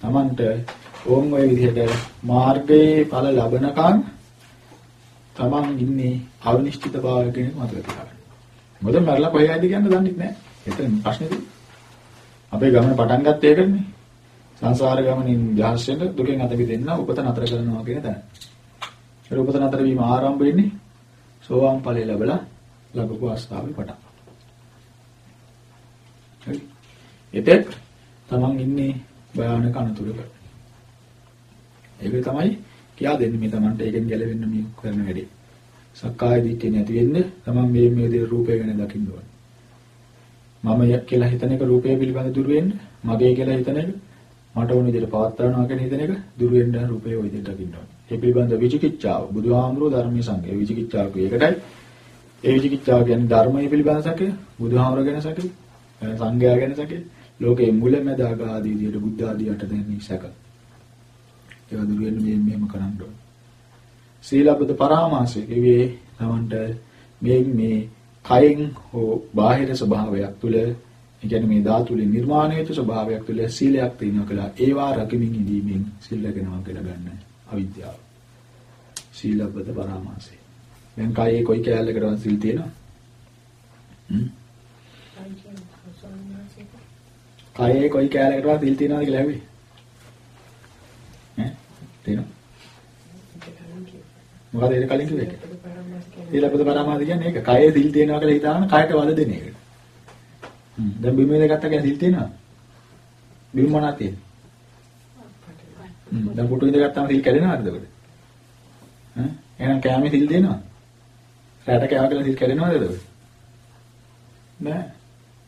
Tamanට ඕම් ඔය විදිහට මාර්ගයේ ඵල ලබනකන් Taman ඉන්නේ අවිනිශ්චිත භාවයකින් මතක තියාගන්න. මොකද මරලා කොහේ යයිද කියන්න දන්නේ නැහැ. එතන ප්‍රශ්නේ තියෙන්නේ. අපේ ගමන පටන් ගත්තේ ඒකනේ. සංසාර ගමනින් ජහස් වෙන දුකෙන් අත මිදෙන්න උපත නතර කරනවා කියන තැන. ඒ උපත නතර වීම ආරම්භ වෙන්නේ සෝවාන් ඵලය ලැබලා ලැබපු අවස්ථාවේ පටන්. හරි. එතෙක් තමන් ඉන්නේ භයානක අනතුරක. ඒක තමයි කියා දෙන්නේ මේ තමන්ට ඒකෙන් ගැලවෙන්න මේ කරන වැඩේ. සක්කාය දිට්ඨිය නැති වෙන්නේ තමන් මේ මේ දේ රූපය ගැන දකින්න ඕනේ. මම කියලා හිතන එක රූපය පිළිබඳ දුර වෙන්න, මගේ කියලා හිතන එක මට ඕන විදිහට පවත්වනවා කියන හිතන එක දුර වෙන්න රූපය ওই විදිහට දකින්න ඕනේ. ඒ පිළිබඳ විචිකිච්ඡාව බුදුහාමුදුරුවෝ ධර්මයේ සංකේ විචිකිච්ඡාව කියේකටයි. ඒ විචිකිච්ඡාව කියන්නේ ධර්මයේ පිළිබඳ සැකය, බුදුහාමුදුරුවෝ ගැන සැකය, සංඝයා ගැන සැකය, ලෝකයේ මුලැමැද අග ආදී විදිහට බුද්ධ ආදී යට දෙන්නේ සැක. ඒක දුර වෙන්න මේ මෙහෙම කරන්න ඕනේ. සීලබ්බත පරාමාසය කිව්වේ තමන්ට මේ මේ කයින් හෝ බාහිර ස්වභාවයක් තුළ ඒ කියන්නේ මේ ධාතුලේ නිර්මාණයේතු ස්වභාවයක් තුළ සීලයක් තියෙනවා කියලා ඒවා රකිමින් ඉඳීමෙන් සීල රැගෙනවා කියලා ගන්න අවිද්‍යාව. සීලබ්බත පරාමාසය. දැන් කයේ කොයි කැලලකටවත් සීල් තියෙනවා? හ්ම්? කයේ කොයි කැලලකටවත් සීල් තියෙනවද කියලා ඇහුවේ? ඈ? තියෙනවා. මොකද ඒක කලින් කිව්වේ? සීලපද පරාමාස කියන්නේ ඒක. කයේ සිල් තියෙනවා කියලා හිතාගෙන කයට වද දෙන එක. හ්ම්. දැන් බිම ඉඳ ගත්තා කියලා සිල් තියෙනවා. බිම මොනවද තියෙන්නේ? හ්ම්. දැන් පුටු ඉඳ ගත්තාම සිල් කැඩෙනවද එතකොට? ඈ? එහෙනම් කෑමේ සිල් දෙනවා. රැට කෑවා කියලා සිල් කැඩෙනවද එතකොට? නෑ.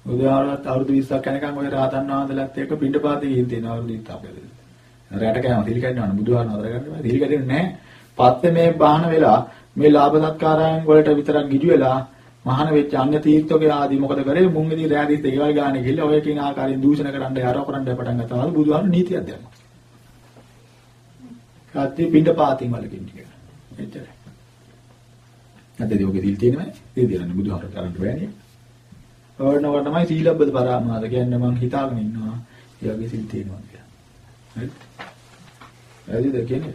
උදාහරණයක් අවුරුදු 20ක් යනකම් ඔය රාතන් වහන්සේලාත් එක්ක පිටපාතේ ගිහින් තියෙනවා අවුරුදු 20ක් ඇතුළත. රැට කෑම සිල් කැඩෙනවනේ බුදුහාම නතර කරන්න සිල් කැඩෙන්නේ නැහැ. පස්සේ මේ බාහන වෙලා මේ ලාභ සත්කාරයන් වලට විතරක් ගිජු වෙලා මහාන වෙච්ච අන්‍ය තීර්ථකේ ආදී මොකද කරේ මුංගෙදී රැඳිත් ඒවල් ගානේ ගිහලා ඔය කියන ආකාරයෙන් දූෂණ කරන්න යරව කරන්න පටන් ගත්තා වල බුදුහාම නීතියක් දැම්මා. කාත්තේ පිට පාතින් වලකින් කියලා. එච්චරයි. නැත්නම් ඔගේ දිල් තියෙනවද? ඒ දිලන්නේ බුදුහාම කරන්න බෑනේ. ඕනවට තමයි සීලබ්බද පරාමාද කියන්නේ මං හිතාගෙන ඉන්නවා. ඒ වගේ සිල් තියෙනවා කියලා. හරිද? හරිද කියන්නේ?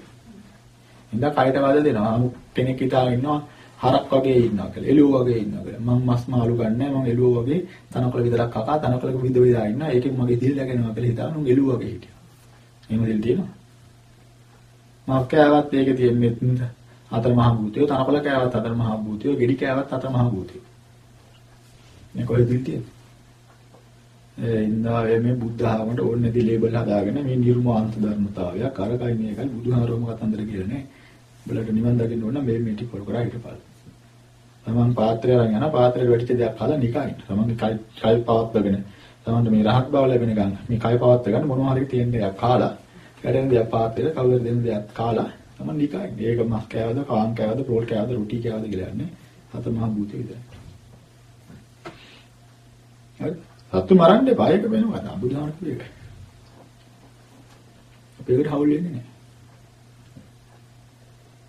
ඉඳා කයට වද දෙනවා. අමු කෙනෙක් හිතාගෙන ඉන්නවා හරක් වගේ ඉන්නවා කියලා. එළුව වගේ ඉන්නවා කියලා. මම මස් මාළු ගන්නෑ. මම එළුව වගේ තනකොළ විතරක් කකා තනකොළක විද විදා ඉන්නවා. ඒකෙන් මගේ දිල් läගෙනවා කියලා හිතාගෙන උන් එළුව වගේ හිටියා. එහෙම දිල් තියෙනවා. මම කෑවත් ඒකේ තියෙන්නේ හතර මහා භූතයෝ තනකොළ කෑවත් හතර මහා භූතයෝ ගෙඩි කෑවත් හතර මහා භූතයෝ. මේ කොහෙද දිල් තියෙන්නේ? ඒ ඉන්නා මේ බුද්ධ ආගමට ඕනේ නැති ලේබල් හදාගෙන මේ නිර්මාන්ත ධර්මතාවයක් අරකයි මේකයි බුදුහාරෝම කතන්දර කියලා නෑ. උඹලට නිවන් දකින්න ඕන මේ මේ ටික කර කර හිටපල්. තමන් පාත්‍රය අරන් යන පාත්‍රයට වැටිච්ච දෙයක් කාලා නිකන්. තමන්ගේ කයි කයි පවත්වගෙන තමන්ට මේ රහත් බව ලැබෙන ගන්න. මේ කයි පවත්ව ගන්න මොනවා හරි තියෙන දෙයක් කාලා වැඩෙන දෙයක් පාත්‍රයට කවුරු දෙන දෙයක් කාලා තමන් නිකන්. ඒක මස් කෑවද, කාම් කෑවද, ප්‍රෝල් කෑවද, රුටි කෑවද කියලා යන්නේ. හත මහ භූතය විතරයි. හරි. සත්තු මරන්න එපා. ඒක වෙනවා. බුදුහාම කිව්වේ ඒක. අපේකට හවුල් වෙන්නේ නැහැ.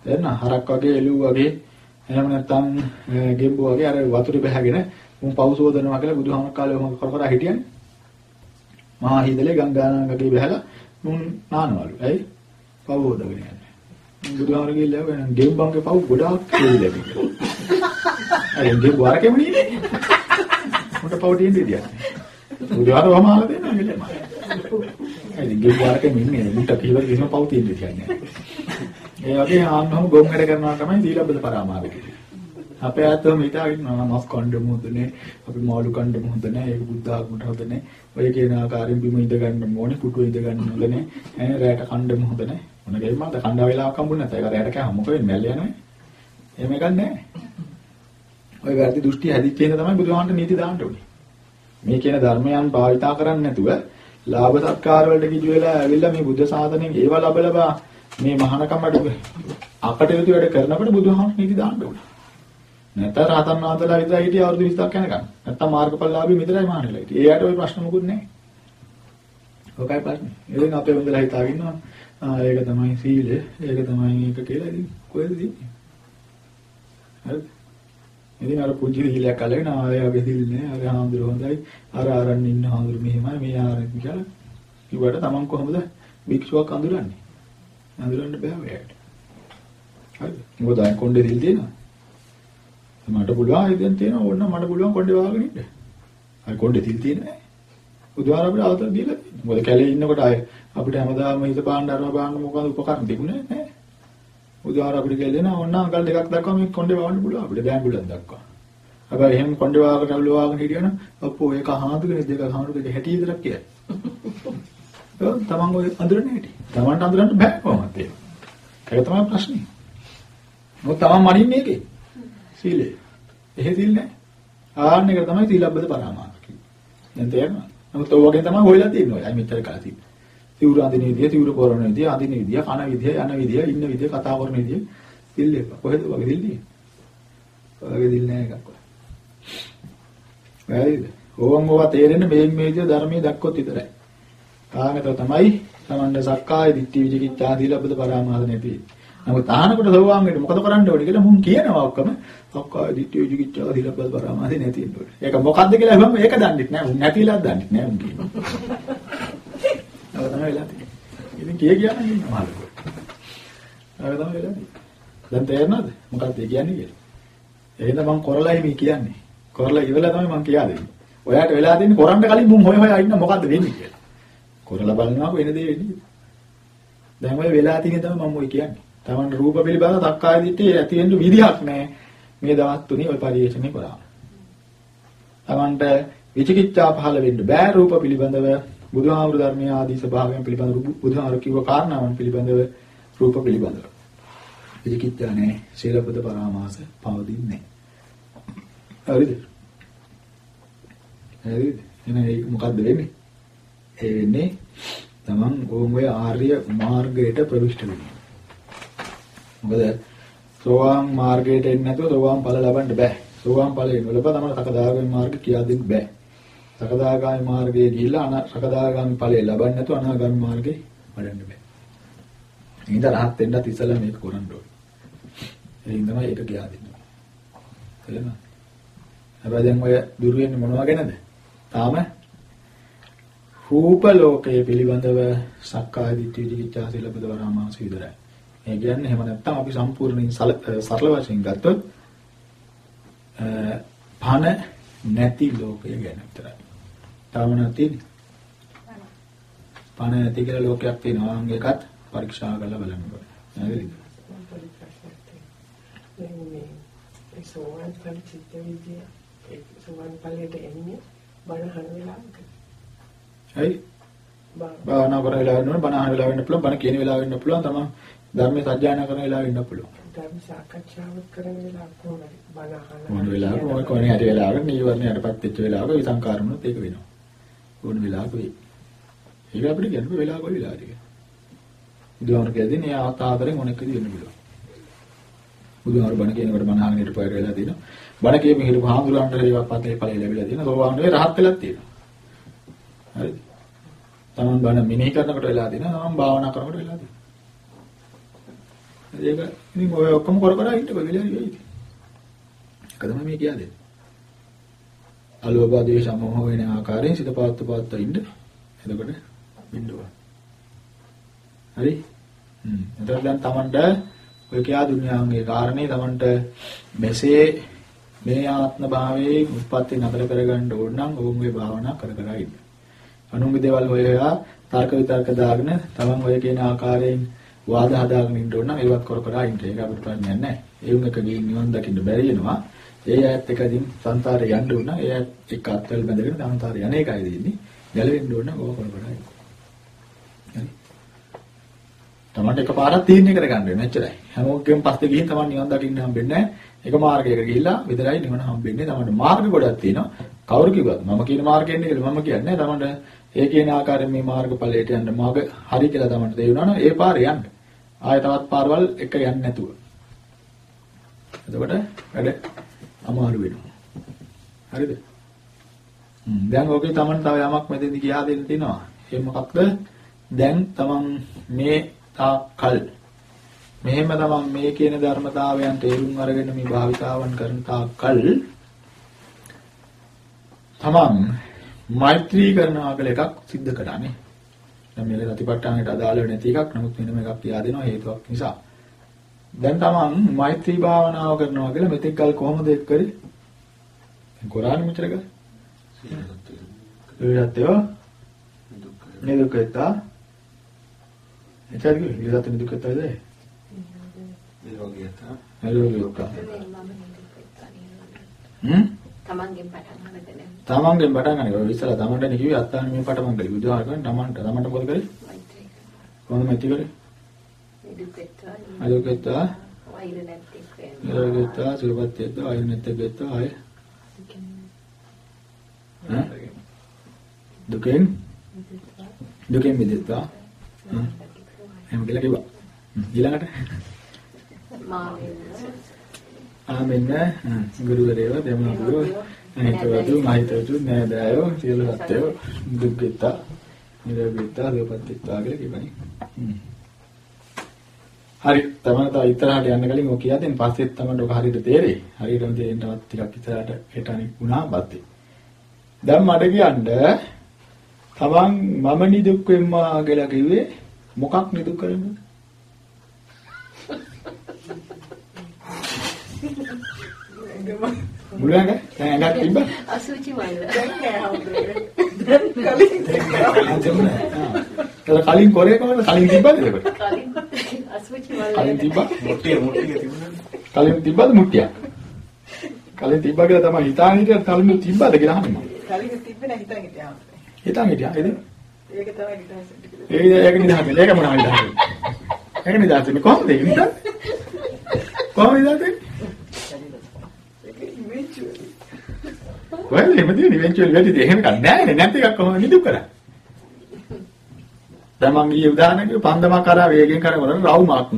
දැන් හරක් වගේ එළුව වගේ එහෙම නැත්නම් ගෙම්බු වගේ අර වතුරේ බහගෙන උන් පවුසෝදනවා කියලා බුදුහාම කාලේ ඔහොම කර කර හිටියන්නේ. මහා හිදලේ ගංගානගගේ බහලා උන් නානවලු. ඇයි? පව හොදගෙන යන්නේ. බුදුහාමර ගිහිල්ලා වෙන ගෙම්බන්ගේ පව ගොඩාක් කියලා කිව්වා. අර ගෙම්බු වරකෙම නීනේ. උන්ට පව තියෙන්නේ දියන්නේ. බුදුහාමර වමාල දෙන්නා නෙලෙම. ඇයි ගෙම්බු වරකෙම ඉන්නේ. උන්ට කියලා කිසිම පව තියෙන්නේ කියන්නේ. ඒ වගේ ආන්නම ගොම් වැඩ කරනවා තමයි සීලබ්බත පරාමාද කියන්නේ. අපේ ආත්ම හිතාගෙන ඉන්නවා මස් කණ්ඩ මොහොතනේ අපි මාළු කණ්ඩ මොහොතනේ ඒක බුද්ධ ආගමට හොදනේ ඔය කියන ආකාරයෙන් බිම ඉඳ ගන්න ඕනේ පුටු ඉඳ ගන්න ඕනේ ඈ රැට කණ්ඩ මොහොතනේ මොන ගෙයි මාත කණ්ඩ වෙලාවක් හම්බුනේ නැත ඒක රැට කෑ මොකද වෙන්නේ මැල්ල යනවා එහෙම එකක් නැහැ ඔය වැරදි දෘෂ්ටි හැදිච්ච එක තමයි බුදුහාමන්ට නීති දාන්න ඕනේ මේ කියන ධර්මයන් භාවිතා කරන්නේ නැතුව ලාභ සත්කාර වලට කිජු වෙලා ඇවිල්ලා මේ බුද්ධ සාසනයෙන් ඒව ලබ ලබා මේ මහානකම අඩු අකටයුතු වැඩ කරනකොට බුදුහාම නීති දාන්න ඕන. නැත්නම් රහතන් වහන්සේලා විතරයි හිටිය අවුරුදු 20ක් යනකම්. නැත්නම් මාර්ගඵලලාභී විතරයි මහානෙලා හිටියේ. ඒ යට ওই ප්‍රශ්න මොකුත් නැහැ. ඔකයි ප්‍රශ්නේ. ඉතින් අපේ වන්දලා හිතාගෙන ඉන්නවා. ආ ඒක තමයි සීලය. ඒක තමයි ඒක කියලා ඉතින් කොහෙද තියෙන්නේ? හරිද? ඉතින් අර පුංචි සීලයක් අල්ලගෙන ආය වගේ සීල් නෑ. අර හාමුදුර හොඳයි. අර අරන් ඉන්න හාමුදුර මෙහෙමයි. මේ ආරන් කියලා කිව්වට Taman කොහොමද භික්ෂුවක් අඳුරන්නේ. අඳුරන්න බෑ ඔයාලට. හරිද? මොකද අය කොණ්ඩේ දිල් තියෙනවා. මට පුළුවන් ආයෙත් තියෙනවා ඕන්න මට පුළුවන් කොණ්ඩේ වහගෙන ඉන්න. අය කොණ්ඩේ දිල් තියෙන්නේ බුදුහාර අපිට අවතර දීලා තියෙනවා. මොකද කැලේ ඉන්නකොට අය අපිට හැමදාම හිත පාන්න අරව පාන්න මොකද උපකරණ තිබුණේ නැහැ. බුදුහාර අපිට කියලා ඕන්න අඟල් දෙකක් දක්වා මේ කොණ්ඩේ වහන්න පුළුවන් අපිට බෑන් බුලන් දක්වා. හැබැයි එහෙම කොණ්ඩේ වහගෙන අවුල වහගෙන හිටියනම් අප්පෝ ඒක හාඳුගෙන දෙක හාඳුගෙන හැටි විතරක් කියයි. ඔව් තමන් ඔය අඳුරන්නේ හැටි. තමන්ට අඳුරන්න බෑ කොහොමද ඒක. ඒක තමයි ප්‍රශ්නේ. මොකද තමන් මනින්නේ ඒකේ. සීලේ. එහෙ සීල් නැහැ. ආන්න එක තමයි සීලබ්බත පරාමාස කියන්නේ. දැන් තේරෙනවද? නමුත් ඔය වගේ තමයි හොයලා තියෙන්නේ. අය මෙච්චර කාලෙ තියෙන්නේ. සිවුර අඳින විදිය, සිවුර පොරන විදිය, අඳින විදිය, කන විදිය, යන විදිය, ඉන්න විදිය, කතා කරන විදිය. සිල් එක. කොහෙද වගේ සිල් තියෙන්නේ? වගේ සිල් නැහැ එකක්. වැරදිද? ඕවන් ඕවා තේරෙන්නේ මේ මේ විදිය ධර්මයේ දක්කොත් විතරයි. කාමතව තමයි තමන්ගේ සක්කාය දිට්ඨි විචිකිච්ඡා සීලබ්බත පරාමාස නැති. නමුත් ආහනකොට සෝවාන් වෙන්න මොකද කරන්න ඕනේ කියලා මුන් කියනවා ඔක්කොම සක්කාය දිට්ඨි විචිකිච්ඡා සීලබ්බත පරාමාස නැති වෙන්න ඕනේ. ඒක මොකද්ද කියලා අහුවම ඒක දන්නේ නැහැ. උන් නැතිලා දන්නේ නැහැ උන් කියනවා. ඒක තමයි වෙලා තියෙන්නේ. ඉතින් කිය කියන්නේ ඉන්නවා මාළු. ඒක තමයි වෙලා තියෙන්නේ. දැන් තේරෙනවද? මොකක්ද ඒ කියන්නේ කියලා? එහෙනම් මං කරලයි මේ කියන්නේ. කරලා ඉවරලා තමයි මං කියා දෙන්නේ. ඔයාට වෙලා දෙන්නේ කරන්න කලින් මුන් හොය හොය ඉන්න මොකද්ද වෙන්නේ කියලා. කරලා බලනවා වෙන දේ වෙන්නේ. දැන් ඔය වෙලා තියෙන තමයි මම ඔය කියන්නේ. Taman රූප පිළිබඳ තක්කාය දිත්තේ ඇති වෙන්න විදිහක් නැහැ. මේ දවස් තුනේ ඔය පරිශ්‍රණය කරා. Tamanට විචිකිච්ඡා පහළ වෙන්න බෑ රූප පිළිබඳව බුදුහාමුදුරු ධර්මයේ ආදී ස්වභාවයන් පිළිබඳව බුදුහාමුදුරු කිව්ව කාරණාවන් පිළිබඳව රූප පිළිබඳව. විචිකිච්ඡා නැහැ. සීලපද පරාමාස පවදින්නේ නැහැ. හරිද? හරිද? එහෙනම් ඒක මොකද්ද වෙන්නේ? ඒ වෙන්නේ තමන් ඕම් ඔය ආර්ය මාර්ගයට ප්‍රවිෂ්ඨ වෙනවා. මොකද සෝවාන් මාර්ගයට එන්නේ නැතුව සෝවාන් ඵල ලබන්න බෑ. සෝවාන් ඵලයෙන් වලප තමයි සකදාගාමී මාර්ග කියා දෙන්න බෑ. සකදාගාමී මාර්ගයේ ගිහිල්ලා අන සකදාගාමී ඵලය ලබන්නේ නැතුව අනාගාමී මාර්ගේ වඩන්න බෑ. එහෙනම් රහත් වෙන්නත් ඉස්සෙල්ලා මේක කරන්න ඕනේ. එහෙනම් තමයි ඒක කියා දෙන්නේ. තේරෙනවද? හැබැයි දැන් ඔය දුර වෙන්නේ මොනවා ගැනද? තාම රූප ලෝකයේ පිළිබඳව සක්කාය දිට්ඨිය විචිකිච්ඡා සීලබද වරාමාස විතරයි. ඒ කියන්නේ එහෙම නැත්නම් අපි සම්පූර්ණයෙන් සරල වශයෙන් ගත්තොත් පන නැති ලෝකය ගැන විතරයි. තාම නැති පන නැති කියලා ලෝකයක් තියෙනවා. අංග එකත් පරීක්ෂා කරලා බලන්න ඕනේ. නේද? මේ සෝවන් පරිචිත්ත විදිය ඒ සෝවන් ඵලයට එන්නේ බණ අහන වෙලාවක. හරි? භාවනා කරන වෙලාව වෙනවනේ බණ අහන වෙලාව වෙන්න පුළුවන් බණ කියන වෙලාව වෙන්න පුළුවන් තමයි ධර්මයේ සත්‍යයනා කරන වෙලාව වෙන්න පුළුවන්. ධර්ම සාකච්ඡාවක් කරන වෙලාව කොහොමද බණ අහන වෙලාවක මොන කොනේ හරි වෙලාවක නීවරණයටපත් වෙච්ච වෙලාවක විසංකාරමුණත් ඒක වෙනවා. ඕන වෙලාවක වෙයි. ඒක අපිට කියන්න වෙලාවක ඔය වෙලාවට කියලා. බුදුහාමර කියදී නේ ආතාවරෙන් මොනෙකද වෙන්න පුළුවන්. බුදුහාමර බණ කියනකොට බණ අහගෙන ඉරපය වෙලා දිනවා. බණ කියමු හිරපු හාමුදුරන්ට ඒවා පතේ ඵලෙ ලැබිලා දිනවා. සෝවාන් වෙලා රහත් වෙලක් තියෙනවා. හරිද? තමන් බණ මෙනෙහි කරනකොට වෙලා දිනවා. තමන් භාවනා කරනකොට වෙලා දිනවා. ඒක ඉතින් ඔය ඔක්කොම කර කර ඉන්න වෙලා ඉවරයි. ඒක තමයි මේ කියන්නේ. අලෝභ දේශ මොහ වෙන ආකාරයෙන් සිත පාත්ත පාත්ත ඉන්න. එතකොට බින්දුවා. හරි? හ්ම්. එතකොට දැන් තමන්ට ඔය කියා දුන්නාගේ කාරණේ තමන්ට මෙසේ මේ ආත්ම භාවයේ උත්පත්ති නතර කරගන්න ඕන නම් ඕම් වේ භාවනා කර කර ඉන්න. අනුන්ගේ දේවල් හොයලා තර්ක විතර්ක දාගෙන තමන් ඔය කියන ආකාරයෙන් වාද හදාගෙන ඉන්න ඕන නම් ඒවත් කර කර ඉන්න. ඒක අපිට ප්‍රශ්නයක් නැහැ. ඒ උන් එක ගිහින් නිවන් දකින්න බැරි වෙනවා. ඒ ඇත්ත එකකින් සංසාරේ යන්න ඕන නම් ඒ එක්ක අත්වල බැඳගෙන සංසාරේ යන එකයි දෙන්නේ. ගැලවෙන්න ඕන නම් ඕක කර කර ඉන්න. හරි. තමන්ට එකපාරක් තීරණය කරගන්න වෙන එච්චරයි. හැමෝගෙම පස්සේ ගිහින් තමන් නිවන් දකින්න හම්බෙන්නේ නැහැ. එක මාර්ගයකට ගිහිල්ලා විතරයි නිවන හම්බෙන්නේ. තමන්ට මාර්ග ගොඩක් තියෙනවා. කවුරු කිව්වත් මම කියන මාර්ගයෙන් කියලා මම කියන්නේ තමන්ට ඒ කියන ආකාරයෙන් මේ මාර්ගඵලයට යන්න මාර්ග හරි කියලා තමන්ට තේරුණා නම් ඒ පාරේ යන්න. ආයෙ තවත් පාරවල් එක යන්නේ නැතුව. එතකොට වැඩ අමාරු වෙනවා. හරිද? දැන් ඔගේ Taman තව යමක් මෙතෙන්දි කියා දෙන්න තියෙනවා. ඒ මොකක්ද? දැන් Taman මේ තාකල් මෙහෙම Taman මේ කියන ධර්මතාවයන් තේරුම් අරගෙන මේ භාවිතාවන් කරන තාකල් Taman මෛත්‍රී කරනවා කියලා එකක් සිද්ධ කරානේ. දැන් මේක රතිපට්ඨානයට අදාළ වෙන්නේ නැති එකක්. නමුත් මෙන්න මේකක් කියා දෙනවා හේතුවක් නිසා. දැන් තමන් මෛත්‍රී භාවනාව කරනවා කියලා මෙතෙක් කල කොහොමද එක් කරේ? දැන් කොරාන මෙච්චර කල. ඒකත්යෝ නිදුක්කතා. එතන ඉලක්ක නිදුක්කතාද? නිරෝගීතා. නිරෝගීතා. මම හ්ම්? තමන්ගෙන් පටන් අරගෙන තමන්ගෙන් පටන් ගන්න. ඔය ඉස්සලා තමන්ට කිව්වේ අත්තාන මේ පටමංගලි. බුදුහාර කරන්නේ තමන්ට තමන්ට මොකද කරේ? මෛත්‍රී කොහොමද මෛත්‍රී කරේ? නිදුක්කත්වා අදුක්කතා, වෛර නැති වෙන නිරෝගීතා, සුවපත්ත්‍යතා, ආයුර්ණත්‍යතා, ආය ඈ? දුකෙන් දුකෙන් මිදෙත්වා. හ්ම්. එහෙම කියලා කිව්වා. ඊළඟට ආමෙන්න ගුරුවරයව දෙමව්පියෝ හිතවතු මහිතවතු නෑදෑයෝ සියලු සත්‍යෝ දුක්ගිතා නිරෝගීතා සුවපත්ත්‍ත්වා කියලා කියපනේ. හ්ම්. හරි තමයි තව ඉතරහට යන්න කලින් ඔය කියා දෙන්න පස්සෙත් තමයි ඔක හරියට තේරෙයි. හරියටම තේරෙන්න තවත් ටිකක් ඉතරහට හෙට අනික් වුණා බද්දේ. දැන් මට කියන්න තමන් මම නිදුක් වෙම්මා කියලා කිව්වේ මොකක් නිදුක් කරන්නද? මුලඟ දැන් ඇඟක් තිබ්බා. අසුචි වල දැන් නෑ. කලින් කොරේ කොහොමද කලින් තිබ්බද ඒක? කලින් අසුචි වල කලින් තිබ්බා. මුට්ටිය මුට්ටිය තිබුණා. කලින් තිබ්බද මුට්ටියක්? කලින් තිබ්බා කියලා තමයි හිතාන හිටියත් කලින් තිබ්බද කියලා අහන්නේ මම. කලින් තිබ්බේ නෑ හිතන් හිටියා. හිතාන් හිටියා නේද? ඒක තමයි නිදහස. ඒක ඒක නිදහස. ඒක මොනවා නිදහස? ඒක නිදහස. කොහොමද ඒක නිදහස? කොහොමද නිදහස? ඒක ඉවෙන්චුවලි. Well එහෙම තියෙන eventually වැඩිද එහෙම එකක් නැහැ නැත්නම් එකක් කොහොමද නිදුක් කරන්නේ? දැන් මම ඊයේ උදාහරණයක් පන්දමක් කරා වේගෙන් කරගෙන රවුමක්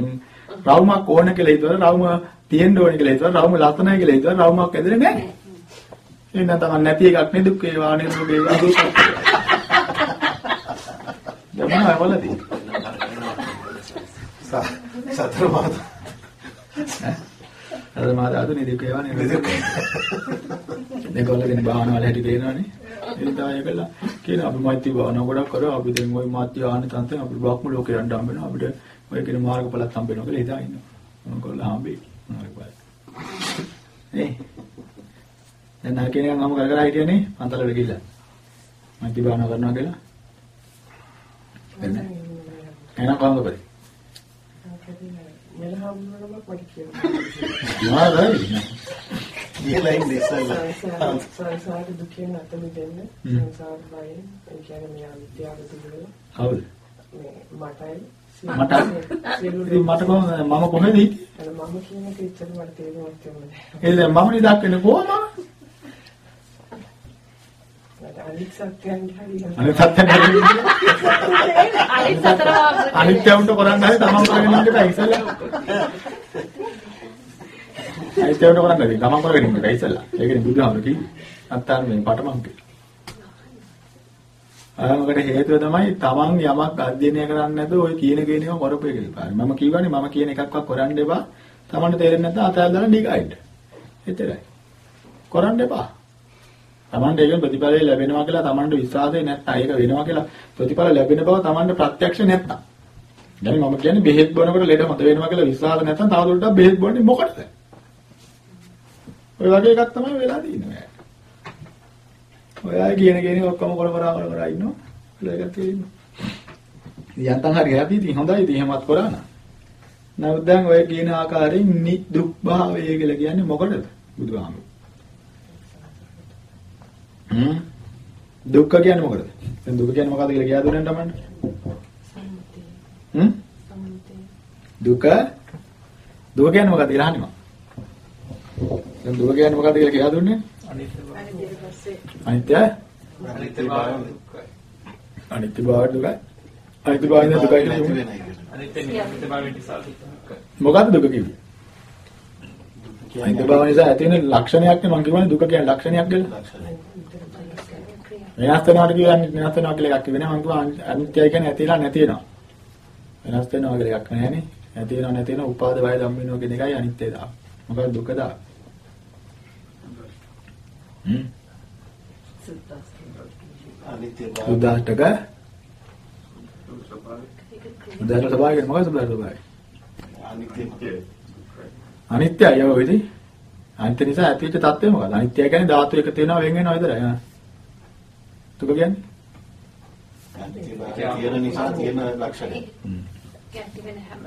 රවුමක් ඕන කියලා හිතුවා රවුම තියෙන්න ඕන කියලා හිතුවා රවුම ලස්සනයි කියලා හිතුවා රවුමක් ඇදලා නැහැ. එහෙනම් තමයි නැති එකක් නේ දුක් වේවා නිරෝග වේවා දුක්. දැන් මොනවද වලදී? සතර මාත. අද මා දාතු නිදුක් වේවා නිරෝග. මේගොල්ලෝ දෙන භාවනා වල හැටි තේරෙනවනේ. ඒ තමයි ඒකලා කියන අපි මෛත්‍රී භාවනා ගොඩක් කරා අපි දැන් ওই මාත්‍ය ආන තන්තෙන් අපිට බ්‍රහ්ම ලෝකේ යන්න හම්බ වෙනවා අපිට ඔය කියන මාර්ගඵලත් හම්බ වෙනවා කියලා හිතා ඉන්නවා. මොනකොල්ල හම්බෙයි. මාර්ගඵල. ඒ දැන් එක මම කර කර හිටියනේ පන්තලට ගිහිල්ලා. මෛත්‍රී භාවනා කරනවා කියලා. එන්නේ. එහෙනම් කොහොමද කරේ? මෙල හම්බුනම මට කියනවා. යාරයි. කියලා ඉන්නේ ඉස්සල්ලා. සංසාර දුකෙන් අත මිදෙන්න. සංසාර බයෙන් ඒ කියන්නේ මේ අවිද්‍යාව දුර හවුද? මටයි මට? ඉතින් මට කොහොමද මම කොහෙද හිටියේ? මම කියන එක ඉච්චර මට තේරුමක් තිබුණේ ඒ දැන් මම නිදක් වෙන්නේ කොහොමද? අනිත් සත්‍යයන් හරියට අනිත් සත්‍යයෙන් අනිත් සතර වාග්ය අනිත්‍යවුන්ට කරන්න හරි තමන් කරගෙන ඉන්න බෑ ඉස්සෙල්ලා. අනිත්‍යවුන්ට කරන්න හරි තමන් කරගෙන ඉන්න බෑ ඉස්සෙල්ලා. ඒකනේ බුදුහාමුදුරු කිව්වේ. අත්තාන මේ පටමං කියලා. ආමකට හේතුව තමයි තමන් යමක් අධ්‍යයනය කරන්නේ නැතුව ඔය කියන කේනේම කරපු විපාරයි. මම කියවනේ මම කියන එකක්වත් කරන්න එපා. තමන්ට තේරෙන්නේ නැත්නම් අතහැරලා දාලා ඩිගයිඩ්. එතරයි. කරන්න එපා. තමන්ට ඒකෙන් ප්‍රතිඵලය ලැබෙනවා කියලා තමන්ට විශ්වාසය නැත්නම් ඒක වෙනවා කියලා ප්‍රතිඵල ලැබෙන බව තමන්ට ප්‍රත්‍යක්ෂ නැත්නම්. يعني මම කියන්නේ බෙහෙත් බොනකොට ලෙඩ හොඳ වෙනවා කියලා විශ්වාස නැත්නම් තවදුරටත් බෙහෙත් බොන්නේ මොකටද? ඔය වගේ එකක් තමයි වෙලා තියෙන්නේ. ඔය අය කියන කෙනේ ඔක්කොම කර කර කර කර ඉන්නවා. කියලා එකක් තියෙනවා. යන්තම් හරි හැපි ඉතින් හොඳයි ඉතින් එහෙමත් කරා නා. නමුත් දැන් ඔය කියන ආකාරයෙන් නිදුක් භාවය කියලා කියන්නේ මොකටද? බුදුහාමුදුරුවෝ හ්ම් දුක්ඛ කියන්නේ මොකද? දැන් දුක කියන්නේ මොකද්ද කියලා කියා දුන්නා තමන්ට. හ්ම් සම්මුතිය දුක දුක කියන්නේ මොකද්ද කියලා අහන්නේ මම. දැන් දුක කියන්නේ මොකද්ද කියලා කියා දුන්නේ? අනිත් ඊට පස්සේ අනිත්‍ය අනිත්‍ය භාවය දුක්ඛයි. අනිත්‍ය භාවය දුකයි. අනිත්‍ය භාවය දුකයි කියන්නේ. අනිත්‍ය නිත්‍ය භාවයෙන් නිසා දුක්ඛ. මොකද්ද දුක කිව්වේ? අනිත්‍ය භාවය නිසා ඇති වෙන ලක්ෂණයක් නේ මම කියවනේ දුක කියන්නේ ලක්ෂණයක් කියලා. ලක්ෂණය. වෙනස් වෙනවාට කියන්නේ වෙනස් වෙනවා කියලා එකක් නෑ මම කිව්වා අනිත්‍යයි කියන්නේ ඇතිලා නැති වෙනවා. වෙනස් වෙනවා කියලා එකක් නෑනේ. ඇති වෙනවා නැති වෙනවා උපාද වය ධම්මිනෝ කියන එකයි අනිත්‍යය දා. මොකද දුක දා. හ්ම්. අනිත්‍ය. සුද්ධාෂ්ටක සුද්ධාර්ථ ස්වභාවය කියන්නේ මොකක්ද සුද්ධාර්ථ ස්වභාවය? අනිත්‍ය අනිත්‍යයි යව වෙදි. අනිත්‍ය නිසා ඇතිවෙච්ච தත්ත්වය මොකක්ද? අනිත්‍ය කියන්නේ ධාතු එක තියෙනවා වෙන් වෙනවා විතරයි. තුක කියන්නේ? තියෙන නිසා තියෙන ලක්ෂණය. කැටි වෙන හැම.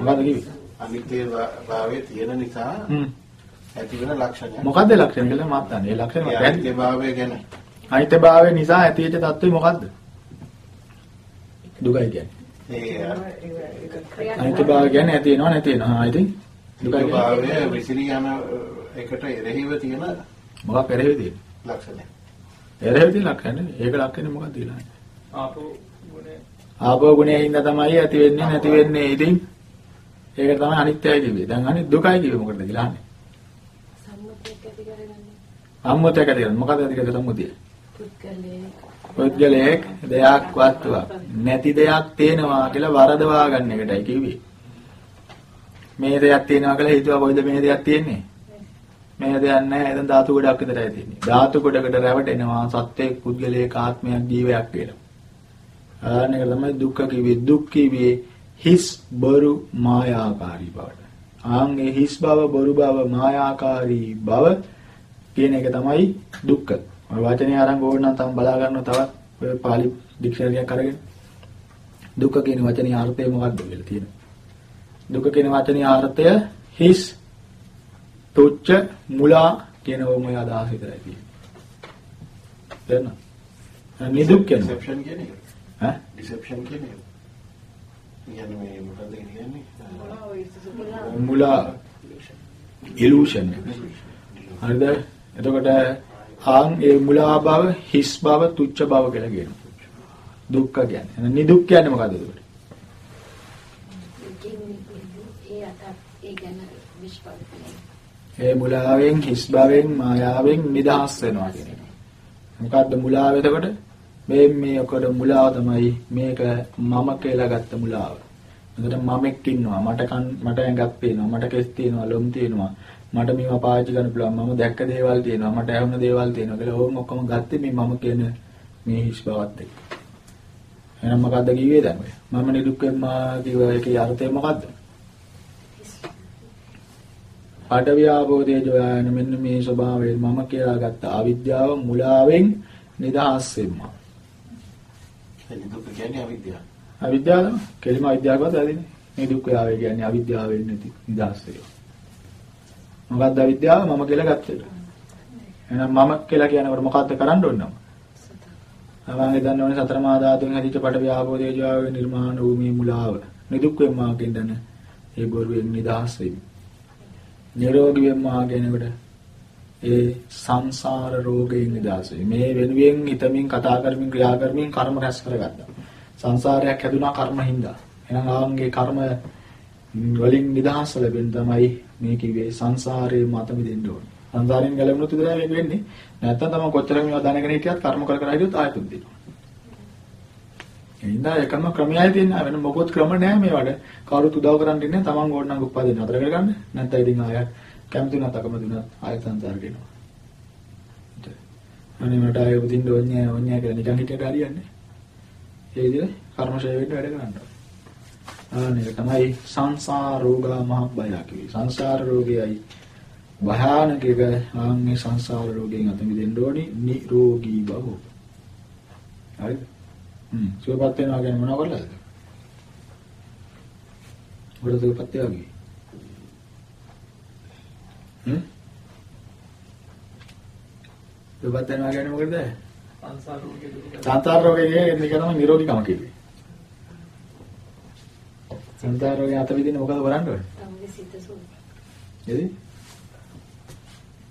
මොකද්ද කිව්වේ? අනිත්‍ය භාවයේ තියෙන නිසා. ඇති වෙන ලක්ෂණය. මොකද්ද ලක්ෂණ කියලා මම දන්නේ. ඒ ලක්ෂණ මොකක්ද? අනිත්‍ය භාවය ගැන අනිත්‍ය භාවය නිසා ඇතිවෙච්ච தත්ත්වය මොකද්ද? දුකයි කියන්නේ. ඒ අනිත්‍ය භාවය කියන්නේ ඇති වෙනවා නැති වෙනවා. ආ ඉතින් දුකයි භාවය විසිරී යන එකට එරෙහිව තියෙන මොකක් පෙරෙහෙ තියෙන්නේ? ලක්ෂණය. පෙරෙහෙ තියෙන ලක්ෂණ නෙවෙයි. ඒක ලක්ෂණ මොකක්ද කියලා. ආපෝ ගුණය ආපෝ ගුණයෙන් හින්දා තමයි ඇති වෙන්නේ නැති වෙන්නේ. ඉතින් ඒක තමයි අනිත්‍යයි කිව්වේ. දැන් අනිත් දුකයි කිව්වේ මොකටද කියලා අහන්නේ. සම්මුතියක් ඇති කරගන්නේ සම්මුතියක් ඇති කරගන්න. මොකද්ද ඇති කරගන්න සම්මුතිය? පුද්ගලයේ පුද්ගලයෙක් දෙයක් වස්තුවක් නැති දෙයක් තේනවා කියලා වරදවා ගන්න එකටයි කිව්වේ. මේ දෙයක් තේනවා කියලා හිතුවා කොයිද මේ දෙයක් තියෙන්නේ? මේ දෙයක් නැහැ. එතන ධාතු ගොඩක් විතරයි තියෙන්නේ. ධාතු ගොඩකට රැවටෙනවා සත්‍යයක් පුද්ගලයෙක් ආත්මයක් ජීවයක් කියලා. ආනක තමයි දුක්ඛ කිව්වේ. දුක් කිව්වේ හිස් බරු මායාකාරී බවට. ආන්ගේ හිස් බව බොරු බව මායාකාරී බව කියන එක තමයි දුක්ඛ. ඔය වචනේ අරන් ඕන නම් තම බලා ගන්න තවත් ඔය පාලි ඩික්ෂනරි එකක් අරගෙන දුක්ඛ කියන වචනේ අර්ථය මොකක්ද කියලා තියෙනවා. දුක කියන වචනේ අර්ථය හිස් තුච්ච මුලා කියන ඕම ඔය අදහස විතරයි තියෙන්නේ. දැන් නිදුක් කියන්නේ ඩිසෙප්ෂන් කියන්නේ ඈ ඩිසෙප්ෂන් කියන්නේ කියන්නේ මේ මොකද්ද කියන්නේ? මුලා ඉලූෂන් හරිද? එතකොට ආන් ඒ මුලා බව, හිස් බව, තුච්ච බව කියලා කියනවා. දුක්ඛ කියන්නේ. නිදුක් කියන්නේ මොකද්ද එතකොට? ඒ අත ඒ ගැන විශ්වාස ඒ මුලාවෙන්, හිස් බවෙන්, මායාවෙන් නිදහස් වෙනවා කියන එක. මොකද්ද මුලාව එතකොට? මේ මේ ඔකට මුලාව තමයි මේක මම කියලා ගත්ත මුලාව. එතකොට මමෙක් ඉන්නවා. මට කන් මට ඇඟක් පේනවා. මට කෙස් තියෙනවා, ලොම් තියෙනවා. මට මේවා පාවිච්චි කරන්න පුළුවන්. මම දැක්ක දේවල් තියෙනවා. මට ඇහුණ දේවල් තියෙනවා කියලා ඕම් ඔක්කොම ගත්තේ මේ මම කියන මේ හිස් බවත් එක්ක. එහෙනම් මොකද්ද කිව්වේ දැන් ඔය? මම නිදුක් වෙම්මා කිව්ව එකේ අර්ථය මොකද්ද? පාඨවි ආභෝධයේ ජෝයන මෙන්න මේ ස්වභාවය මම කියලා ගත්ත අවිද්‍යාව මුලාවෙන් නිදහස් වෙම්මා. ඒ දුක කියන්නේ අවිද්‍යාව. අවිද්‍යාව. කෙලිම අවිද්‍යාවකවත් ඇදිනේ. මේ දුක් යාවේ කියන්නේ අවිද්‍යාවෙන් නැති නිදහස් වේවා. මොකක්ද අවිද්‍යාව මම කියලා ගත්තේ. එහෙනම් මම කියලා කියනකොට මොකද්ද කරන්න ඕන නම්? අවංගෙ දන්න ඕනේ සතර මහා ධාතුන් හැදිච්ච පට ව්‍යාපෝදේ ජාවේ නිර්මාණ වූ මේ මුලාව. නිදුක් වෙම්මා කියන ඒ බොරුවෙන් නිදහස් වෙමි. නිරෝගී වෙම්මා කියනකොට ඒ සංසාර රෝගයෙන් නිදහස් වෙමි. මේ වෙනුවෙන් හිතමින් කතා කරමින් ක්‍රියා කරමින් කර්ම රැස් කරගත්තා. සංසාරයක් හැදුනා කර්ම හින්දා. එහෙනම් ආන්ගේ කර්ම වලින් නිදහස් ලැබෙන්න තමයි මේ කිව්වේ සංසාරේ මත මිදෙන්න ඕනේ. සංසාරයෙන් ගැලවෙන්නත් විතරයි මේක වෙන්නේ. නැත්තම් තමයි කොච්චර මේවා දැනගෙන හිටියත් කර්ම කර කර හිටියොත් ආයෙත් උද්දිනවා. එහෙනම් එකම ක්‍රමයයි තියෙන්නේ වෙන මොකොත් ක්‍රම නැහැ මේවට. කවුරුත් උදව් කරන්න ඉන්නේ තමන් ඕන නම් උපදින අතර කරගන්න. නැත්නම් ඉතින් ආයෙත් කැමති නැත් අකමැති නැත් ආයෙත් සංසාර ගෙනවා. අනේ මට ආයෙ උදින්න ඕනේ ඕනේ කියලා නිකන් හිටියට හරියන්නේ. ඒ විදිහට කර්ම ශය වෙන්න වැඩ කරන්න. ආනේ තමයි සංසාර රෝගා මහබ්බය කිවි. සංසාර රෝගයයි භයානක එක ආන්නේ සංසාර රෝගයෙන් අත මිදෙන්න ඕනි නිරෝගී බව. හරිද? සුවපත් වෙනවා කියන්නේ මොනව කරලාද? වල සුවපත් වෙනවා හ්ම්? සුවපත් වෙනවා කියන්නේ මොකද? සංසාර රෝගේ දුක. සංසාර රෝගේ තමයි නිරෝගීකම කියන්නේ. සංසාර රෝගේ අත මිදෙන්න මොකද කරන්න ඕනේ? තමයි සිත සුව. එදී?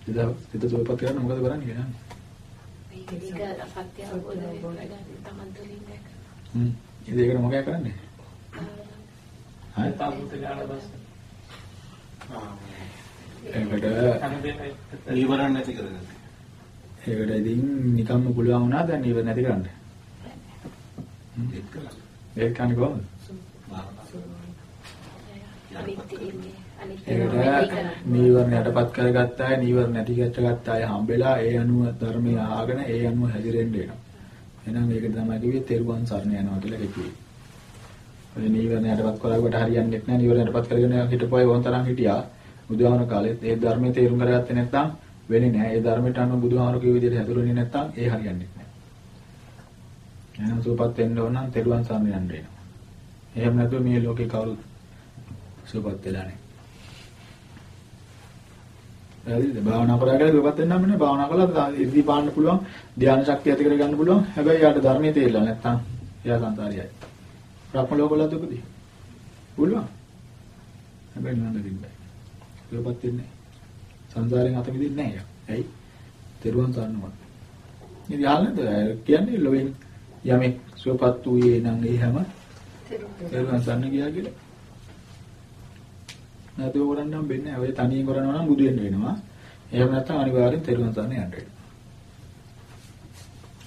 ඉතින් සිත සුවපත් කරන්න මොකද කරන්නේ කියන්නේ? මේක සත්‍ය අවබෝධ වෙලා තමන් තුළින් දැක. හ්ම්. ඒකට මොකක්ද කරන්නේ? හරි. තාමුත ඥාන බස්. ඒකට නීවරණ නැති කරගන්න. ඒකට ඉතින් නිකම්ම පුළුවන් වුණා දැන් ඉවර නැති කරන්න. ඒක කරලා. ඒක කන්නේ කොහොමද? අනිත්‍ය ඉන්නේ. ඒකට නීවරණ යටපත් කරගත්ත අය නීවරණ නැති කරගත්ත අය හම්බෙලා ඒ අනුව ධර්මය ආගෙන ඒ අනුව හැදිරෙන්න වෙනවා. එහෙනම් මේක තමයි කිව්වේ තෙරුවන් සරණ යනවා කියලා කිව්වේ. ඔය නීවරණයටපත් කරගුවට හරියන්නේ නැහැ. නීවරණයටපත් කරගෙන හිටපොයේ වොන් තරම් හිටියා. බුදුහාමර කාලෙත් ඒ ධර්මයේ තේරුම් කරගත්තේ නැත්නම් වෙන්නේ නැහැ. ඒ ධර්මයට අනුව බුදුහාමර කිව්ව විදිහට හැදුරුනේ නැත්නම් ඒ හරියන්නේ නැහැ. එහෙනම් සුවපත් වෙන්න ඕන නම් තෙරුවන් සරණ යන්න වෙනවා. එහෙම නැතුව මේ ලෝකේ කවුරුත් සුවපත් වෙලා නැහැ. හරිද? භාවනා කරා කියලා සුවපත් වෙන්න නම් නේ භාවනා කළා ඉර්ධි පාන්න පුළුවන්, ධ්‍යාන ශක්තිය ඇති කර ගන්න පුළුවන්. හැබැයි යාට ධර්මයේ තේරෙලා නැත්නම් එයා සංසාරියයි. බ්‍රහ්ම ලෝකවලත් උපදී. පුළුවන්. හැබැයි නෑ දෙන්නේ. සුවපත් වෙන්නේ සංසාරයෙන් අත මිදෙන්නේ නැහැ. ඇයි? තෙරුවන් සරණවත්. ඉතින් ආලද කියන්නේ ලොවෙන් යමෙක් සුවපත් වූයේ නම් ඒ හැම තෙරුවන් සරණ ගියා කියලා. නැතුව කරන්න හම්බෙන්නේ නැහැ. ඔය තනියෙන් කරනවා නම් බුදු වෙන්න වෙනවා. එහෙම නැත්නම් අනිවාර්යෙන් තෙරුවන් සරණ යන්න වෙනවා.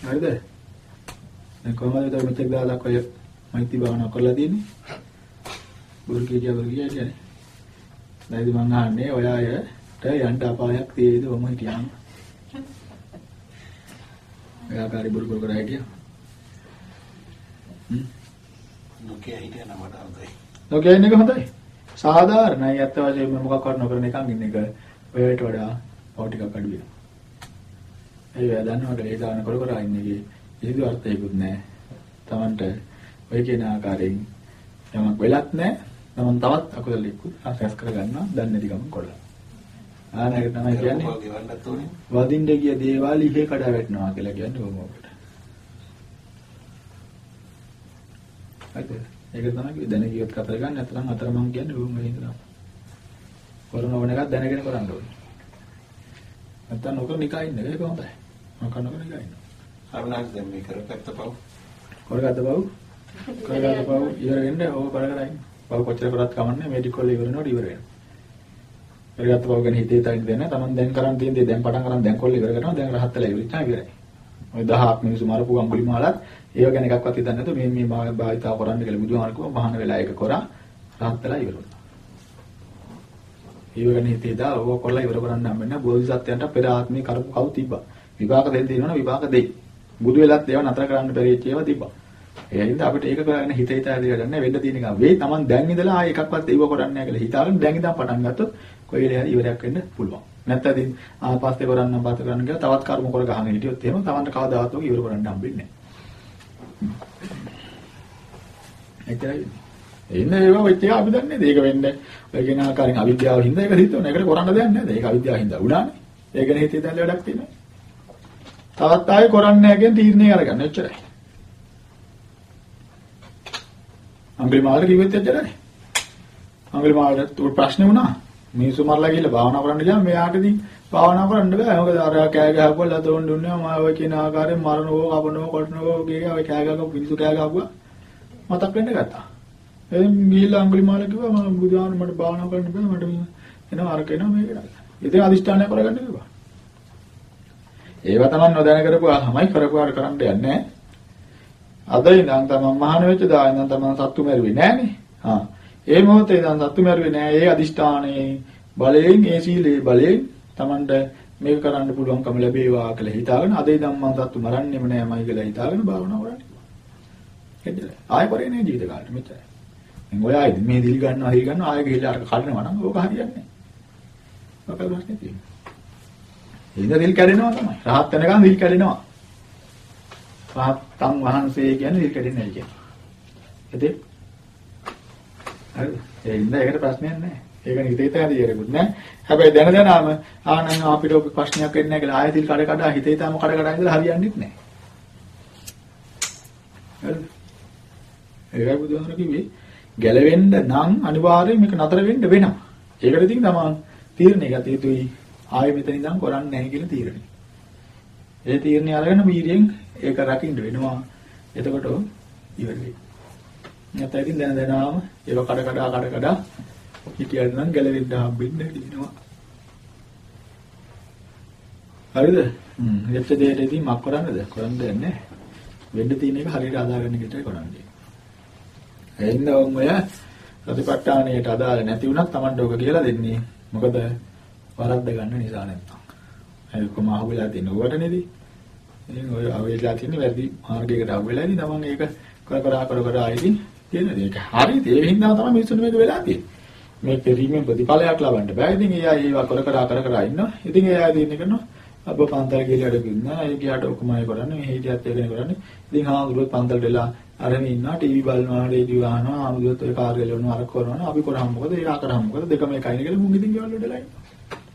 හරිද? දැන් කොහමද ඔය මෙතෙක් දාලා ඔය මෛත්‍රී භාවනාව කරලා තියෙන්නේ? කියා බුරුකේ කියන්නේ. නැයිද මං අහන්නේ ඔය අයට යන්න අපායක් තියෙයිද ඔම හිටියාම? බුරු කර කර හිටියා. හ්ම්. නොකිය හිටියනම් මට හොඳයි. නොකිය ඉන්න හොඳයි. සාධාරණයි ඇත්ත වශයෙන්ම මොකක්වත් නොකරන එකන් ඉන්න එක ඔයට වඩා පව ටිකක් අඩු වෙනවා. ඒ වෙලාව දන්නවට ඒ දාන කර කර ඉන්න කිසිදු අර්ථයකුත් නැහැ. Tamanට ඔය කියන ආකාරයෙන් යමක් වෙලත් නැහැ. Taman තවත් අකුසලෙකුත් රැස් කර ගන්නවා. දන්නේ නැති ගමන් කොල්ලා. ආනක තමයි කියන්නේ. වදින්න ගිය දේවාල ඉහි කඩා වැටෙනවා කියලා කියන්නේ ඕම ඔකට. ඒක තමයි දැන කියොත් කතර ගන්න නැත්නම් අතර මං කියන්නේ ඕම හින්දා. කරන ඕන එකක් දැනගෙන කරන්න ඕනේ. නැත්නම් නොකර නිකන් ඉන්න ඒක හොඳයි. නොකර නොකර නිකන් ඉන්න. අරුණාක් දැන් මේ කරපැත්ත පව්. කරගත්ත බව කරගත්ත බව ඉවර වෙන්න ඕක කර කර ඉන්න. බව කොච්චර කරත් කමන්නේ මෙඩිකල් ඉවර වෙනකොට ඉවර වෙනවා. කරගත්ත බව ගැන හිතේ තයින් දෙන්න. Taman දැන් කරන් තියෙන දේ දැන් පටන් ගන්න දැන් කොල්ල ඉවර කරනවා. දැන් රහත් වෙලා ඉවරයි. ඉවරයි. ඔය 1000ක් මිනිස්සු මරපු අඟුලි මාලත් ඒව ගැන එකක්වත් හිතන්නේ නැතුව මේ මේ භාවිතාව කරන්න කියලා බුදුහාමර කිව්වා මහාන වෙලා ඒක කරා රහත් වෙලා ඉවර වුණා. ඒව ගැන හිතේ දා ඕක කොල්ල ඉවර කරන්න හම්බෙන්නේ බෝධිසත්වයන්ට පෙර ආත්මේ කරපු කව් තිබ්බා. විපාක දෙන්න දෙනවනේ විපාක දෙයි. බුදු වෙලත් ඒවා නතර කරන්න බැරි වෙච්ච ඒවා තිබ්බා. ඒ හින්දා අපිට ඒක කරගෙන හිත හිත ඇදලා ගන්න වෙන්න තියෙන එක වෙයි. Taman දැන් ඉඳලා ආයේ එකක්වත් ඒව කරන්නේ නැහැ කියලා හිතාගෙන දැන් ඉඳන් පටන් ගත්තොත් කොයි වෙලේ හරි ඉවරයක් වෙන්න පුළුවන්. නැත්නම් ඉතින් ආපස්සේ කරන්න පස්සේ කරන්න කියලා තවත් කර්ම කර ගහගෙන හිටියොත් එහෙම Tamanට කවදාවත් ඔක ඉවර කරන්න හම්බෙන්නේ නැහැ. ඒකයි. එන්නේ ඒවා වෙච්ච එක අපි දන්නේ ඒක වෙන්නේ. ඔය කියන ආකාරයෙන් අවිද්‍යාව හින්දා ඒක හිතුවා. ඒකට කරන්න දෙයක් නැහැ. ඒක අවිද්‍යාව හින්දා උඩානේ. ඒක ගැන හිතේ දැල්ල වැඩක් තියෙනවා. තවත් ආයේ කරන්නේ නැහැ කියන තීරණය අරගන්න එච්චරයි. අඟුලිමාලට කිව්වෙත් එච්චරයි. අඟුලිමාලට උඩ ප්‍රශ්නේ වුණා. මිනිස්සු මරලා ගිහලා භාවනා කරන්න ගියාම මෙයාට ඉතින් භාවනා කරන්න බෑ. මොකද අර කෑ ගහපුවා ලතෝන් දුන්නා මම ඔය කියන ආකාරයෙන් මරනෝ කපනෝ කොටනෝ ගේ ඔය කෑ ගහපු මිනිස්සු කෑ ගහපුවා මතක් වෙන්න ගත්තා. එතෙන් ගිහලා අඟුලිමාල කිව්වා මම බුදුහාම මට භාවනා කරන්න බෑ මට එනවා අර කෙනා මේක. ඉතින් අදිෂ්ඨානය කරගන්න කිව්වා. ඒවා තමයි නොදැන කරපුවා තමයි කරපුවාට කරන්න යන්නේ අද ඉඳන් තමයි මහාන වෙච්ච දා ඉඳන් තමයි සත්තු මැරුවේ නෑනේ. හා. ඒ මොහොතේ ඉඳන් සත්තු මැරුවේ නෑ. ඒ අදිෂ්ඨානයේ බලයෙන් ඒ සීලේ බලයෙන් Tamanට මේක කරන්න පුළුවන්කම ලැබේවා කියලා හිතාගෙන අද ඉඳන් මම සත්තු මරන්නෙම නෑමයි කියලා හිතාගෙන භාවනා කරන්නේ. හෙදද? ආයෙ කරේ නේ ජීවිත කාලෙට මෙච්චරයි. දැන් ඔය ආයෙ මේ දිල් ගන්නවා හිල් ගන්නවා ආයෙ ගිහලා අර කඩනවා නම් ඕක හරියන්නේ නෑ. ඔක ප්‍රශ්නේ තියෙනවා. හිඳ දිල් කැඩෙනවා තමයි. රහත් වෙනකන් දිල් කැඩෙනවා. රහතන් වහන්සේ කියන්නේ දිල් කැඩෙන්නේ නැහැ කියන්නේ. එතේ හරි. ඒ ඉන්න ඒකට ප්‍රශ්නයක් නැහැ. ඒක නිතේ තැදී ඉරකුත් නෑ. හැබැයි දැන දැනම ආනන් අපිට ඔක ප්‍රශ්නයක් වෙන්නේ නැහැ කියලා ආයෙ දිල් කඩ කඩ හිතේ තම කඩ කඩ ඉඳලා හරියන්නේ නැහැ. හරිද? ඒකයි බුදුහාමර කිව්වේ ගැලවෙන්න නම් අනිවාර්යයෙන් මේක නතර වෙන්න වෙනවා. ඒකට ඉතින් තමන් තීරණය ගත යුතුයි. ආයෙ මෙතන ඉඳන් කරන්නේ නැහැ කියලා තීරණය. ඒ තීරණය අරගෙන වීර්යයෙන් ඒක රකින්න වෙනවා. එතකොට ඉවර වෙයි. නැත්නම් ඉතින් දැන දැනාම ඒව කඩ කඩ කඩ කඩ හිටියද නම් ගැලවෙන්න හම්බෙන්න දිනවා. හරිද? හ්ම්. එච්ච දෙයට ඉතින් මක් කරන්නද? කරන්න දෙයක් නැහැ. වෙන්න තියෙන එක හරියට අදාගන්න එකටයි කරන්නේ. එන්න ඔය ප්‍රතිපට්ඨානයට අදාළ නැති වුණත් Tamanට ඔක කියලා දෙන්නේ. මොකද වරද්ද ගන්න නිසා නැත්තම්. ඒක කොහොම අහුවෙලා තියෙන උවට නේද? ඉතින් ඔය අවේලා තියෙන වැඩි මාර්ගයකට ඉතින් තමන් ඒක කර කර කර කර ආයිදී තියෙන ඒක හරියට ඒ හින්දා තමයි මිනිස්සුන්ට මේක වෙලා තියෙන්නේ. මේ පෙරීමෙන් ප්‍රතිඵලයක් ලබන්න බෑ. ඉතින් එයා ඒවා කර කර කර කර ඉන්නවා. ඉතින් එයා දින්න කරනවා අප පන්තල් ගිහලා අඩ ගින්නා. ඒ ගියාට ඔකමයි කරන්නේ. මේ හිටියත් ඒකනේ කරන්නේ. ඉතින් හාමුදුරුවෝ පන්තල් දෙලා අරගෙන ඉන්නවා ටීවී බලනවා රේඩියෝ අහනවා ආමුදුත් ඔය කාර්යාලය වුණා අර කරනවා අපි කරාම මොකද ඒක කරාම මොකද දෙකම එකයිනේ කියලා මුං ඉතින් ගෙවල් වලටලා ඉන්නවා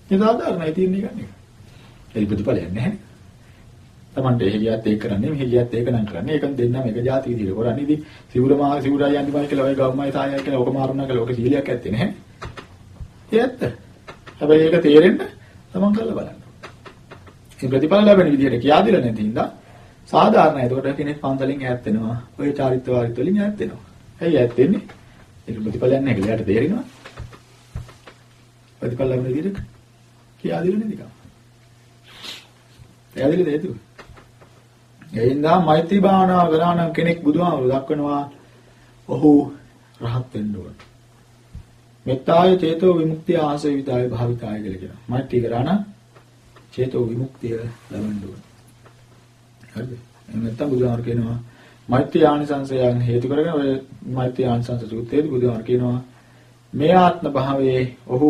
ඒ සාධාරණයි තියෙන්නේ ගන්න එක ඒ ප්‍රතිඵලයක් නැහැ තමන්ට එහෙලියත් ඒක කරන්නේ මෙහෙලියත් ඒක නම් කරන්නේ ඒකෙන් දෙන්නම එක જાති විදිහට කරන්නේ ඉතින් සිවුර මා සිවුරයි යන්තිමයි කියලා ඔය ගවුමයි සායයි කියලා ඔක මාරුණා කියලා ඔක සීලියක් ඇත්තේ නැහැ ඒ ඇත්ත හැබැයි ඒක තේරෙන්න තමන් කරලා බලන්න මේ ප්‍රතිඵල ලැබෙන විදිහට කියා දෙලා නැති හින්දා සාධාරණයි. ඒකට කෙනෙක් පන්සලෙන් ඈත් වෙනවා. ඔය චාරිත්‍ර වාරිත්‍ර වලින් ඈත් වෙනවා. ඇයි ඈත් වෙන්නේ? ඒක ප්‍රතිඵලයක් නැහැ කියලා එයාට තේරෙනවා. ප්‍රතිඵල ලැබෙන විදිහට කියා දෙන්නේ නැති කම. එයා දෙලේ හේතුව. එයින්දා මෛත්‍රී භාවනාව කරා නම් කෙනෙක් බුදුහාමුදුරු දක්වනවා ඔහු රහත් වෙන්න ඕන. මෙත්තාය චේතෝ විමුක්තිය ආසවිතාය භාවිතාය කියලා කියනවා. මෛත්‍රී කරා නම් චේතෝ විමුක්තිය ලබන්න ඕන. හරිද? එහෙම නැත්නම් බුදුහාමර කියනවා මෛත්‍රී ආනිසංසයන් හේතු කරගෙන ඔය මෛත්‍රී ආනිසංස සූත්‍රයේදී බුදුහාමර කියනවා මේ ආත්ම භාවයේ ඔහු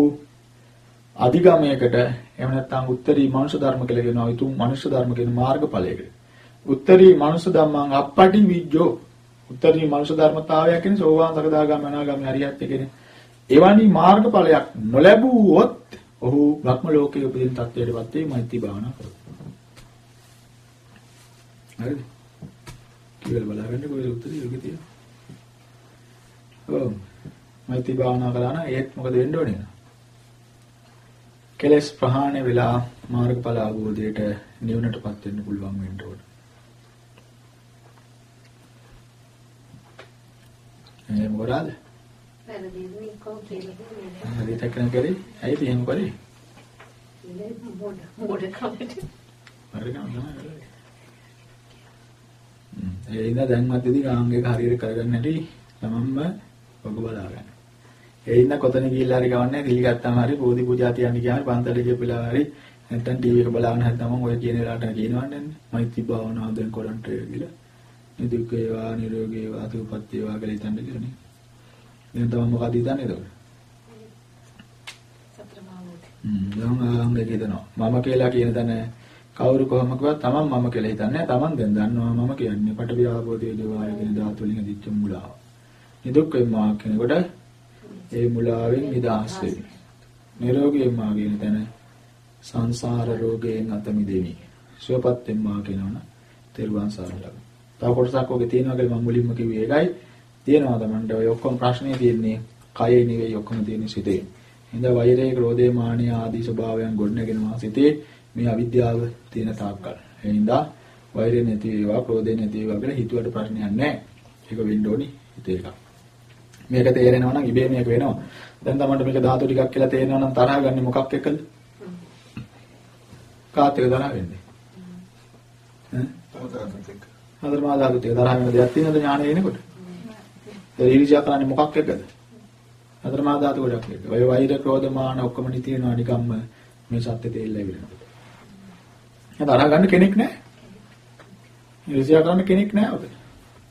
අධිගමයකට එහෙම නැත්නම් උත්තරී මනුෂ්‍ය ධර්ම කියලා කියනවා උතුම් මනුෂ්‍ය ධර්ම කියන මාර්ගඵලයකට. උත්තරී මනුෂ්‍ය ධම්මං අපපටි විජ්ජෝ උත්තරී මනුෂ්‍ය ධර්මතාවය කියන්නේ සෝවාන් සකදාගාමී අනාගාමී අරියත් කියන්නේ එවැනි මාර්ගඵලයක් නොලැබුවොත් ඔහු භක්ම ලෝකයේ උපදින තත්ත්වයටපත් වෙයි මෛත්‍රී භාවනා කරොත්. හරිද? කියලා බලාගන්න කොහෙද උත්තරේ යෝගය තියෙනවා. ඔව්. මෛත්‍රී භාවනා කරා නම් ඒත් මොකද වෙන්න ඕනේ? කෙලස් ප්‍රහාණය වෙලා මාර්ගඵල අවබෝධයට නිවනටපත් වෙන්න පුළුවන් වෙන්න ඕනේ. එහෙම මොකද? වැරදිනේ කෝ කියලා දුන්නේ. හරි තකන කරේ. ඇයිද එහෙම කරේ? මොඩ මොඩ කමට. හරි නෑ. ඒ ඉඳ දැන්වත් ඉතින් ආංගික හරියට කරගන්න හැටි තමන්ම ඔබ බලාගන්න. ඒ ඉන්න කොතන ගිහිල්ලා හරි ගවන්නේ දිලි ගත්තාම හරි පොදි පූජා තියන්න ගියාම පන්තලේ ගිහලා හරි නැත්තම් ටීවී එක බලාගෙන හැදම ඔය කියන වෙලාවට කියනවන්නේ මෛත්‍රී භාවනාව දැන් කරන්ට කියලා. නිදුක් වේවා නිරෝගී වේවා සුවපත් වේවා කියලා හිතන්න කියලානේ. දැන් තමයි මොකද හිතන්නේ එතකොට? සතර මාවෝද. හ්ම් දැන් ආංගික හිතනවා. මම කියලා කියන තැන කවුරු කොහොම කිව්වත් තමන් මම කියලා හිතන්නේ තමන් දැන් දන්නවා මම කියන්නේ පටවිය ආපෝතේ දේවාය කියන ධාතු වලින් දිච්ච මුලාව. නිදුක් වෙම්මා කෙනෙකුට ඒ මුලාවෙන් නිදහස් වෙමි. නිරෝගී වෙම්මා කියන තැන සංසාර රෝගයෙන් අත මිදෙමි. සුවපත් වෙම්මා කියනවන තෙරුවන් සරණයි. තව කොටසක් ඔගේ තියෙනවා කියලා මම මුලින්ම කිව්වේ ඒකයි. තියෙනවා තමන්ට ඔය ඔක්කොම ප්‍රශ්නේ තියෙන්නේ කයේ නෙවෙයි ඔක්කොම තියෙන්නේ සිතේ. හින්දා වෛරය, ක්‍රෝධය, මානිය ආදී ස්වභාවයන් ගොඩනගෙනවා සිතේ. මේ අවිද්‍යාව තියෙන තාක්කල්. ඒ හින්දා වෛරය නැති වේවා, ක්‍රෝධය නැති වේවා කියලා හිතුවට ප්‍රශ්නයක් නැහැ. ඒක වෙන්න ඕනි හිතේ එකක්. මේක තේරෙනවා නම් ඉබේ මේක වෙනවා. දැන් තමයි මේක ධාතු ටිකක් කියලා තේරෙනවා නම් තරහ ගන්න මොකක් එක්කද? කාත් එක තරහ වෙන්නේ. ඈ? හතරමා ධාතු ටික තරහ වෙන දෙයක් තියෙනවද ඥානෙ එනකොට? ඒ ඊර්ෂ්‍යා කරන්නේ මොකක් එක්කද? හතරමා ධාතු ගොඩක් එක්ක. ඔය වෛර, ක්‍රෝධ, මාන ඔක්කොම නිතියනවා නිකම්ම මේ සත්‍ය තේල්ලා ඉවරනවා. එහෙනම් තරහ ගන්න කෙනෙක් නැහැ. ඊර්ෂ්‍යා කරන්න කෙනෙක් නැහැ උතන.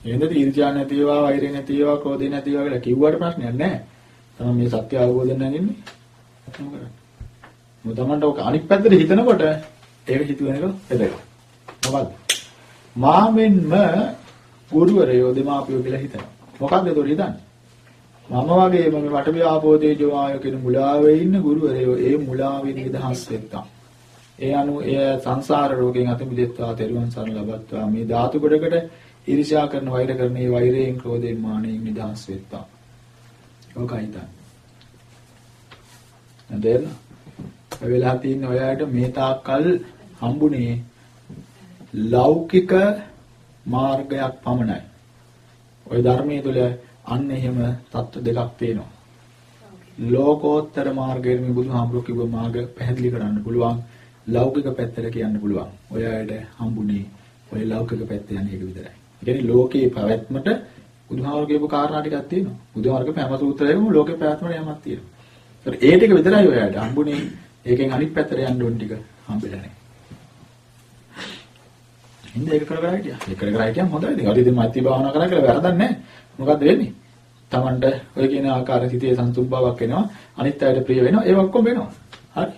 එහෙනම් ඊර්ෂ්‍යා නැති ඒවා, වෛරය නැති ඒවා, ක්‍රෝධය නැති ඒවා කියලා කිව්වට ප්‍රශ්නයක් නැහැ. තමයි මේ සත්‍ය අවබෝධ නැගින්නේ. මොකද කරන්නේ? මොකද තමන්ට ඔක අනිත් පැත්තට හිතනකොට ඒක හිතුවෙන එක එදක. මොකද්ද? මාමෙන්ම ගුරුවරයෝ දෙමාපියෝ කියලා හිතනවා. මොකද්ද ඒක හිතන්නේ? මම වගේම මේ වටපිය ආපෝතේ ජෝආය කියන මුලාවේ ඉන්න ගුරුවරයෝ ඒ මුලාවෙන් නිදහස් වෙත්තා. ඒ අනු එය සංසාර රෝගයෙන් අත මිදෙත්වා තෙරුවන් සරණ ලබත්වා මේ ධාතු කොටකට ඊර්ෂ්‍යා කරන වෛර කරන මේ වෛරයෙන් ක්‍රෝධයෙන් මානයෙන් නිදහස් වෙත්තා. ඔකයි තමයි. නේද? වෙලා තියෙන ඔයාලට මේ තාක්කල් හම්බුනේ ලෞකික මාර්ගයක් පමණයි. ওই ධර්මයේ තුල අන්න එහෙම தত্ত্ব දෙකක් පේනවා. ලෝකෝත්තර මාර්ගයේ මේ බුදුහාමුදුරුවෝ කිව්ව මාර්ග පැහැදිලි කරන්න පුළුවන්. ලෞකික පැත්තට කියන්න පුළුවන්. ඔය අයට හම්බුනේ ඔය ලෞකික පැත්ත යන එක විතරයි. ඒ කියන්නේ ලෝකේ පැවැත්මට බුදුහාමුදුරුවෝ කියපු කාරණා ටිකක් තියෙනවා. බුදුහාමුදුරුවෝ පැහැම සූත්‍රයේම ලෝකේ පැවැත්මට යමක් තියෙනවා. ඒ ටික විතරයි ඔයාලට හම්බුනේ. ඒකෙන් අනිත් පැත්තට යන්න ඕන ටික හම්බෙලා නැහැ. හින්ද ඒක කර කර හිටියා. ඒක කර කර හිටියම හොඳයි. ඉතින් අපි ඉතින් මෛත්‍රී භාවනා කරා කියලා වැරදක් නැහැ. මොකද්ද වෙන්නේ? Tamanට ඔය කියන ආකාර සිතේ සංසුප් බවක් එනවා. අනිත් අයට ප්‍රිය වෙනවා. ඒක ඔක්කොම වෙනවා. හරි.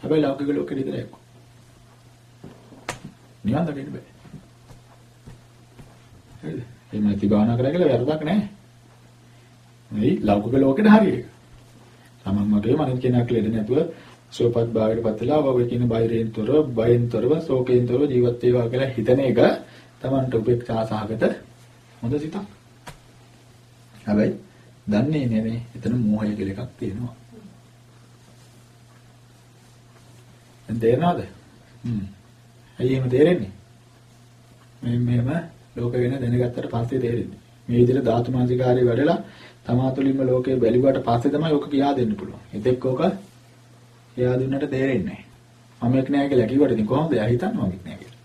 හැබැයි ලෞකික ලෝකෙ විතරයි එක්ක. නිවන් දකින්න බෑ. හරිද? මේ මෛත්‍රී භාවනා කරා කියලා වැරදක් නැහැ. මේ ලෞකික ලෝකෙට හරියට. Taman වගේ මනින් කෙනෙක් ලෙඩ නැතුව සුවපත් භාවයට පත් වෙලා ඔය කියන බයිරෙන් තොරව, බයෙන් තොරව, ශෝකයෙන් තොරව ජීවත් වේවා කියලා හිතන එක Tamanට උපේක්ෂා සහගත හොඳ සිතක්. හැබැයි දන්නේ නැනේ එතන මෝහය කියලා එකක් තියෙනවා. දැන් තේරෙනවද? හ්ම්. ඇයි එහෙම තේරෙන්නේ? මේ මෙහෙම ලෝක වෙන දැනගත්තට පස්සේ තේරෙන්නේ. මේ විදිහට ධාතු මානසිකාරය වැඩලා තමා තුළින්ම ලෝකේ බැලුවට පස්සේ තමයි ඔක කියා දෙන්න පුළුවන්. එතෙක් ඔක කියා දුන්නට තේරෙන්නේ නැහැ. මම එක් නෑ කියලා කිව්වට ඉතින් කොහොමද එයා හිතන්නේ මම එක් නෑ කියලා.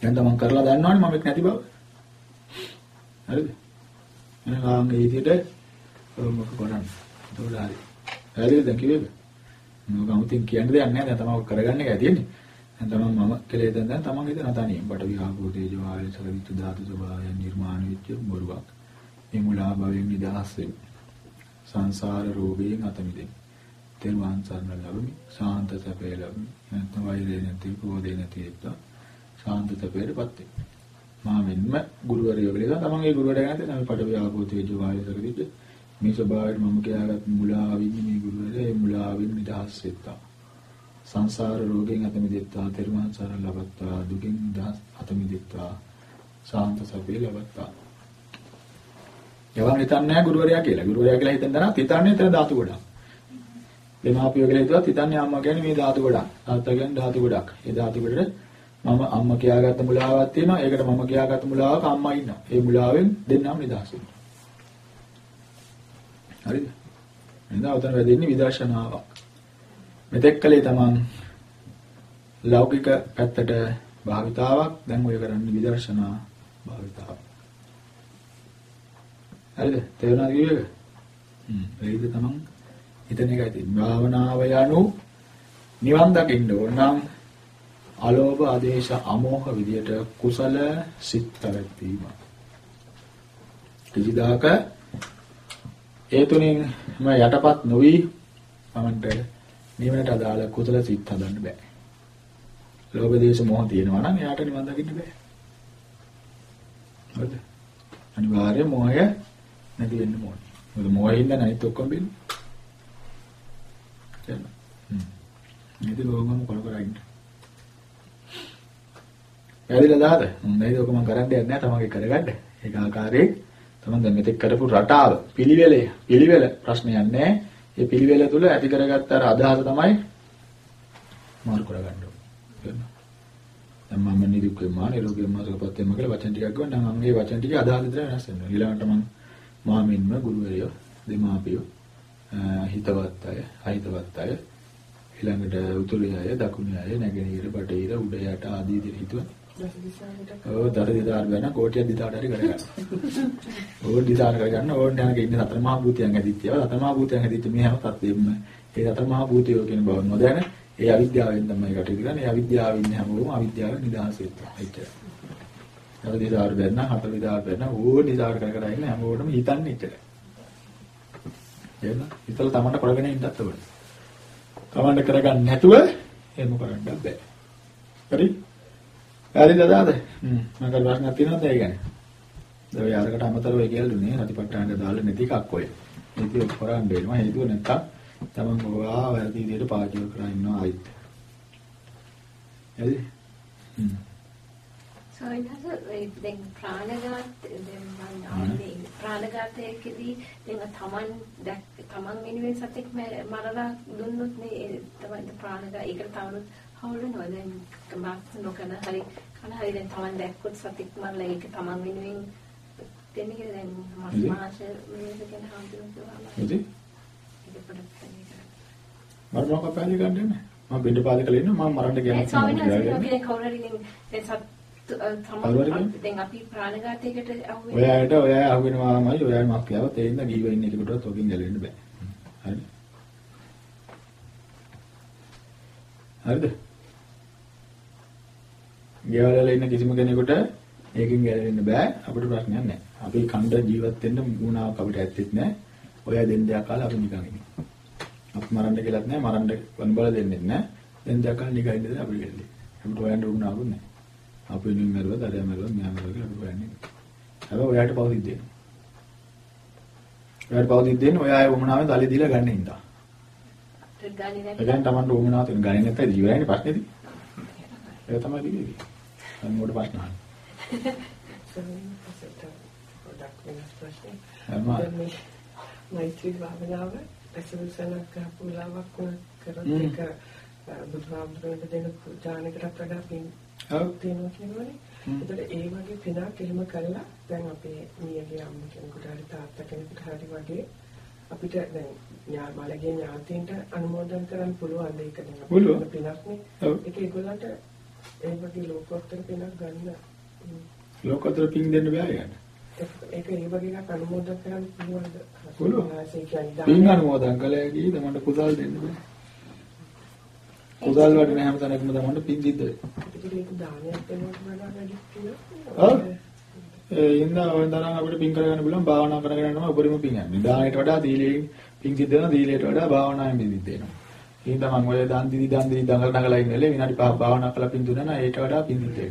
දැන් තමන් කරලා දන්නවනේ මම එක් නැති බව. හරිද? එහෙනම් ආන්ගේ විදිහට මොකක් කරන්නේ? ඒක හරි. හරිද දැන් කිව්වද? මොකක් 아무තින් කියන්න දෙයක් නැහැ. දැන් තමයි කරගන්න එකයි තියෙන්නේ. දැන් තමයි මම කෙලේ දැන් දැන් තමන් හිතන තනියෙන් බට විහාපෝ තේජෝ ආයස සවිතු ධාතු ස්වභාවය නිර්මාණ වෙච්ච බොරුවක්. මේ මුලා භවයෙන් නිදහස් වෙන්න. සංසාර රෝගයෙන් අත මිදෙන්න. තෙරුවන් සරණ ලැබෙමි. ශාන්ත සැපේ ලැබෙමි. නැත්නම් වෛරය නැති, ක්‍රෝධය නැති එක්ක ශාන්ත සැපේටපත් වෙන්න. මා මෙන්ම ගුරුවරයෝ කියලා තමන්ගේ ගුරුවරයා ගැන තමයි පඩ ව්‍යාපෝ තේජෝ ආයස සවිතු මේ ස්වභාවයෙන් මම කියාගත් මුලාවින් මේ ගුරුවරයා ඒ මුලාවින් නිදහස් වෙත්තා. සංසාර රෝගයෙන් අත මිදෙත්තා, තෙරුවන් සරණ ලබත්තා, දුකින් නිදහස් අත මිදෙත්තා, ශාන්ත සැපේ ලබත්තා. යවන් හිතන්නේ නැහැ ගුරුවරයා කියලා. ගුරුවරයා කියලා හිතන තරම් හිතන්නේ එතන ධාතු ගොඩක්. දෙමාපියෝ කියලා හිතුවත් හිතන්නේ අම්මා කියන්නේ මේ ධාතු ගොඩක්. තාත්තා කියන්නේ ධාතු ගොඩක්. ඒ ධාතු ගොඩට මම අම්මා කියාගත්ත මුලාවක් තියෙනවා. ඒකට මම කියාගත්ත මුලාවක අම්මා ඉන්නවා. ඒ මුලාවෙන් දෙන්නම නිදහස් වෙනවා. හරිද? එහෙනම් උතන වැදෙන්නේ විදර්ශනාවක්. මෙතෙක් කලේ තමන් ලෞකික පැත්තට භාවිතාවක් දැන් ඔය කරන්නේ විදර්ශනා භාවිතාවක්. හරිද? තේරුණාද කිව්වේක? හ්ම්. ඒකද තමන් හිතන එකයි තියෙන්නේ. භාවනාව යනු නිවන් දකින්න ඕන නම් අලෝභ ආදේශ අමෝහ විදියට කුසල සිත් පැවැත්වීම. කිසිදාක ඒ තුنين ම යටපත් නොවි මමන්ට නිවනට අදාළ කුසල සිත් හදන්න බෑ. ලෝභ දේශ මොහ තියෙනවා නම් එයාට නිවන් දකින්න බෑ. හරිද? අනිවාර්ය මොහය නැති වෙන්න ඕනේ. මොකද මොහයෙන් නැයිත් ඔක්කොම බින්නේ. එහෙනම්. හ්ම්. මේක ලෝකම කර ඉන්න. පැහැදිලිද දාද? නේද ඔක මම කරන්න දෙයක් නෑ තමන්ගේ කරගන්න. ඒක ආකාරයේ තමන් දැන් මෙතෙක් කරපු රටාව පිළිවෙලේ පිළිවෙල ප්‍රශ්නයක් නෑ. ඒ පිළිවෙල තුල ඇති කරගත්ත අර අදහස තමයි මාරු කරගන්න ඕනේ. දැන් මම නිදුක් වෙනවා නිරෝගී සුවපත් වෙනවා කියලා වචන ටිකක් ගන්න නම් මේ වචන ටික අදහස විතර වෙනස් වෙනවා. ඊළඟට මම මාමින්ම ගුරුවරයෝ දෙමාපියෝ හිතවත් අය අහිතවත් අය ඊළඟට උතුරු අය දකුණු අය නැගෙනහිර බටහිර උඩ යට ආදී විදිහට හිතුවා. ඔව් දර දිදාර ගන්න කෝටියක් දිදාට හරි කරගන්න. ඕන් දිදාර කරගන්න ඕන් යනක ඉන්න සතර මහා භූතයන් ඒවා සතර මහා භූතයන් ඇදිච්ච මේ හැම තත්ත්වෙම ඒ සතර මහා භූතයෝ කියන බව නොදැන ඒ අවිද්‍යාවෙන් තමයි කටයුතු කරන්නේ. ඒ අවිද්‍යාවෙන් ඉන්න හැමෝම අවිද්‍යාවෙන් නිදහස් වෙනවා. එච්චර. දර දිදාර ගන්න හතර දිදාර ගන්න ඕන් දිදාර කර කර ඉන්න හැමෝටම හිතන්නේ එච්චරයි. එහෙනම් හිතලා තමන්ට කරගෙන ඉන්නත් ඕනේ. තමන්ට කරගන්න නැතුව එහෙම කරන්න බෑ. හරි? හරිද දාද? හ්ම්. මම කල් ප්‍රශ්නයක් තියෙනවද ඒ ගැන? දැන් ඔය අරකට අමතරව ඒ කියලා දුන්නේ රතිපට්ඨානට දාලා නැති එකක් ඔය. ඒක ඔක් කරන් දෙනවා. හේතුව නැත්තම් තමන් ඔයා වැරදි විදිහට පාවිච්චි කරලා ඉන්නවා ආයිත්. හරි? හ්ම්. සෝයිනස දැන් ප්‍රාණඝාත දැන් මම ආන්නේ ප්‍රාණඝාතයේදී දැන් තමන් තමන් වෙනුවෙන් සතෙක් මරලා දුන්නොත් මේ තමයි ප්‍රාණඝාත ඒකට තවනුත් හවුල් වෙනවා දැන් මාස් නොකන හරි කන හරි දැන් තමන් දැක්කොත් සතෙක් මරලා ඒක තමන් වෙනුවෙන් දෙන්නේ කියලා දැන් මාස් මාස මේක ගැන හඳුන්වනවා ඉතින් මම මොකක් කරන්නේ නැහැ. මම බින්ද පාද කළේ ඉන්න මම මරන්න කියන්නේ. ස්වාමීන් වහන්සේ කවුරු හරි දැන් සත් තමන් දැන් අපි ප්‍රාණඝාතයකට අහුවෙන්නේ. ඔය ඇයට ඔය අහුවෙනවාමයි ඔය ඇය මක්කියාව තේින්න ගීව ඉන්න එකකටවත් ඔකින් ගැලවෙන්න බෑ. හරි. හරිද? ගෙවල් වල ඉන්න කිසිම කෙනෙකුට ඒකෙන් ගැලවෙන්න බෑ. අපිට ප්‍රශ්නයක් නැහැ. අපි කණ්ඩ ජීවත් වෙන්න මුණාවක් අපිට ඇත්තෙත් නැහැ. ඔය දෙන්න දෙයක් කාලා අපි නිකන් ඉන්නේ. අපි මරන්න කියලාත් නැහැ, මරන්න වන බල දෙන්නෙත් නැහැ. දෙන්න දෙයක් කාලා නිකන් ඉඳලා අපි ගෙල්ලේ. අපිට හොයන්න උනාවුත් නැහැ. අපි නින් මරුවා, දරයා මරුවා, මෙයා මරුවා කියලා අපි හොයන්නේ. හැබැයි ඔයාට පව් සිද්ධ වෙනවා. ඔයාට පව් සිද්ධ වෙන්නේ ඔයා ඒ වමනාවෙන් තලි දීලා ගන්න හින්දා. ගානේ ඒ කියන්නේ Tamanට වමනාව තියෙන ගන්නේ නැත්නම් ජීවයනේ ප්‍රශ්නේදී. ඒක තමයි දිගේ. අන්න මොකට ප්‍රශ්න අහන්නේ. දැන් මෛත්‍රී භාවනාව ඇසුරුසනක් පුලාවක් කරත් හ්ම්. ඒක බුදුහාමුදුරන්ට දෙන දානකටත් වඩා ඔව්. තියෙනවා කියනවනේ. ඒතර ඒ වගේ පිනක් එහෙම කළා දැන් අපේ මියගේ අම්ම කෙනෙකුට හරි තාත්තා කෙනෙකුට හරි වගේ අපිට දැන් ඥා මලගේ ඥාතීන්ට අනුමෝදන් කරන්න පුළුවන් ඒක දැන් පුළුවන්. පිනක්නේ. ඒක ඒගොල්ලන්ට ඒ වගේ ලෝකෝත්තර පිනක් ගන්න හ්ම්. ලෝකතර පින් දෙන්න බෑ යන්න. ඒක ඒ වගේ එකක් අනුමෝදන් කරන්න පුළුවන්ද? පුළුවන්. ඒ කියන්නේ පින්. අනුමෝදන් කළ හැකි තමන්ට කුසල් දෙන්න බෑ. කුසල් වලින් හැම තැනකම තමන්ට පින් සිද්ධ වෙනවා. ඒකට ඉඳලා ඔය තරම් අපිට පින් කරගන්න පුළුවන් භාවනා කරගෙන යනවා උපරිම පින් යන්නේ. දානයට වඩා දීලේ පින් සිද්ධ වෙනවා දීලයට වඩා භාවනාවෙන් පින් සිද්ධ වෙනවා. ඉතින් තමන් ඔය දන් දීදි දන් දීදි දඟල දඟල ඉන්නලේ විනාඩි 5ක් භාවනා කරලා පින් දුන්නා නම් ඒට වඩා පින් ස්වභාවය.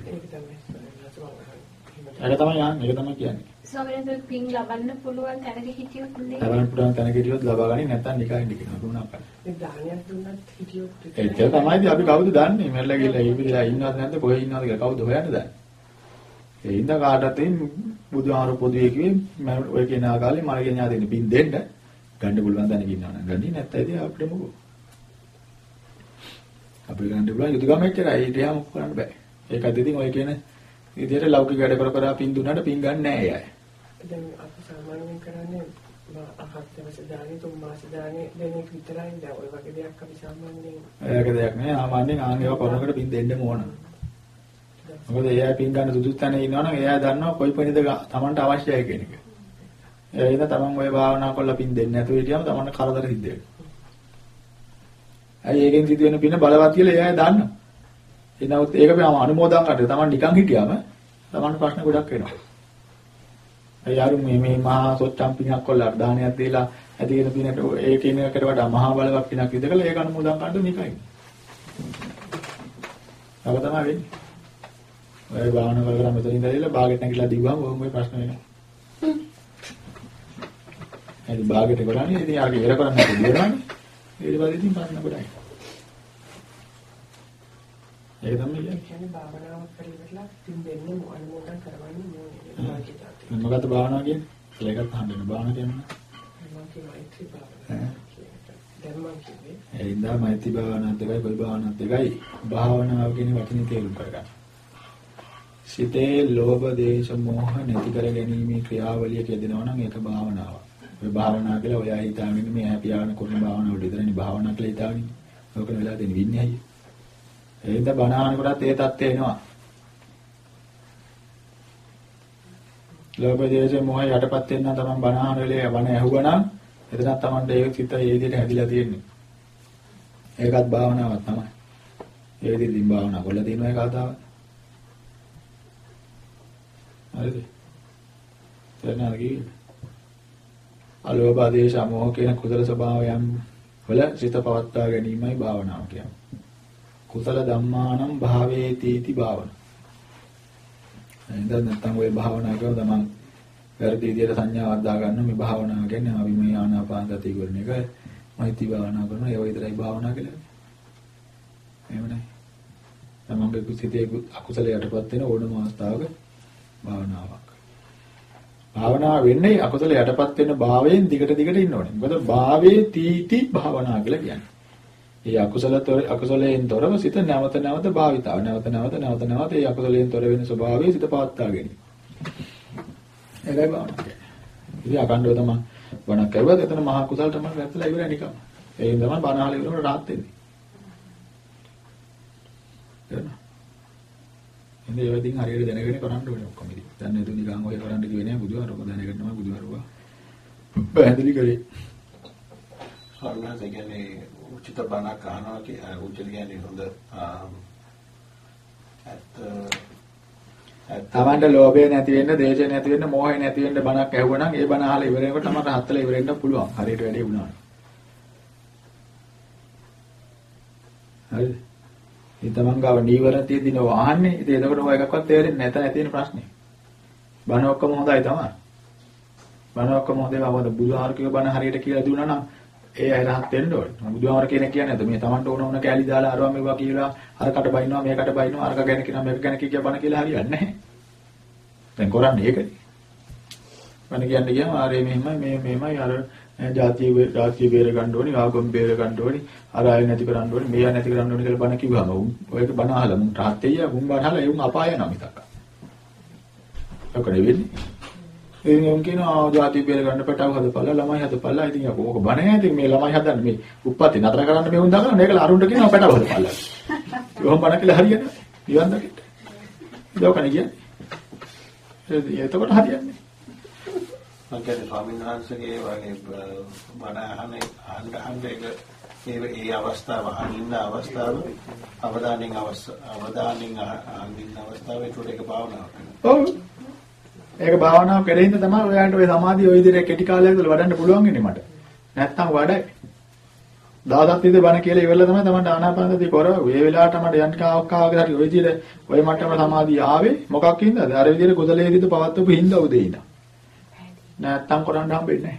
ඒක තමයි යන්නේ. ඒක තමයි කියන්නේ. ස්වාමීන් වහන්සේ පින් ලබන්න පුළුවන් තැනක හිටියොත් නේ. ලබන්න පුළුවන් තැනක හිටියොත් ලබා ගන්නේ නැත්නම් නිකන් ඉඳිනවා. දුන්නා අපට. මේ දානයක් දුන්නත් හිටියොත් එච්චර තමයි අපි කවුද දන්නේ මෙල්ල ගිහලා ඉවිදලා ඉන්නවද නැද්ද කොහේ ඉන්නවද කියලා කවුද හොයන්න දන්නේ. ඒ හින්දා කාටත් ඉතින් බුදුහාර පොදුවේ කිව්වේ ඔය කියන ආකාරයෙන් මලගේ ඥාතින් පින් දෙන්න ගන්න පුළුවන් දැනග ඉන්නවනම් ගන්නේ නැත්නම් ඉතින් අපිට මොකෝ. අපිට ගන්න පුළුවන් යුතුයකම එච්චරයි ඊට යා මොකක් කරන්න බෑ. ඒකත් ඉතින් ඔය කියන විදිහට ලෞකික වැඩ කර කර පින් දුන්නාට පින් ගන්න නෑ අය. දැන් අපි සාමාන්‍යයෙන් කරන්නේ අහත් දවස් දානේ තුන් මාස දානේ දෙන එක විතරයි දැන් ඔය වගේ දෙයක් අපි සාමාන්‍යයෙන් ඒක දෙයක් නෑ. ආමාන්‍යයෙන් ආන් ඒවා කරනකොට පින් දෙන්නම ඕන. මොකද එයා පින් ගන්න සුදුසු තැන ඉන්නවනම් එයා දන්නවා කොයි පණිද තමන්ට අවශ්‍යයි කියන එක. ඒ හින්දා තමන් ඔය භාවනා කරලා පින් දෙන්නේ නැතුව හිටියම තමන්ට කරදර සිද්ධ වෙනවා. ඇයි ඒකෙන් සිදු වෙන පින බලවත් කියලා එයා දන්නවා. එනවත් ඒක මේ අනුමෝදන් කරලා තමන් නිකන් හිටියම තමන්ට ප්‍රශ්න ගොඩක් වෙනවා. ඒ යාරු මේ මේ මහා සොච්චම් පිනක් කොල්ලා දානයක් දීලා ඇදගෙන පිනට ඒ කියන එකට වඩා මහා බලවත් පිනක් ඉදකලා ඒක අනුමෝදන් කරන්න නිකයි. ඒක තමයි වෙන්නේ. ඔය භාවනා කර කර මෙතන ඉඳලා බාගෙට නැගිටලා දිව්වම ඔහොම ඔය ප්‍රශ්න වෙනවා. එහේ බාගෙට කරන්නේ ඉතින් ආගේ ඉර කරන්නේ නැතුව දිනවනේ. ඊට පස්සේ ඉතින් ප්‍රශ්න ගොඩයි. ඒක තමයි කියන්නේ. කියන්නේ භාවනාවක් කරලා පින් දෙන්න අනුමෝදන් කරවන්න ඕනේ මාගේ දාතේ. මොකද්ද භාවනාව කියන්නේ? කියලා එකක් අහන්න වෙන භාවනාව කියන්නේ. කිය මෛත්‍රී භාවනාව දැන් මම කිව්වේ ඒ ඉඳා මෛත්‍රී භාවනාවත් එකයි කොයි භාවනාවත් එකයි භාවනාව කියන වචනේ තේරුම් කරගන්න. සිතේ ලෝභ දේශ මොහ නැති කර ගැනීමේ ක්‍රියාවලිය කියදෙනවා නම් ඒක භාවනාවක්. ඔය භාවනාව කියලා ඔයා හිතාගෙන මේ හැපියාන කරන භාවනාව විතරනේ භාවනාව කියලා හිතාගෙන. ඕක වෙලා ඇයි? ඒ හින්දා බණ අහනකොටත් ඒ தත්ත්වය එනවා. ලෝභ දේශ මොහ යටපත් වෙන්න තමයි බණ අහන වෙලේ බණ ඇහුවනම් එතනත් Tamanට ඒක සිත ඒ විදිහට හැදිලා තියෙන්නේ. ඒකත් භාවනාවක් තමයි. ඒ විදිහින් භාවනා කරලා තියෙන එක කතාව. හරිද? තේරෙනවද කිව්වේ? අලෝභ ආදේශ අමෝහ කියන කුසල ස්වභාවයන් වල සිත පවත්වා ගැනීමයි භාවනාව කියන්නේ. කුසල ධම්මානම් භාවේතීති භාවන. එහෙනම් නැත්තම් ওই භාවනාව කරන තමන් වැරදි විදියට සංඥාවක් දාගන්න මේ භාවනාව කියන්නේ අපි මේ ආනාපාන සතිය කරන එක මෛත්‍රී භාවනා කරනවා ඒ විතරයි භාවනා කියලා. එහෙම නැහැ. තමන්ගේ කුසිතේ අකුසලයටපත් වෙන ඕනම අවස්ථාවක භාවනාවක්. භාවනාව වෙන්නේ අකුසල යටපත් වෙන භාවයෙන් දිගට දිගට ඉන්න ඕනේ. මොකද භාවයේ තීති භාවනා කියලා කියන්නේ. ඒ අකුසලතර අකුසලයෙන් තොරව සිත නැවත නැවත භාවිතාව. නැවත නැවත නැවත නැවත ඒ අකුසලයෙන් තොර වෙන ස්වභාවයේ සිත පවත්වා ගැනීම. ඒකයි භාවනාව. ඉතින් අකණ්ඩව තමයි බණක් කරුවත් එතන මහා කුසල තමයි වැත්තලා ඉවරයි නිකන්. ඒ හින්දා තමයි බණ අහලා ඉවරනකොට rahat වෙන්නේ. තේරෙනවද? ඉතින් ඒවා ඉතින් හරියට දැනගෙන කරන්න ඕනේ ඔක්කොම ඉතින්. දැන් නේද නිකන් ඔය කරන්න කිව්වේ නෑ බුදුහාරක දැනගෙන තමයි බුදුහාරුවා. පැහැදිලි කරේ. ස්වාමීන් කියන්නේ උචිත බණක් අහනවා කිය උචිත කියන්නේ හොඳ ඇත්ත ඇත්ත තමන්ට ලෝභය නැති වෙන්න, දේශය නැති වෙන්න, මෝහය නැති වෙන්න බණක් ඇහුවනම් ඒ බණ අහලා ඉවර වෙනකොට තමයි රහත්ලා ඉවර වෙන්න පුළුවන්. හරියට වැඩේ වුණා. හරිද? ඉතින් තමන් ගාව නීවරණ තියෙදින ඔය අහන්නේ. ඉතින් එතකොට ඔය එකක්වත් තේරෙන්නේ නැත නැති වෙන ප්‍රශ්නේ. බණ ඔක්කොම හොඳයි තමයි. බණ ඔක්කොම හොඳයි වවද බුදුහාරකිය බණ හරියට කියලා දුන්නා නම් ඒ අය රහත් වෙන්න ඕනේ. බුදුහාමර කෙනෙක් කියන්නේ නැද්ද මේ Tamanට ඕන ඕන කෑලි දාලා අරවා මේවා කියලා අරකට බයින්නවා මේකට බයින්නවා අරක ගැන කියනවා මේක ගැන කිය බණ කියලා හරියන්නේ නැහැ. දැන් කරන්නේ ඒකනේ. බණ කියන්නේ කියම ආරේ මෙහෙම මේ මෙහෙමයි අර ජාතිය ජාතිය බේර ගන්න ඕනි ආගම බේර ගන්න ඕනි අර අය නැති කරන්න ඕනි මේ අය නැති කරන්න ඕනි කියලා බණ කිව්වම උන් ඔයක බණ අහලා මුන් රහත් වෙయ్యා මුන් බණ අහලා ඒ උන් අපාය යනවා මිතක්. ඔක නෙවෙයි. ඉතින් උන් කියනවා ජාති බේර ගන්න පැටව හදපල්ලා ළමයි හදපල්ලා. ඉතින් අපෝ ඕක බණ ඈ ඉතින් මේ ළමයි හදන්න මේ උප්පත්ති නතර කරන්න මේ උන් දාගන්න මේකල අරුන්ට කියනවා පැටව හදපල්ලා. ඒවම බණ කියලා හරියන්නේ. නිවන් දකිට. ඒකනේ කියන්නේ. එතකොට හරියන්නේ. මම කියන්නේ ස්වාමීන් වහන්සේගේ වගේ බණ අහන අහන්න අහන්න ඒක ඒ ඒ අවස්ථාව අහන්න ඉන්න අවස්ථාව අවදානෙන් අවදානෙන් අහන්න ඉන්න අවස්ථාව ඒකට ඒක භාවනාවක් වෙනවා. ඔව්. ඒක භාවනාව කෙරෙහිඳ තමයි ඔයාලට ওই සමාධිය ওই විදිහට කෙටි කාලයක් තුළ වඩන්න පුළුවන් වෙන්නේ මට. නැත්තම් වඩයි. දවසක් තිස්සේ බණ කියලා ඉවරලා තමයි තමන්ට ආනාපානසතිය කරව. ඒ වෙලාවට මට යන් කාවක් කාවගේ හරි ওই විදිහට ওই මට්ටම සමාධිය ආවේ මොකක් හින්දාද? අර විදිහට කුසලයේදීද පවත්වපු හින්දා උදේ ඉඳන්. නැත්තම් කරන්න හම්බෙන්නේ නැහැ.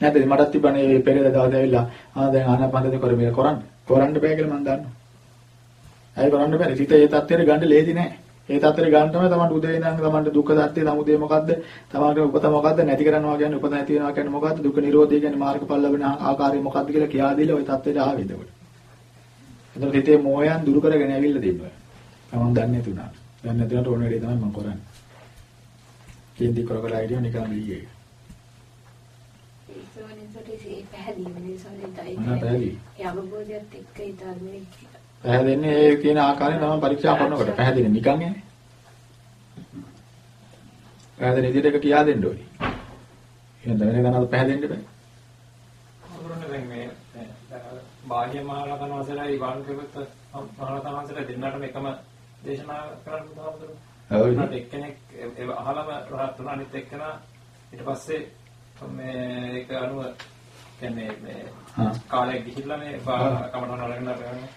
නැත්නම් මටත් තිබ්බනේ පෙරේද දවස් ඇවිල්ලා ආ දැන් ආනාපානසතිය කර මේක කරන්න. කරන්න බෑ කියලා මම දන්නවා. ඇයි කරන්න බැරි? සිත ඒ තත්ත්වයට ගන්න ලේසි නෑ. ඒ තත්ත්වෙට ගන්න තමයි තමන්ට උදේ ඉඳන් තමන්ට දුක්ඛ සත්‍ය සමුදය මොකද්ද? තමන්ට උපත මොකද්ද? නැති කරනවා කියන්නේ උපත නැති වෙනවා කියන්නේ මොකද්ද? දුක්ඛ නිරෝධය කියන්නේ මාර්ගඵල ලැබෙන ආකාරය මොකද්ද කියලා කියා දීලා ওই තත්ත්වෙට ආවෙද උඩ. එතකොට හිතේ මෝහයන් දුරු කරගෙන ඇවිල්ලා දෙන්නවා. තමන් දන්නේ නැතුණා. දන්නේ නැතුණට ඕන වැඩේ තමයි මම කරන්නේ. කේන්ති කර කර හිටියෝ නිකන් ගියේ. සෝනිසටි පැහැදිලි සෝනිතයි. මොනවා පැහැදිලි? ඒ අවබෝධයත් එක්ක ඒ ධර්මයේ පැහැදෙන්නේ ඒ කියන ආකාරයෙන් තමයි පරීක්ෂා කරනකොට පැහැදෙන්නේ නිකන් නේ. පැහැදෙන විදිහට එක කියා දෙන්න ඕනේ. එහෙනම් දැනෙන ගන්නත් පැහැදෙන්න බෑ. අඳුරන්නේ දැන් මේ බාහ්‍ය මහලකන වසලයි වාන්කෙවත් මහලකන වසලයි දෙන්නටම එකම දේශනා කරන්න බුදුහාමුදුරුවෝ. ඔව්. එක්කෙනෙක් ඒ අහලම රහත් වුණා අනිත් එක්කෙනා ඊට පස්සේ මේ ඒක අනුව කියන්නේ මේ. කාලයක් ගිහිල්ලා මේ කමටහන අරගෙන.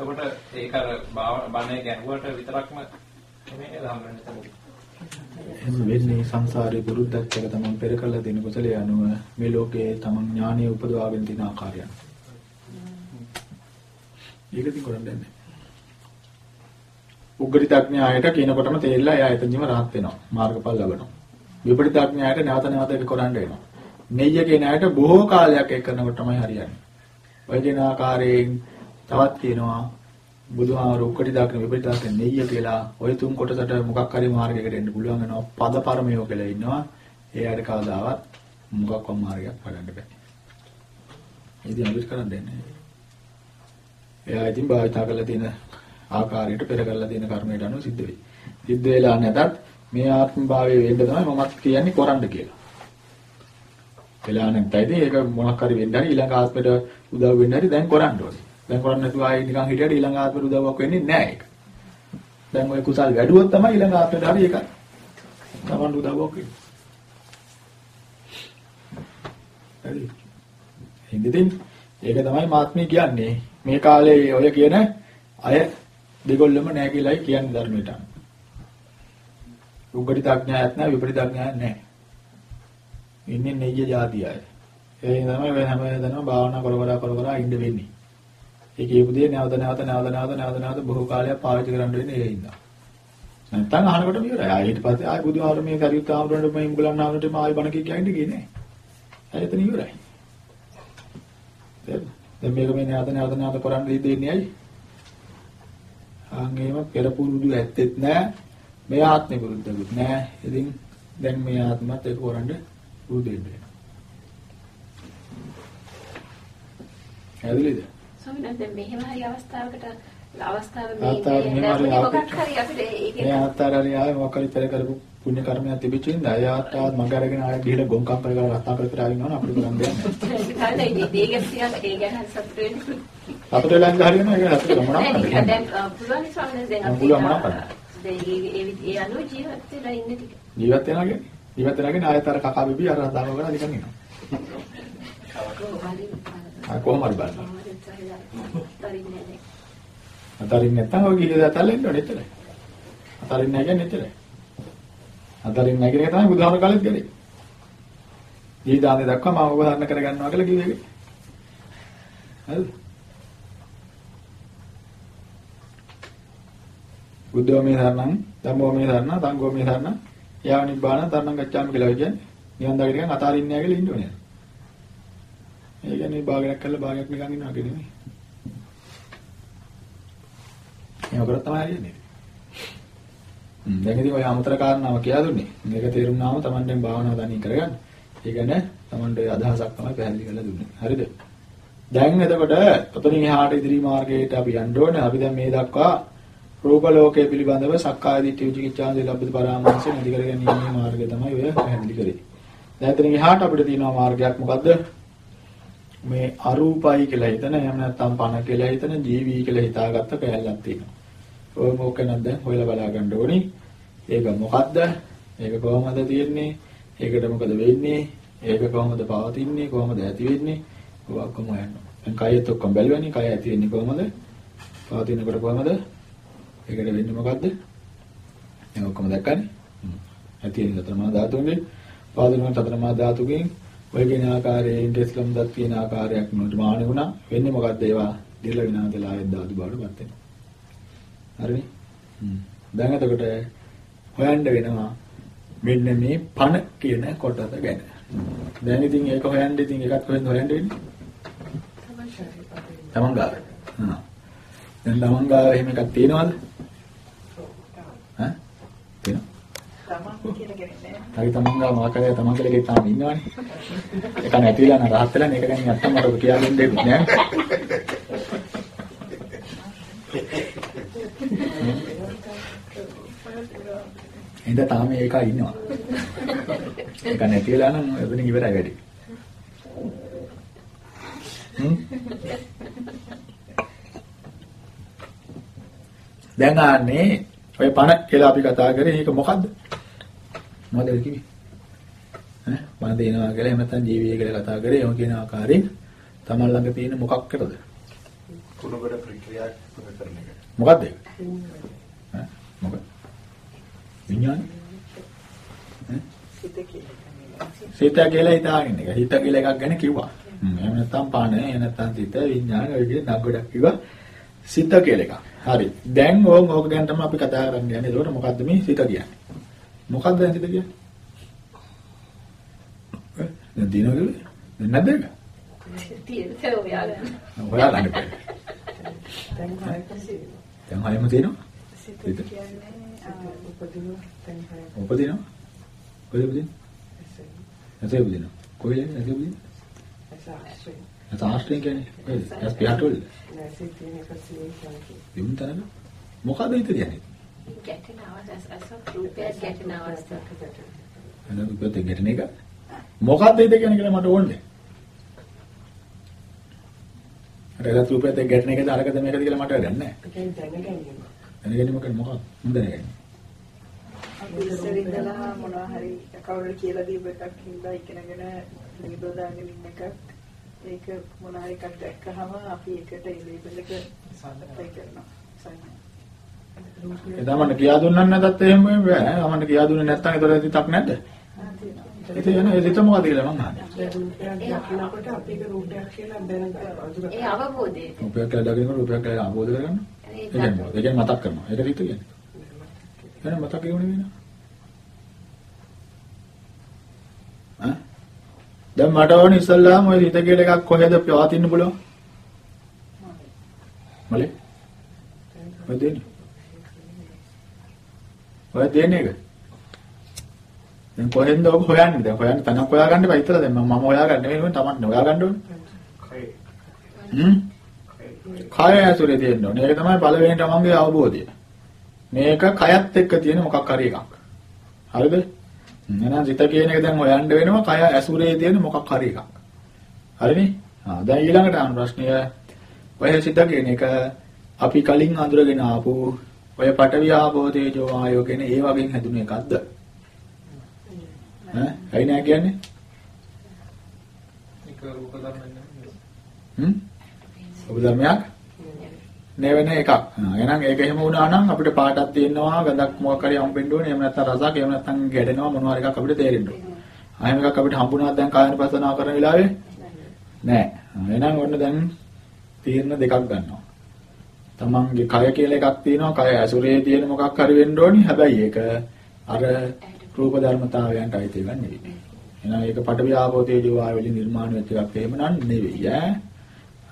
එතකොට ඒක අර භාව- බණේ ගැහුවට විතරක්ම නෙමෙයි ධම්මනේ තමයි. එහෙම වෙන්නේ සංසාරේ පුරුද්දක් එක තමන් පෙර කළ දෙන කුසලයේ අනුව මේ ලෝකයේ තමන් ඥානිය උපදවාගෙන තියෙන ආකාරය. ඒක ඉතින් කරන්නේ නැහැ. උග්ගරිතඥායට කියනකොටම තේරිලා එයා එතනදිම rahat වෙනවා. මාර්ගඵල ලබනවා. විපරිතඥායට නැවත නැවත ඒක කරන්න වෙනවා. නෙయ్య කියන අයට බොහෝ කාලයක් ඒක කරනකොට තමයි හරියන්නේ. ඔය කියන ආකාරයෙන් තවත් කියනවා බුදුහාමර උක්කටි දාගෙන විපරිතඥ නෙయ్య කියලා ඔය තුන් කොටසට මොකක් හරි මාර්ගයකට එන්න පුළුවන් වෙනවා. පද පරමයෝ කියලා ඉන්නවා. ඒ අයට කවදාවත් මොකක්වත් මාර්ගයක් වඩන්න බෑ. ඉතින් අපිට කරන්න දෙන්නේ නැහැ. එයා ඉතින් භාවිතා කරලා තියෙන ආකාරයට පෙර කරලා තියෙන කර්මයට අනුව සිද්ධ වෙයි. සිද්ධ වෙලා නැතත් මේ ආත්ම භාවයේ වෙන්න තමයි මමත් කියන්නේ කරන්න කියලා. වෙලා නැත්නම් ඒක මොනක් හරි වෙන්න හරි ඊළඟ ආත්මෙට උදව් වෙන්න හරි දැන් කරන්න ඕනේ. දැන් කරන්නේ නැතුව ආයේ නිකන් හිටියට ඊළඟ ආත්මෙට උදව්වක් වෙන්නේ නැහැ ඒක. දැන් ඔය කුසල් වැඩුවොත් තමයි ඊළඟ ආත්මෙට හරි ඒක. තමන්ට උදව්වක් වෙන්නේ. හරි. හින්දින් ඒක තමයි මාත්මය කියන්නේ. මේ කාලේ ඔය කියන අය දෙගොල්ලම නැහැ කියලායි කියන්නේ ධර්මයට. උග්ගටි තාඥායත් නැහැ විපටි තාඥායත් නැහැ. ඉන්නේ නෙయ్య જાතිය අය. ඒ තමයි වෙන හැම වෙලාවෙම භාවනා කර කර කර කර ඉඳ වෙන්නේ. ඒ කියපු දේ නැවත නැවත නැවත නැවත නැවත නැවත බොහෝ කාලයක් පාවිච්චි කරන්න වෙන්නේ ඒ හින්දා. නැත්තම් අහනකොටම ඉවරයි. ආයෙ ඊට පස්සේ ආයෙ බුදුහාමර මේ කරියුත් ආමරණයට මේ මුගලන් ආමරණයට ආයෙ බණ කිය කියන්න ගියේ නෑ. ආයෙ එතන ඉවරයි. දැන් මේක මේ නැවත නැවත නැවත කරන්න දෙන්නේ ඇයි? ආන්ගේම පෙර පුරුදු ඇත්තෙත් නෑ. මේ ආත්මේ පුරුද්දකුත් නෑ. ඉතින් දැන් මේ ආත්මත් ඒක කරන්න පුරුදු වෙන්න වෙනවා. ඇදලිද? ස්වාමීන් වහන්සේ මෙහෙම හරි අවස්ථාවකට අවස්ථාව අවස්ථාව මෙහෙම හරි මේ ආපෙත්. මොකක් හරි අපිට ඒක මේ ආත්තාරණිය ආයේ මොකක් හරි පෙර කරපු පුණ්‍ය කර්මයක් තිබිච්ච ඉඳලා අය ආත්තාවත් මග අරගෙන ආයෙ ගිහලා ගොංකම් කර කර රත්තා කර කර ආවිනවනම් අපිට කරන්න දෙයක් නෑ. හරි ඒ ගැන ඒ ගැන සතුටු වෙන්න අපිට වෙලා ඉඳ හරියනවා ඒක හතර මොනවා නෑ කරන්නේ? දැන් අ, පුළුවන් ස්වාමීන් වහන්සේ දැන් දැන් අපි පුළුවන් මොනවා කරන්නේ? දැන් ඒ ඒ ඒ අනුව ජීවත් වෙලා ඉන්න ටික. ජීවත් වෙනවා කියන්නේ. ජීවත් වෙනවා කියන්නේ ආයෙත් අර කකා බිබී අර දාම කරලා නිකන් ඉන්නවා. හරි ආ කොහොම හරි බලන්න. හරි තරින්නේ නෑ. අතරින් නැත්තම් ඔය ගිහිල්ලා අතල්ලෙන්න ඕනේ එතන. අතරින් නැහැ කියන්නේ එතන. අතරින් නැහැ කියන එක තමයි බුදුහාම කාලෙත් ගලේ. ජීවිතාන්තය දක්වා මම ඔබ ධර්ම කරගන්නවා කියලා කිව්වේ ඒක. හරිද? බුද්ධෝ මේ ධර්මං ධම්මෝ මේ ධර්ම සංඝෝ මේ ධර්ම යාව නිබ්බාන ධර්මං ගච්ඡාමි කියලා කියන්නේ නිවන් දකින්න අතාරින්නේ නැහැ කියලා ඉන්න ඕනේ. ඒ කියන්නේ භාගයක් කරලා භාගයක් නිකන් ඉන්නවා කියන්නේ නෙමෙයි. එහෙම කරත් තමයි හරියන්නේ. හ්ම් දැන් ඉතින් ඔය අමතර කාරණාව කියලා දුන්නේ. මේක තේරුම්නාම Tamanටම භාවනාව දණී කරගන්න. ඒ කියන්නේ Tamanට ඔය අදහසක් තමයි පැහැදිලි කරලා දුන්නේ. හරිද? දැන් එතකොට ඔතනින් එහාට ඉදිරි මාර්ගයට අපි යන්න ඕනේ. අපි දැන් මේ දක්වා රූප ලෝකයේ පිළිබඳව සක්කාය දිට්ඨි විචිකිච්ඡා දිලබ්බත පරාමාස නැති කර ගැනීමේ මාර්ගය තමයි ඔය පැහැදිලි කරේ. දැන් එතනින් එහාට අපිට තියෙනවා මාර්ගයක් මොකද්ද? මේ අරූපයි කියලා හිතන එහෙම නැත්නම් පණ කියලා හිතන ජීවි කියලා හිතාගත්ත කැලලක් තියෙනවා. ඔය මොකක් නැද්ද හොයලා බලා ගන්න ඕනි. ඒක මොකද්ද? ඒක කොහොමද තියෙන්නේ? ඒකට මොකද වෙන්නේ? ඒක කොහොමද පවතින්නේ? කොහොමද ඇති වෙන්නේ? ඔය ඔක්කොම හොයන්න. දැන් කයත් ඔක්කොම බැලුවනේ. කය ඇති වෙන්නේ කොහොමද? පවතිනකොට කොහොමද? ඒකට වෙන්නේ මොකද්ද? ඒක ඔක්කොම දැක්කනේ. හ්ම්. ඇති වෙන සතර මහා ධාතුන්ගේ පවතින සතර මහා ධාතුගෙන් ඔය කියන ආකාරයෙන් කෙස්ලම් දත් කියන ආකාරයක් නිර්මාණය වුණා. වෙන්නේ මොකද්ද ඒවා? දිර්ල විනාදලා ආයෙත් ධාතු බවට පත් වෙනවා. හරිනේ? හ්ම්. දැන් එතකොට හොයන්න වෙනවා මෙන්න මේ පණ කියන කොටස ගැන. දැන් ඉතින් ඒක හොයන්න ඉතින් එකක් කොහෙන්ද හොයන්න වෙන්නේ? තමන් ගාව. හා. දැන් තමන් ගාව එහෙම එකක් තියෙනවද? ඈ? තියෙනවද? තමන් කියලා කියන්නේ හරි තමන් ගාව මාකරේ තමන් කියලා ගෙත් තාම ඉන්නවනේ. ඒක නැතිලා නේද රහත් වෙලා මේක ගැන නැත්තම් මට ඔබ කියලා දෙන්න දෙන්නේ නෑ. එඳ තාම ඒක ඉන්නවා. ඒක නැතිලා නම් එතනින් ඉවරයි වැඩි. හ්ම් දැන් ආන්නේ ඔය පණ කියලා අපි කතා කරේ මේක මොකද්ද? මොකද කිව්වේ? ඈ මම දෙනවා කියලා එහෙම නැත්නම් ජීවිතය කියලා කතා කරේ එහෙම කියන ආකාරයෙන් තමන් ළඟ තියෙන මොකක් කරද? කුණුගොඩ ප්‍රක්‍රියා කරන එක. මොකද්ද ඒක? ඈ මොකද? විඥාන? ඈ සිත කියලා සිත කියලා හිතාගෙන එක. හිත කියලා එකක් ගැන කිව්වා. හ්ම් එහෙම නැත්නම් පාන එහෙම නැත්නම් සිත විඥාන ඔය විදිහට නම් ගොඩක් කිව්වා. සිත කියලා එකක්. හරි. දැන් ඕක ඕක ගැන තමයි අපි කතා කරන්න යන්නේ. ඒකට මොකද්ද මේ සිත කියන්නේ? මොකද්ද දැන් සිත කියන්නේ? දැන් දිනවල නැද්ද ඒක? තියෙන්නේ ඔයාලා. හොයාගන්න බෑ. දැන් හයම තියෙනවා. සිත. කියන්නේ උපදින දැන් හය උපදිනවා. කොහෙද උපදින්නේ? එසේ නැතේ උපදිනවා. කොහෙද නැතේ උපදින්නේ? එසාස්සේ නැත ආශ්‍රය කියන්නේ. කොහෙද? ඇස් පිටට වල. නැසී තියෙන එක සිලේ කියන්නේ විමුන් තරග. මොකද හිත කියන්නේ? ගැටෙන අවස්ථා අසක් රූපයක් ගැටෙන අවස්ථා. එන දුකත් ගැටෙන එක. මොකද්ද හිත කියන්නේ කියලා මට ඕනේ. රැගත් රූපයත් එක්ක ගැටෙන එකද අරකද මේකද කියලා මට වැඩක් නැහැ. ඒ කියන්නේ දැනගැනීම. දැනගැනීම මොකක්ද මොකක්ද? මම දැනගන්නේ. අපි ඉස්සර ඉඳලා මොනවා හරි කවුරු කියලා දීප එකක් හින්දා ඉගෙනගෙන ලේබල් දාගෙන ඉන්න එකක් ඒක මොනවා එකක් දැක්කහම අපි ඒකට ඒ ලේබල් එක සම්පූර්ණ කරනවා ඒ තමන්ට කියා දුන්නා නැත්නම් එහෙම බෑ. තමන්ට කියා දුන්නේ නැත්නම් ඒතර හිතක් නැද්ද? ඒක යන ඒ හිත මොකද කියලා මම අහන්නේ. ඒ අවබෝධය. රූපයක් කියලා දකිනකොට රූපයක් කියලා අවබෝධ කරගන්න. ඒ කියන්නේ? ඒ කියන්නේ මතක් කරනවා. ඒක හිත කියන්නේ. එහෙනම් මතක් ඒවනේ වෙනවා. ඈ? දැන් මට ඕනේ ඉස්සල්ලාම ওই හිත කියලා එකක් කොහෙද පවතින්න පුළුවන්? මලේ? ඔය දෙන්නේ. ඔය දෙන්නේ එක. දැන් කොහෙන්ද ඔබ හොයන්නේ? දැන් හොයන්න තනක් හොයාගන්න බෑ ඉතල දැන් මම හොයාගන්න නෙවෙයි තමන් හොයාගන්න ඕනේ. හ්ම්? කය ඇතුලේ තියෙන්න ඕනේ. ඒක තමයි පළවෙනි තමන්ගේ අවබෝධය. මේක කයත් එක්ක තියෙන මොකක් හරි එකක්. හරිද? එහෙනම් සිත කියන එක දැන් හොයන්න වෙනවා කය ඇසුරේ තියෙන මොකක් හරි එකක්. හරිනේ? ආ දැන් ඊළඟට අහන ප්‍රශ්නය ඔය සිත කියන එක අපි කලින් අඳුරගෙන ආපු ඔය පඨවි ආපෝ තේජෝ ආයෝ කියන ඒ වගේ හැදුන එකක්ද? ඈ ඇයි නෑ කියන්නේ? ඒක රූප ධර්මයක්. හ්ම්? ඔබ ධර්මයක් නෙවෙන එකක්. එහෙනම් ඒක එහෙම වුණා නම් අපිට පාටක් තියෙනවා ගඳක් මොකක් හරි හම්බෙන්න ඕනේ. එහෙම නැත්නම් රසක්, එහෙම නැත්නම් ගැටෙනවා මොනවා හරි එකක් අපිට තේරෙන්න ඕනේ. ආයෙම එකක් අපිට හම්බුණා දැන් කායන පසනාව කරන වෙලාවේ නෑ. එහෙනම් ඔන්න දැන් තීරණ දෙකක් ගන්නවා. තමන්ගේ කය කියලා එකක් තියෙනවා. කය ඇසුරේ තියෙන මොකක් හරි වෙන්න ඕනි. හැබැයි ඒක අර රූප ධර්මතාවයන්ට අයිති එකක් නෙවෙයි. එහෙනම් ඒක පටවිය ආපෝ තේජෝ වායු වලින් නිර්මාණය වෙච්ච එකක් එහෙම නන් නෙවෙයි ඈ.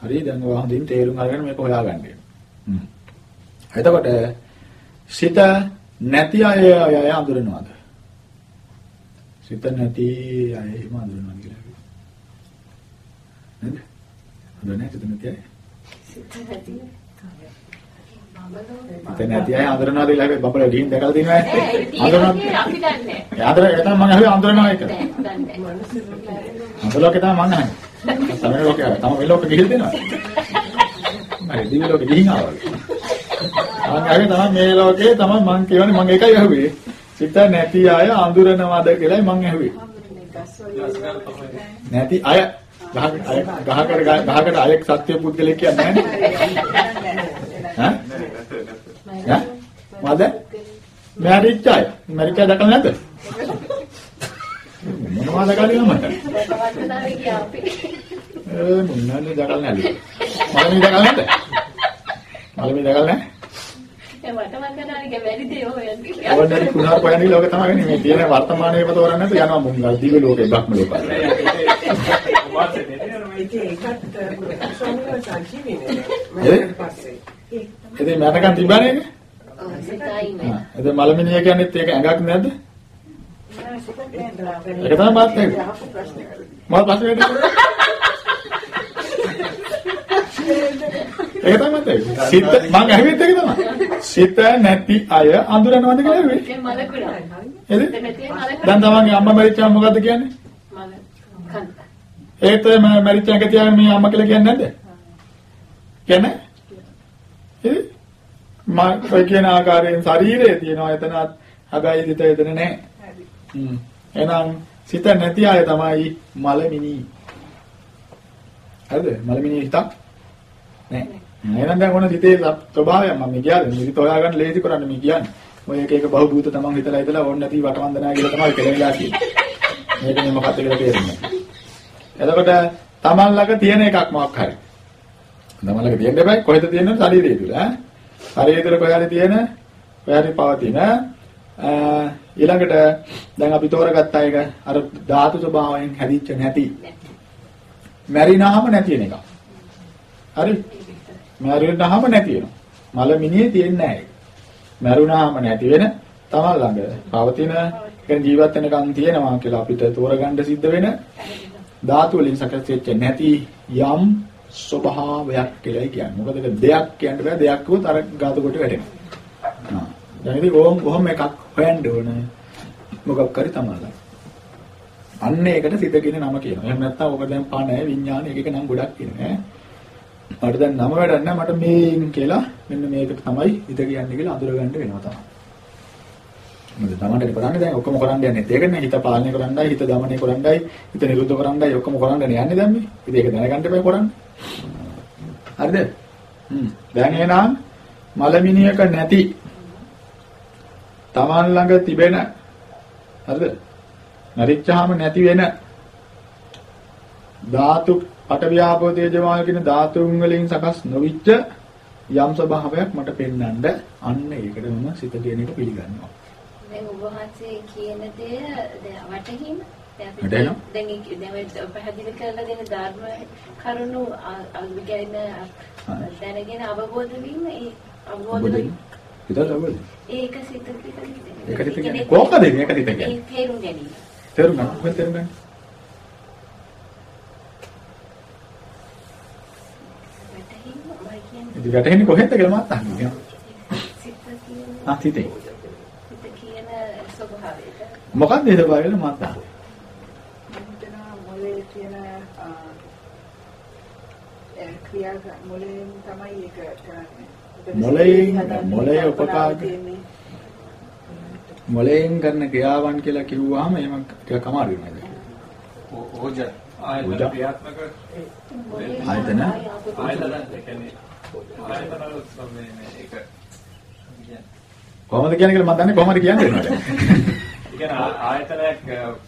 හරි දැන් ඔයා හොඳින් තේරුම් අරගෙන මේක හොයාගන්න. එතකොට සිත නැති අය අය අඳුරනවාද? සිත නැති අය එහෙම අඳුරනවා කියලා කිව්වා. නේද? අඳුරන්නේ සිත නැති අය. සිත නැති සිත නැති අය අඳුරනවාද කියලා හැබැයි බබල ගිහින් දැකලා තියෙනවා නෑ ඈ. අඳුරනවාද? අපි දන්නේ ඒ අඳුර ඒක තමයි මම අහුවේ අඳුරනවා දන්නේ අඳුරලෝකේ තමයි මම අහන්නේ. තමයි ලෝකේ. තමයි මේ ලෝකෙ ගිහින් දෙනවා. හරි දිවි ලෝකෙ ගිහින් ආවා. ආන්ගාගේ තමයි මේ ලෝකේ තමයි මං කියවනේ මං ඒකයි අහුවේ. සිත නැති අය අඳුරනවද කියලායි මං අහුවේ. නැති අය. ගහ අය ගහකට ගහකට අයෙක් සත්‍ය පුද්ගලෙක් කියන්නේ නැහැ ඈ? මොකද? මැරිච්ච අය. මැරිච්ච අය දැකලා නැද්ද? මොනවද දැකලා මට ඒ මොනවද දැකලා නැද්ද මලමි දැකලා නැද්ද මලමි දැකලා නැහැ ඒ වර්තමානයේ වැඩි දේ හොයන්නේ ඕනෑරි කුණාර පයන්නේ ලෝක තමයි මේ තියෙන වර්තමානයේම තෝරන්නේ නැතු යනවා මුංගල් දිව්‍ය ලෝකේ බ්‍රහ්ම ලෝකේ. වාසේ දෙන්නේ නෝ ඒක? ඒකත් ස්වාමීන් සජීවීනේ ඒ? මම. පස්සේ ඉතින් මටකන් තිබ්බනේ එතන මලමිනිය කියන්නේත් ඒක ඇඟක් නැද්ද? ඒක තමයි මාත් ඒක මම පස්සේ ඒක තමයි මතයි. සිත මං ඇහුවෙත් ඒක තමයි. සිත නැති අය අඳුරනවද කියලා ඇහුවේ. ඒ මලකුණා එද? සිත නැති මලකුණා දැන් තමන්ගේ අම්මා මැරිච්චාම මොකද්ද කියන්නේ? මල ඒත් මම මැරිච්ච තියාගෙන මේ අම්මා කියලා කියන්නේ නැද්ද? කියන්නේ? ඒ මා ඔය කියන ආකාරයෙන් ශරීරයේ තියෙනවා එතනත් හැබැයි සිත එතන නැහැ. හ්ම්. එහෙනම් සිත නැති අය තමයි මලමිනි. හරිද? මලමිනි හිතක් නැහැ. එහෙනම් දැන් ඔන්න සිතේ ස්වභාවය මම කියන්නේ. මේක හොයාගන්න ලේසි කරන්නේ මේ කියන්නේ. ඔය එක එක බහූත තමන් හිතලා හිතලා ඕන නැති වටවන්දනා කියලා තමයි කෙලෙලා කියන්නේ. මේක නේ මොකක්ද කියලා තේරෙන්නේ. එතකොට තමන් ළඟ තියෙන එකක් මොකක් හරි. තමන් ළඟ තියෙන්න බෑ කොහෙද තියෙන්නේ ශරීරය තුල ඈ. ශරීරය තුල කොහේ හරි තියෙන කොහේ හරි පවතින ඊළඟට දැන් අපි තෝරගත්ත එක අර ධාතු ස්වභාවයෙන් හැදිච්ච නැති මැරිනාම නැති වෙන එක. හරි? මැරුණාම නැති වෙනවා. මල මිනිහේ තියෙන්නේ නැහැ. මැරුණාම නැති වෙන තමන් ළඟ පවතින කියන්නේ ජීවත් වෙනකන් තියෙනවා කියලා අපිට තෝරගන්න සිද්ධ වෙන ධාතු වලින් සකස් වෙච්ච නැති යම් ස්වභාවයක් කියලායි කියන්නේ. මොකද ඒක දෙයක් කියන්න බෑ දෙයක් කිව්වොත් අර ගාතු කොට වැටෙනවා. ආ. දැන් ඉතින් කොහොම කොහොම එකක් හොයන්න ඕන මොකක් හරි තමයි. අන්න ඒකට සිත කියන නම කියනවා. එහෙම නැත්නම් ඔබ දැන් පණ විඥාන එක එක නම් ගොඩක් කියනවා ඈ. මට දැන් නම වැඩක් නැහැ මට මේ කියලා මෙන්න මේක තමයි හිත කියන්නේ කියලා අඳුර ගන්න වෙනවා තමයි. මොකද තමන්ට කරන්නේ දැන් ඔක්කොම කරන්න යන්නේ ඒකනේ හිත පාලනය කරන්නයි හිත දමනය කරන්නයි හිත නිරුද්ධ කරන්නයි ඔක්කොම කරන්න යන්නේ දැන් මේ. ඉතින් ඒක දැනගන්න එපා කරන්නේ. හරිද? හ්ම්. දැන් එහෙනම් මලමිනියක නැති තමන් ළඟ තිබෙන හරිද? මරිච්චාම නැති වෙන ධාතු පටවියාපෝ තේජමාන කියන ධාතුන් වලින් සකස් නොවිච්ච යම් ස්වභාවයක් මට පෙන්වන්න අන්න ඒකට මම සිත කියන එක පිළිගන්නවා. දැන් ඔබ වහන්සේ කියන දේ දැන් වටහිම දැන්? දැන් පැහැදිලි කරලා දෙන ධර්ම කරුණු අල්විගෙන දැනගෙන අවබෝධ වීම ඒ අවබෝධ ඒක සිත කියලා ඒක සිත කියන්නේ කොහොමද මේක කියන්නේ? ඒ තේරුම් ගැනීම තේරුම් ගන්න. කොහෙද තේරුම් ගන්න? වැටහිම මම වැටෙන්නේ කොහෙද කියලා මත් අහන්නේ. සිත කියන ආ සිතේ. සිත කියන ස්වභාවයට මොකක්ද ඒ ස්වභාවය මත් අහන්නේ. මොලේ තියෙන ක්‍රියා මොලයෙන් තමයි ඒක කරන්නේ. මොළයෙන්- මොළයේ උපකාරක- මොලයෙන් කරන ක්‍රියාවන් කියලා කිව්වහම එහෙම ටිකක් අමාරු වෙනවා. ඕ- ඕජ ආයතන. ක්‍රියාත්මක ආයතන? ආයතන කොහොමද කියන්නේ කියලා මම දන්නේ කොහොමද කියන්නේ නේද? ආ- ආයතනයක්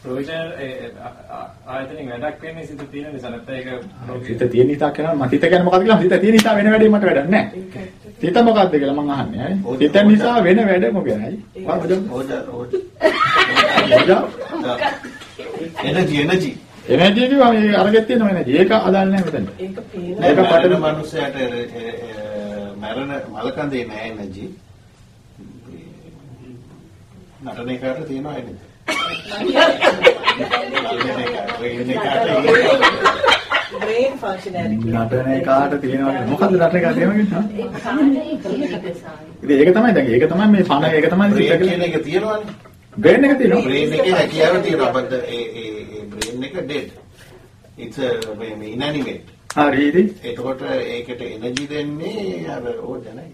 ප්‍රොවිෂනල් ආයතනින් වැඩක් වෙන්නේ සිත තියෙන නිසා නැත්නම් ඒක හිත තියෙන නිසා කියනවා මම හිත කියන්නේ මොකද්ද කියලා හිත තියෙන නිසා වෙන වැඩේ මට වැඩක් නැහැ. හිත මොකද්ද කියලා මම අහන්නේ. ඈ. හිත නිසා වෙන වැඩ මොකදයි? මොකද? ඕජ ඕජ එනර්ජි එනර්ජි එනර්ජි එනර්ජි කිව්වම මේ අරගෙත් තියෙන එනර්ජි. ඒක අදාළ නැහැ මෙතන. ඒක පේන ඒක ඒක පටල මිනිස්සයාට මරණ මලකඳේ නෑ එනර්ජි නටන එකට තියෙනවා එනර්ජි බ්‍රේන් ෆන්ක්ෂනැලිටි. නටන කාට තියෙනවා මොකද්ද නටන කාට තියෙනවා කියන්නේ? ඒක තමයි දැන් ඒක තමයි මේ පණ ඒක තමයි සිත කියන එක තියෙනවනේ බ්‍රේන් එක තියෙනවා. බ්‍රේන් එකේ හැකියාව තියෙනවා but ඒ ඒ ඒ බ්‍රේන් එක dead it's a මේ inanimate හරි ඉතින් එතකොට ඒකට එනර්ජි දෙන්නේ අර ඕජ නෑ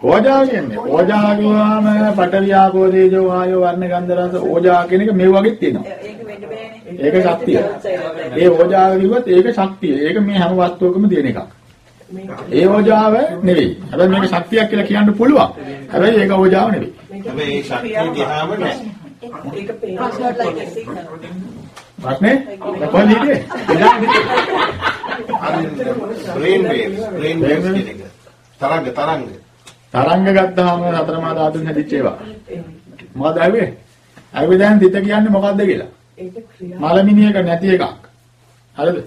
ඕජා කියන්නේ ඕජා කියවම පටවියාපෝ තේජෝ වායෝ වර්ණ ගන්ධ රස ඕජා කියන එක මේ වගේ තියෙනවා. ඒක වෙන්න බෑනේ. ඒක ශක්තිය. ඒ ඕජාව කිව්වත් ඒක ශක්තිය. ඒක මේ හැම වස්තුවකම තියෙන එකක්. ඒ ඕජාව නෙවෙයි. හැබැයි මේක ශක්තියක් කියලා කියන්න පුළුවන්. හැබැයි ඒක ඕජාව නෙවෙයි. හැබැයි ඒ ශක්තිය දිහාම නෑ ඒක. ප්‍රශ්නේ? කොහොමද හිටියේ? බ්‍රේන් වේව්ස් බ්‍රේන් වේව්ස් කියන එක තරංග තරංග තරංග ගත්තාම සතර මා ධාතුන් හැදිච්ච ඒවා. මොකද ඇහුවේ? ඇහුවේ දැන් හිත කියන්නේ මොකද්ද කියලා. ඒක ක්‍රියා මලමිනියක නැති එකක්. හරිද?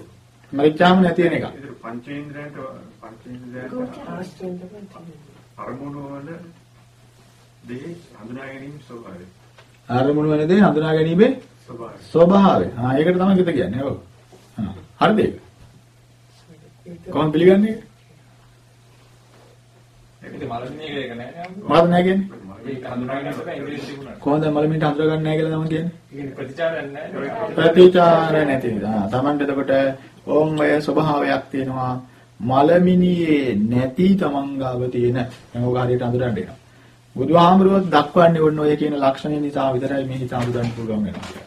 මරිච්චාම නැති වෙන එකක්. පංචේන්ද්‍රයන්ට අරමුණු වල දේ හඳුනා ගැනීම ස්වභාවය. අරමුණු වෙන දේ හඳුනා ගැනීමේ ස්වභාවය. ස්වභාවය. ආ ඒකට තමයි හිත කියන්නේ. ඔව්. හරිද ඒක? කොහොමද පිළිගන්නේ? ඒක ඉතින් මලමිනියක ඒක නෑ නේද? මොකද නැහැ කියන්නේ? ඒක හඳුනාගෙන ඉස්සර ඉංග්‍රීසි තිබුණා. කොහොමද මලමින්ට හඳුනා ගන්න නැහැ කියලා තමයි කියන්නේ? ඒ කියන්නේ ප්‍රතිචාරයක් නෑ. ප්‍රතිචාර නැති නිසා. Tamanට එතකොට ඕම් ඔය ස්වභාවයක් තියෙනවා. මලමිනියේ නැති තමන් ගාව තියෙන මොකක් හරියට අඳුරන්න එනවා. බුදුහාමුදුරුවෝ දක්වන්නේ ඔන්න ඔය කියන ලක්ෂණය නිසා විතරයි මේ හිත අඳුරන්න පුළුවන් වෙනවා.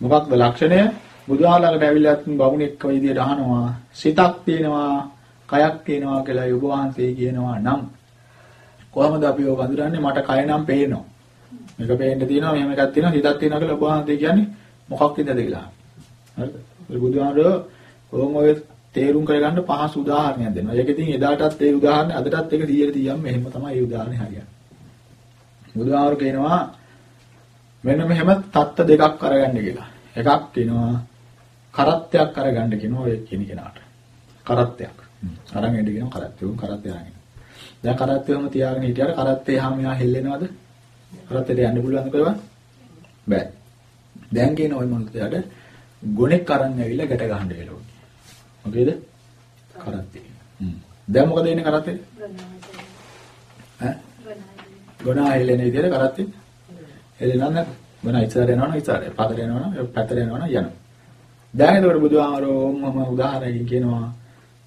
මොකක්ද ලක්ෂණය? බුදුහාලකට ඇවිල්ලා බමුණෙක් විදියට අහනවා සිතක් තියෙනවා, කයක් තියෙනවා කියලා ඔබ වහන්සේ කියනවා නම් කොහොමද අපි ඔබ අඳුරන්නේ මට කය නම් පේනවා. මේක පේන්න තියෙනවා මෙහෙම එකක් තියෙනවා හිතක් තියෙනවා කියලා ඔබ වහන්සේ කියන්නේ මොකක්ද කියලා. හරිද? ඒ බුදුහාමරෝ කොහොම ඔය තේරුම් කරගන්න පහසු උදාහරණයක් දෙනවා. ඒක ඉතින් එදාටත් ඒ උදාහරණ අදටත් ඒක 100ට 100ක් මෙහෙම තමයි ඒ උදාහරණේ හරියන්නේ. බුදුහාමර කියනවා මෙන්න මෙහෙම தත්ත දෙකක් කරගන්න කියලා. එකක් කියනවා කරත්තයක් කරගන්න කියනවා ඔය කියන කෙනාට. කරත්තයක්. අරන් එන්න කියනවා කරත්තය. උන් කරත්තය අරන් එන්න. දැන් කරත්තයම තියාගෙන හිටියට කරත්තේ එහාම එහා හෙල්ලෙනවද? කරත්තයට යන්න පුළුවන්ද කියලා? බෑ. දැන් කියන ওই මොනකද යට ගොනෙක් අරන් ඇවිල්ලා ගැට ගහන්න වෙලාව. මොකේද? කරත්තේ. හ්ම්. දැන් මොකද එන්නේ කරත්තේ? ඈ? ගොනා හෙල්ලෙන විදිහට කරත්තේ. හෙල්ලෙනවද නැද්ද? ගොනා ඉස්සර යනවනම් ඉස්සර, පතර යනවනම් පැතර යනවනම් යනවා. දැන් එතකොට බුදුහාමරෝ මම උදාහරණයකින් කියනවා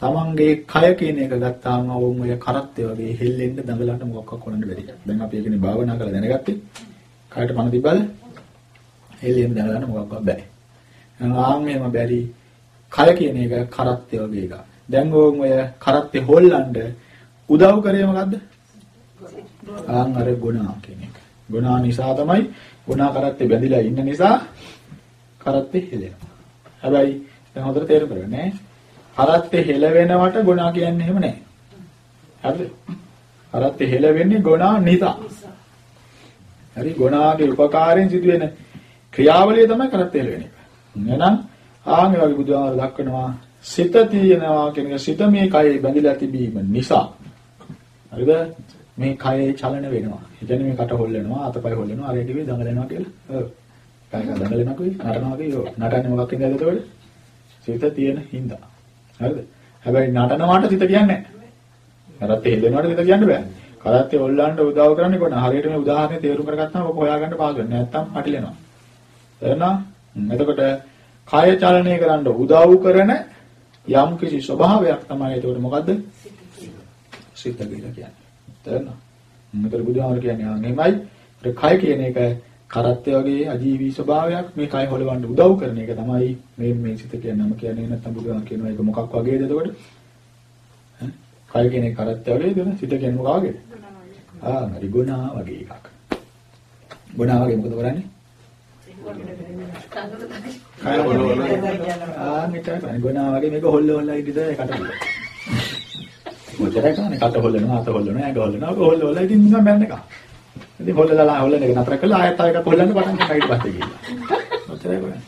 තමන්ගේ කය කියන එක ගත්තාම වොම් ඔය කරත්තේ වගේ හෙල්ලෙන්න දඟලන්න මොකක්වත් කරන්න බැරි. දැන් අපි ඒකනේ භාවනා කරලා දැනගත්තේ. කයට පණ තිබ්බද? හෙල්ලෙන්න දඟලන්න මොකක්වත් බෑ. ආන් එහෙම බැරි. කය කියන එක කරත්තේ වගේ එකක්. දැන් වොම් ඔය කරත්තේ හොල්ලන්න උදව් කරේ මොකද්ද? ආන් අර ගුණා කියන එක. ගුණා නිසා තමයි ගුණා කරත්තේ බැඳිලා ඉන්න නිසා කරත්තේ හෙලෙනවා. හැබැයි දැන් හොඳට තේරුම් ගන්න ඈ. කරත්තේ හෙලවෙනවට ගුණා කියන්නේ එහෙම නැහැ. හරිද? කරත්තේ හෙලවෙන්නේ ගුණා නිසා. හරි ගුණාගේ උපකාරයෙන් සිදුවෙන ක්‍රියාවලිය තමයි කරත්තේ හෙලවෙන එක. එහෙනම් ආන් ඒ වගේ බුදුහාම දක්වනවා සිත තියෙනවා කියන එක සිත මේ කයේ බැඳිලා තිබීම නිසා. හරිද? මේ කයේ චලන වෙනවා. ඒ කියන්නේ මේ කට හොල්ලනවා, අතපය හොල්ලනවා, අර ටිකේ දඟලනවා කියලා. ඔව්. කායක දඟලනවා කිව්වේ නටනවා කිව්වෝ. නටන්නේ මොකක් හින්දාද එතකොට? සිත තියෙන හින්දා. හරිද? හැබැයි නටනවාට සිත කියන්නේ නැහැ. කරත්තේ හෙදෙනවාට සිත කියන්න බෑ. කරත්තේ ඔල්ලන්න උදව් කරන්නේ කොහොමද? හරියට මේ උදාහරණය තේරුම් කරගත්තාම ඔක හොයාගන්න පාස් වෙන්නේ. නැත්තම් පටිලෙනවා. එහෙනම් එතකොට කය චලනය කරන්න උදව් කරන යම් කිසි ස්වභාවයක් තමයි ඒකට මොකද්ද? සිත කියලා කියන්නේ. තේරෙනවද? මෙතන බුදුහාමර කියන්නේ ආ මෙහෙමයි. ඒ කය කියන එක කරත්තය වගේ අජීවී ස්වභාවයක් මේ කය හොලවන්න උදව් කරන එක තමයි මේ මේ සිත කියන්නේ නම කියන්නේ නැත්නම් බුදුහාමර කියනවා ඒක මොකක් වගේද එතකොට? කය කියන එක කරත්තය වගේද නේ? සිත කියන්නේ මොකක් වගේද? ආ හරි ගුණා වගේ එකක්. ගුණා වගේ මොකද කරන්නේ? කය හොලවන ආ මෙතන ගුණා වගේ මේක හොල්ල හොල්ලා ඉඳිද ඒකට මොකද කරන්නේ කට හොල්ලනවා අත හොල්ලනවා ඇඟ හොල්ලනවා ඔක හොල්ල හොල්ලා ඉතින් නිකන් මැරෙන එක. ඉතින් හොල්ලලා හොල්ලන එක නතර කළා ආයෙත් ආයෙත් හොල්ලන්න පටන් ගත්තා ඊට පස්සේ ගිහිල්ලා. ඔච්චරයි කරන්නේ.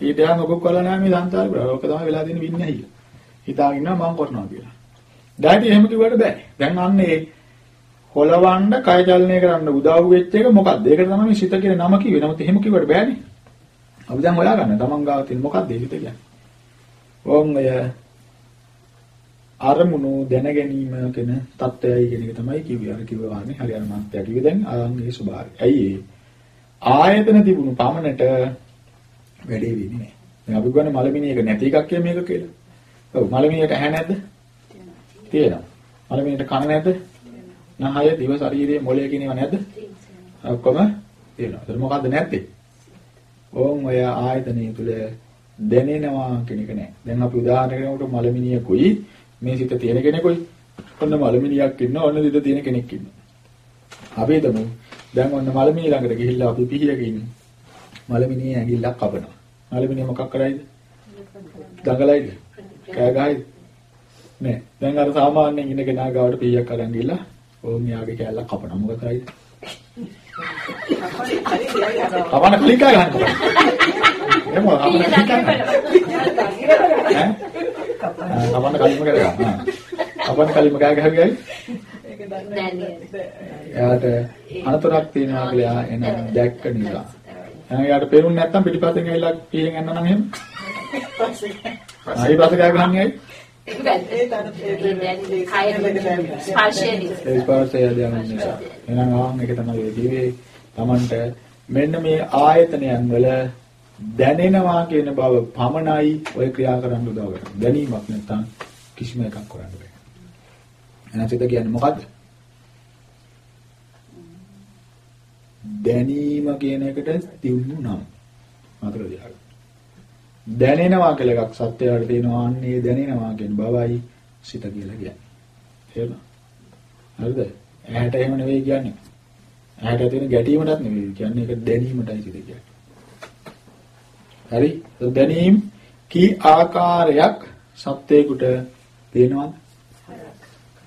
ඊට යා මොකක් කරලා නැහැ මේ සංසාර පුරා. ඕක තමයි වෙලා තියෙන වින්නේ හිල. හිතාගෙන ඉන්නවා මම කරනවා කියලා. දැන් එහෙම කිව්වට බෑ. දැන් අන්නේ හොලවන්න කය චලනය කරන්න උදව් වෙච්ච එක මොකක්ද? ඒකට තමයි මේ සිත කියන නම කිව්වේ. නමුත් එහෙම කිව්වට බෑනේ. අපි දැන් හොයාගන්න. තමන් ගාව තියෙන මොකක්ද ඒ සිත කියන්නේ? ඕම් ඔය අරමුණු දැන ගැනීම කියන தත්වයයි කියන එක තමයි කිව්වේ. අර කිව්වා වන්නේ හරියට මාත්‍යා කිව්වේ දැන් ආන්ගේ ස්වභාවය. ඇයි ඒ? ආයතන තිබුණු පමණට වැඩේ වෙන්නේ නැහැ. දැන් අපි කියන්නේ මලමිණියක නැති එකක් කිය මේක කියලා. ඔව් මලමිණියට ඇහැ නැද්ද? තියෙනවා. මලමිණියට කන නැද්ද? නහය, දිව, ශරීරය, මොළය කියන ඒවා නැද්ද? ඔක්කොම තියෙනවා. ඒක මොකද්ද නැත්තේ? ඕම් ඔය ආයතනය තුල දැනෙනවා කියන එක නෑ. දැන් අපි උදාහරණයකට මලමිණියකුයි මේ සිත තියෙන කෙනෙකුයි ඔන්න මලමිනියක් ඉන්නවා ඔන්න සිත තියෙන කෙනෙක් ඉන්නවා. අපි හිතමු දැන් ඔන්න මලමිනිය ළඟට ගිහිල්ලා අපි පිහියක ඉන්නේ. මලමිනිය ඇඟිල්ලක් කපනවා. මලමිනිය මොකක් කරයිද? දඟලයිද? කෑ ගහයිද? නෑ. දැන් අර සාමාන්‍යයෙන් ඉන්න කෙනා ගාවට පිහියක් අරන් ගිහිල්ලා ඕන් යාගේ කෑල්ලක් කපනවා. මොකද කරයිද? කපන ක්ලික් ගන්නවා. එමු අපිට ක්ලික් ගන්නවා. කපන්න කලින්ම කරගන්න. කපන්න කලින්ම කෑ ගහගියයි. ඒක දන්නේ එයාට අනතුරක් තියෙනවා කියලා එන දැක්ක නිසා. එහෙනම් එයාට පේරුන්නේ නැත්තම් පිටිපස්සෙන් ඇවිල්ලා පියෙන් යන්න නම් එහෙම. පස්සේ. පස්සේ කෑ ගහන්නේ ඇයි? ඒක බැලුවේ. ස්පර්ශය ස්පර්ශය දැනෙන නිසා. එහෙනම් ආන් එක තමයි කිව්වේ Tamanට මෙන්න මේ ආයතනයන් වල දැනෙනවා කියන බව පමණයි ඔය ක්‍රියා කරන්න උදව් කරන්නේ. දැනීමක් නැත්නම් කිසිම එකක් කරන්න බෑ. එහෙනම් සිත කියන්නේ මොකද්ද? දැනීම කියන එකට තියුණු නම්. මතක තියාගන්න. දැනෙනවා කියලා එකක් සත්‍යයට තියෙනවා අන්නේ දැනෙනවා කියන බවයි සිත කියලා කියන්නේ. තේරුණා? හරිද? ඇහැට එහෙම නෙවෙයි කියන්නේ. ඇහැට තියෙන ගැටීමටත් නෙවෙයි කියන්නේ ඒක දැනීමටයි සිත කියන්නේ. හරි දැනීම් කී ආකාරයක් සත්‍යයකට පේනවද?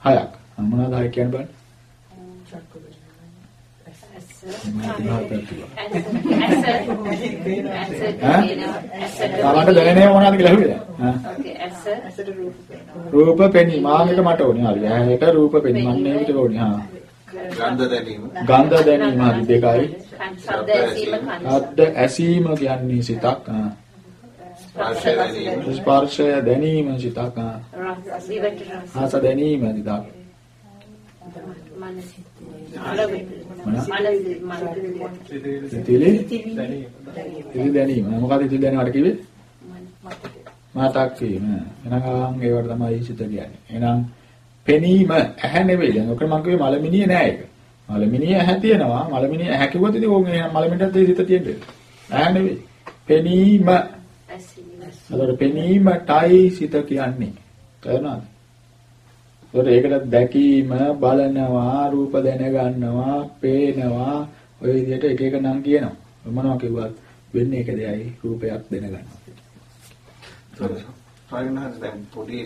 හයක්. මොනවද හය කියන්න බලන්න. තාමට දැනෙන්නේ මොනවද කියලා. ඇසට රූප පෙනී මානෙට මට ඕනේ. හරි. ඇහැට රූප පෙනී මන්නේ විතර ඕනේ. හා. ගන්ධ දැනීම. ගන්ධ දැනීම හරි දෙකයි. ශබ්ද ඇසීම කියන්නේ සිතක්. දැනීම. ස්පර්ශය දැනීම සිතක්. රස දැනීම සිතක්. මනස. ඉතිලි ඉතිලි දැනීම. මොකද ඉතිලි දැනීමට කිව්වේ? මතක් වීම. එහෙනම් ඒවට තමයි සිත කියන්නේ. එහෙනම් පෙනීම ඇහැ නෙවෙයි. දැන් ඔක මම කිව්වේ මලමිනිය නෑ ඒක. මලමිනිය ඇහැ තියෙනවා. මලමිනිය ඇහැ කිව්වොත් ඉතින් ඕක එහෙනම් මලමිනියට ඒ සිත තියෙන්නේ. ඇහැ නෙවෙයි. පෙනීම. අතට පෙනීමටයි සිත කියන්නේ. තේරුණාද? ඒකට ඒකට දැකීම, බලනවා, රූප දැනගන්නවා, පේනවා, ඔය විදිහට එක එක නම් කියනවා. මොනවා කිව්වත් වෙන්නේ එක දෙයයි රූපයක් දැනගන්නවා. ස්වාමීන් දැන් පොඩි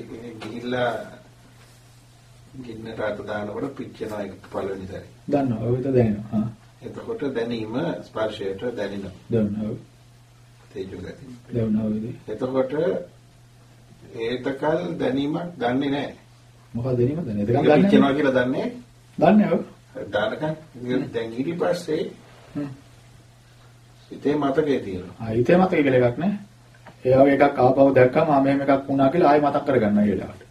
ගිහිල්ලා ගින්නට අත දානකොට පිච්චෙනවා ඒක පළවෙනි සැරේ. දන්නවා. ඔය විතර දැනෙනවා. හා. එතකොට දැනීම ස්පර්ශයට දැනෙනවා. දන්නවා. තේජෝ ගති. දන්නවා. එතකොට ඒතකල් දැනීමක් දන්නේ නැහැ. මොකද දැනීමද? එතකන් ඒක පිච්චෙනවා කියලා දන්නේ දන්නේ ඔව්. දානකන් දැන් ඊට පස්සේ. හිතේ මතකේ තියෙනවා. ආ හිතේ මතක කියලා එකක් නෑ. ඒ වගේ එකක් ආපහු දැක්කම ආ මෙහෙම එකක් වුණා කියලා ආයෙ මතක් කරගන්න වෙලාවට.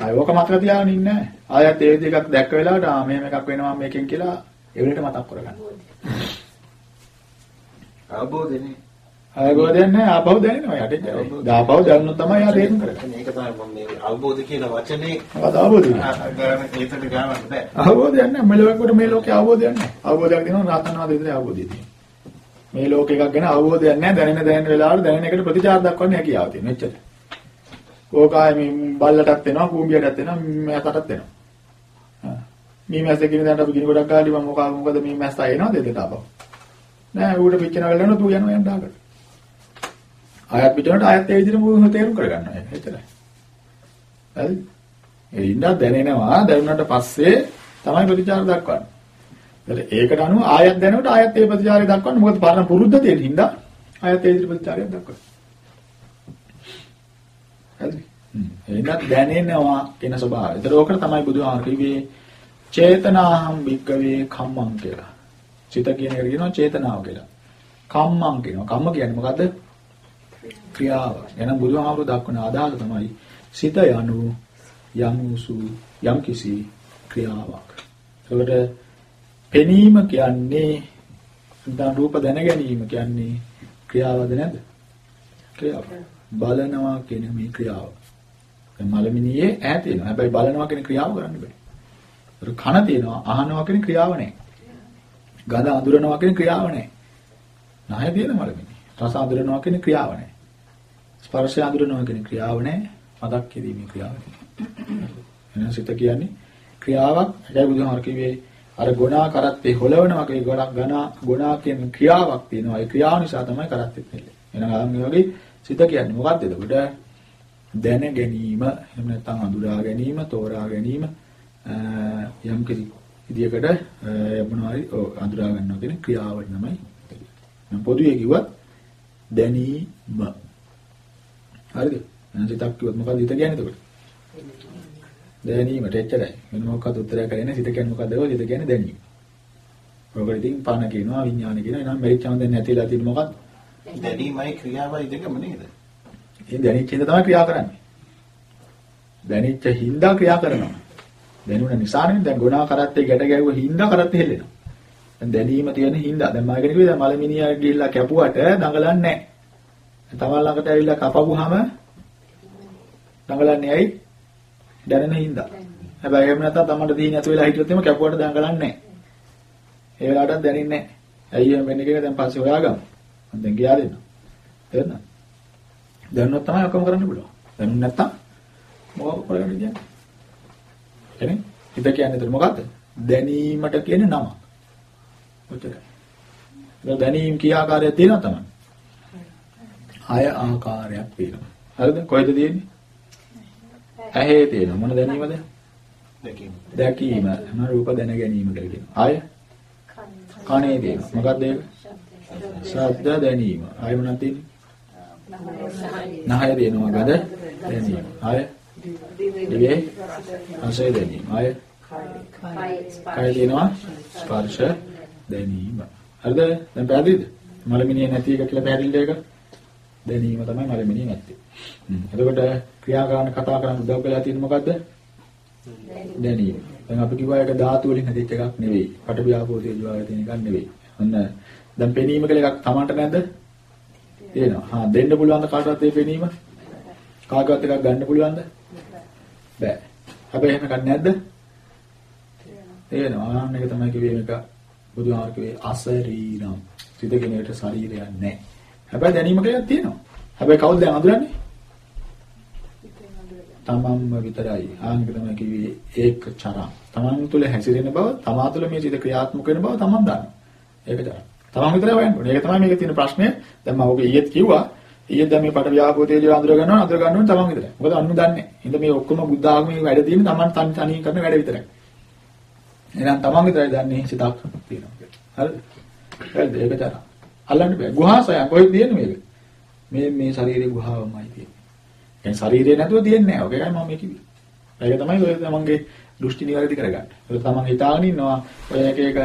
ආයෙ ඕක මතක තියාගෙන ඉන්නේ නෑ. ආයෙත් ඒ විදිහ එකක් දැක්ක වෙලාවට ආ මෙහෙම එකක් වෙනවා මේකෙන් කියලා ඒ වෙලට මතක් කරගන්න. අවබෝධනේ. අවබෝධයක් නැහැ ආපහු දැනෙනවා යටින්. ආපහු දැනුනොත් තමයි යා තේරුම් කරගන්නේ. මේක තමයි මම මේ අවබෝධ කියන වචනේ අවබෝධය? ගාන ඒතර ගානක් නෑ. අවබෝධයක් නැහැ. මෙලොවකට මේ ලෝකේ අවබෝධයක් නැහැ. අවබෝධයක් දෙනවා වහන්සේ විතරයි අවබෝධය තියෙන්නේ. මේ ලෝක එකක් ගැන අවබෝධයක් නැහැ. දැනෙන දැනෙන වෙලාවට දැනෙන එකට ප්‍රතිචාර දක්වන්න හැකියාව තියෙන. එච්චර. ඕකාය මේ බල්ලටත් වෙනවා, කූඹියටත් වෙනවා, මෑතටත් වෙනවා. මේ මැස්ස කියන දැනට අපි ගිනි ගොඩක් ගාලි මම මොකද මේ මැස්ස එනවා දෙදට ආපහු. නෑ ඌට පිච්චෙන වෙලාව යනවා තු යනවා යන්න ආකට. ආයත් පිටරට ආයත් ඒ විදිහට මොකද තේරුම් කරගන්නවා ඒක. එච්චරයි. හරි? ඒ ඉඳලා දැනෙනවා දැනුණාට පස්සේ තමයි ප්‍රතිචාර දක්වන්නේ. ඒතර ඒකට අනුව ආයත් දැනුවට ආයත් ඒ ප්‍රතිචාරය දක්වන්න මොකද පරණ පුරුද්ද තියෙන හින්දා ආයත් ඒ විදිහට ප්‍රතිචාරයක් දක්වනවා. හරි? එහෙනම් දැනෙනවා කියන ස්වභාවය. ඒතර ඕකට තමයි බුදුහාම කිව්වේ චේතනාහම් භික්කවේ කම්මං කියලා. සිත කියන එකට කියනවා චේතනාව කියලා. කම්මං කියනවා. කම්ම කියන්නේ මොකද්ද? ක්‍රියාව. එහෙනම් බුදුහාමුදුරු දක්වන අදහස තමයි සිත යනු යම්සු යම් කිසි ක්‍රියාවක්. ඒකට පෙනීම කියන්නේ දැන් රූප දැන ගැනීම කියන්නේ ක්‍රියාවද නැද්ද? ක්‍රියාව. බලනවා කියන මේ ක්‍රියාව. දැන් මලමිනියේ ඈත තියෙනවා. හැබැයි බලනවා කියන ක්‍රියාව කරන්න බෑ. ඒක කන තියෙනවා අහනවා කියන ක්‍රියාව නැහැ. ගඳ අඳුරනවා කියන ක්‍රියාව නැහැ. නහය තියෙන මලමිනිය. රස අඳුරනවා කියන ක්‍රියාව නැහැ. ස්පර්ශය අඳුරනවා කියන ක්‍රියාව නැහැ. මතක් කිරීමේ ක්‍රියාව තියෙනවා. සිත කියන්නේ ක්‍රියාවක්. ඒකයි බුදුහාමර කිව්වේ අර ගුණා කරත්තේ හොලවනවා වගේ ගොඩක් ගණා ගුණා කියන ක්‍රියාවක් තියෙනවා. ඒ ක්‍රියාව නිසා තමයි කරත්තෙත් වෙන්නේ. එහෙනම් අර මේ වගේ සිත කියන්නේ මොකක්ද එතකොට? දැන ගැනීම, එහෙම නැත්නම් අඳුරා ගැනීම, තෝරා ගැනීම යම් කිසි විදියකට මොනවා හරි අඳුරා ගන්නවා කියන ක්‍රියාව තමයි. මම පොදුවේ කිව්වත් දැනීම. හරිද? සිතක් කිව්වොත් මොකද්ද හිත කියන්නේ එතකොට? දැනීමට එච්චරයි. වෙන මොකක්ද උත්තරයක් කරන්නේ සිත කියන්නේ මොකද්ද? ඔය සිත කියන්නේ දැනීම. ඔකට ඉතින් පාන කියනවා විඥාන කියනවා. එහෙනම් මෙරිච්චම දැන් නැතිලා තියෙන මොකද්ද? දැනීමයි ක්‍රියාවයි දෙකම නේද? ඉතින් දැනෙච්ච හින්දා තමයි ක්‍රියා කරන්නේ. දැනෙච්ච හින්දා ක්‍රියා කරනවා. දැනුණ නිසානේ දැන් ගුණා කරත්තේ ගැට ගැහුව හින්දා කරත්තේ හෙල්ලෙනවා. දැන් දැනීම තියෙන හින්දා දැන් මම කියන්නේ දැන් මලමිනියා ගිහිල්ලා කැපුවට දඟලන්නේ නැහැ. තමන් ළඟට ඇවිල්ලා කපපුවාම දඟලන්නේ ඇයි? දැනෙන හින්දා. හැබැයි එහෙම නැත්නම් තමන්ට දීන නැතු වෙලා හිටියොත් එimhe කැපුවට දඟලන්නේ නැහැ. ඒ වෙලාවටත් දැනෙන්නේ නැහැ. ඇයි එහෙම වෙන්නේ කියලා දැන් පස්සේ හොයාගමු. මම දැන් ගියා දෙන්න. තේරෙනවද? දැනුණොත් තමයි ඔක්කොම කරන්න පුළුවන්. දැනුනේ නැත්තම් මොකක් කරගන්න කියන්නේ? එනේ හිත කියන්නේ ඒතර මොකද්ද? දැනීමට කියන නම. ඔච්චරයි. ඒක දැනීම කී ආකාරයක් තියෙනවද තමයි? හය ආකාරයක් තියෙනවා. හරිද? කොහෙද තියෙන්නේ? ඇහි තියෙනවා. මොන දැනීමද? දැකීම. දැකීම. මොන රූප දැන ගැනීම කියලා කියනවා. ආය කනේ තියෙනවා. මොකක්ද ඒක? ශබ්ද දැනීම. ආය මොනවද තියෙන්නේ? නහය දෙනවා ගඳ දැනීම. ආය දිවේ රසය දැනීම. ආය කය දෙනවා ස්පර්ශ දැනීම. හරිද? දැන් පැහැදිලිද? මලමිනිය නැති එක කියලා පැහැදිලිද ඒක? දැනීම තමයි මලමිනිය නැත්තේ. එතකොට ක්‍රියා කරන කතා කරන උදව් වෙලා තියෙන්නේ මොකද්ද? දැනීම. දැන් අපි කිව්වා ඒක ධාතු වලින් හැදිච්ච එකක් නෙවෙයි. පටවිය ආපෝ තේජෝ ආයතන එකක් නෙවෙයි. ඔන්න දැන් පෙනීම කියලා එකක් Tamanට නැද්ද? තියෙනවා. හා දෙන්න පුළුවන් කාටවත් ඒ පෙනීම? කාගවත් එකක් ගන්න පුළුවන්ද? බෑ. හැබැයි එහෙම ගන්න නැද්ද? තියෙනවා. ආන්න එක තමයි කිව්වේ මේක බුදුහාමර කිව්වේ අසරීරම්. සිත කෙනෙකුට ශරීරයක් නැහැ. හැබැයි දැනීම කියලා තියෙනවා. හැබැයි කවුද දැන් අඳුරන්නේ? තමන්ම විතරයි. ආන්න එක තමයි කිව්වේ ඒක චරම්. තමන් තුළ හැසිරෙන බව, තමා තුළ මේ සිත ක්‍රියාත්මක වෙන බව තමන් දන්නවා. ඒක චරම්. තමන් විතරයි හොයන්න ඕනේ. ඒක තමයි මේකේ තියෙන ප්‍රශ්නය. දැන් මම ඔබ ඊයේත් කිව්වා. ඊයේ දැන් මේ පට ව්‍යාපෝ තේජෝ අඳුර ගන්නවා අඳුර ගන්න ඕනේ තමන් විතරයි. මොකද අන්නු දන්නේ. හින්ද මේ ඔක්කොම බුද්ධ ආගමේ වැඩ තියෙන තමන් තනි තනි කරන වැඩ විතරයි. එහෙනම් තමන් විතරයි දන්නේ සිතක් තියෙනවා කියලා. හරිද? හරිද? ඒක තරම්. අල්ලන්න බෑ. ගුහාසයන් කොහෙද තියෙන්නේ මේක? මේ මේ ශරීරේ ගුහාවමයි තියෙන්නේ. දැන් ශරීරේ නැතුව තියෙන්නේ නැහැ. ඔකයි මම මේ කිව්වේ. ඒක තමයි ඔය තමන්ගේ දෘෂ්ටි නිවැරදි කරගන්න. ඒක තමන් හිතාගෙන ඉන්නවා ඔය එක එක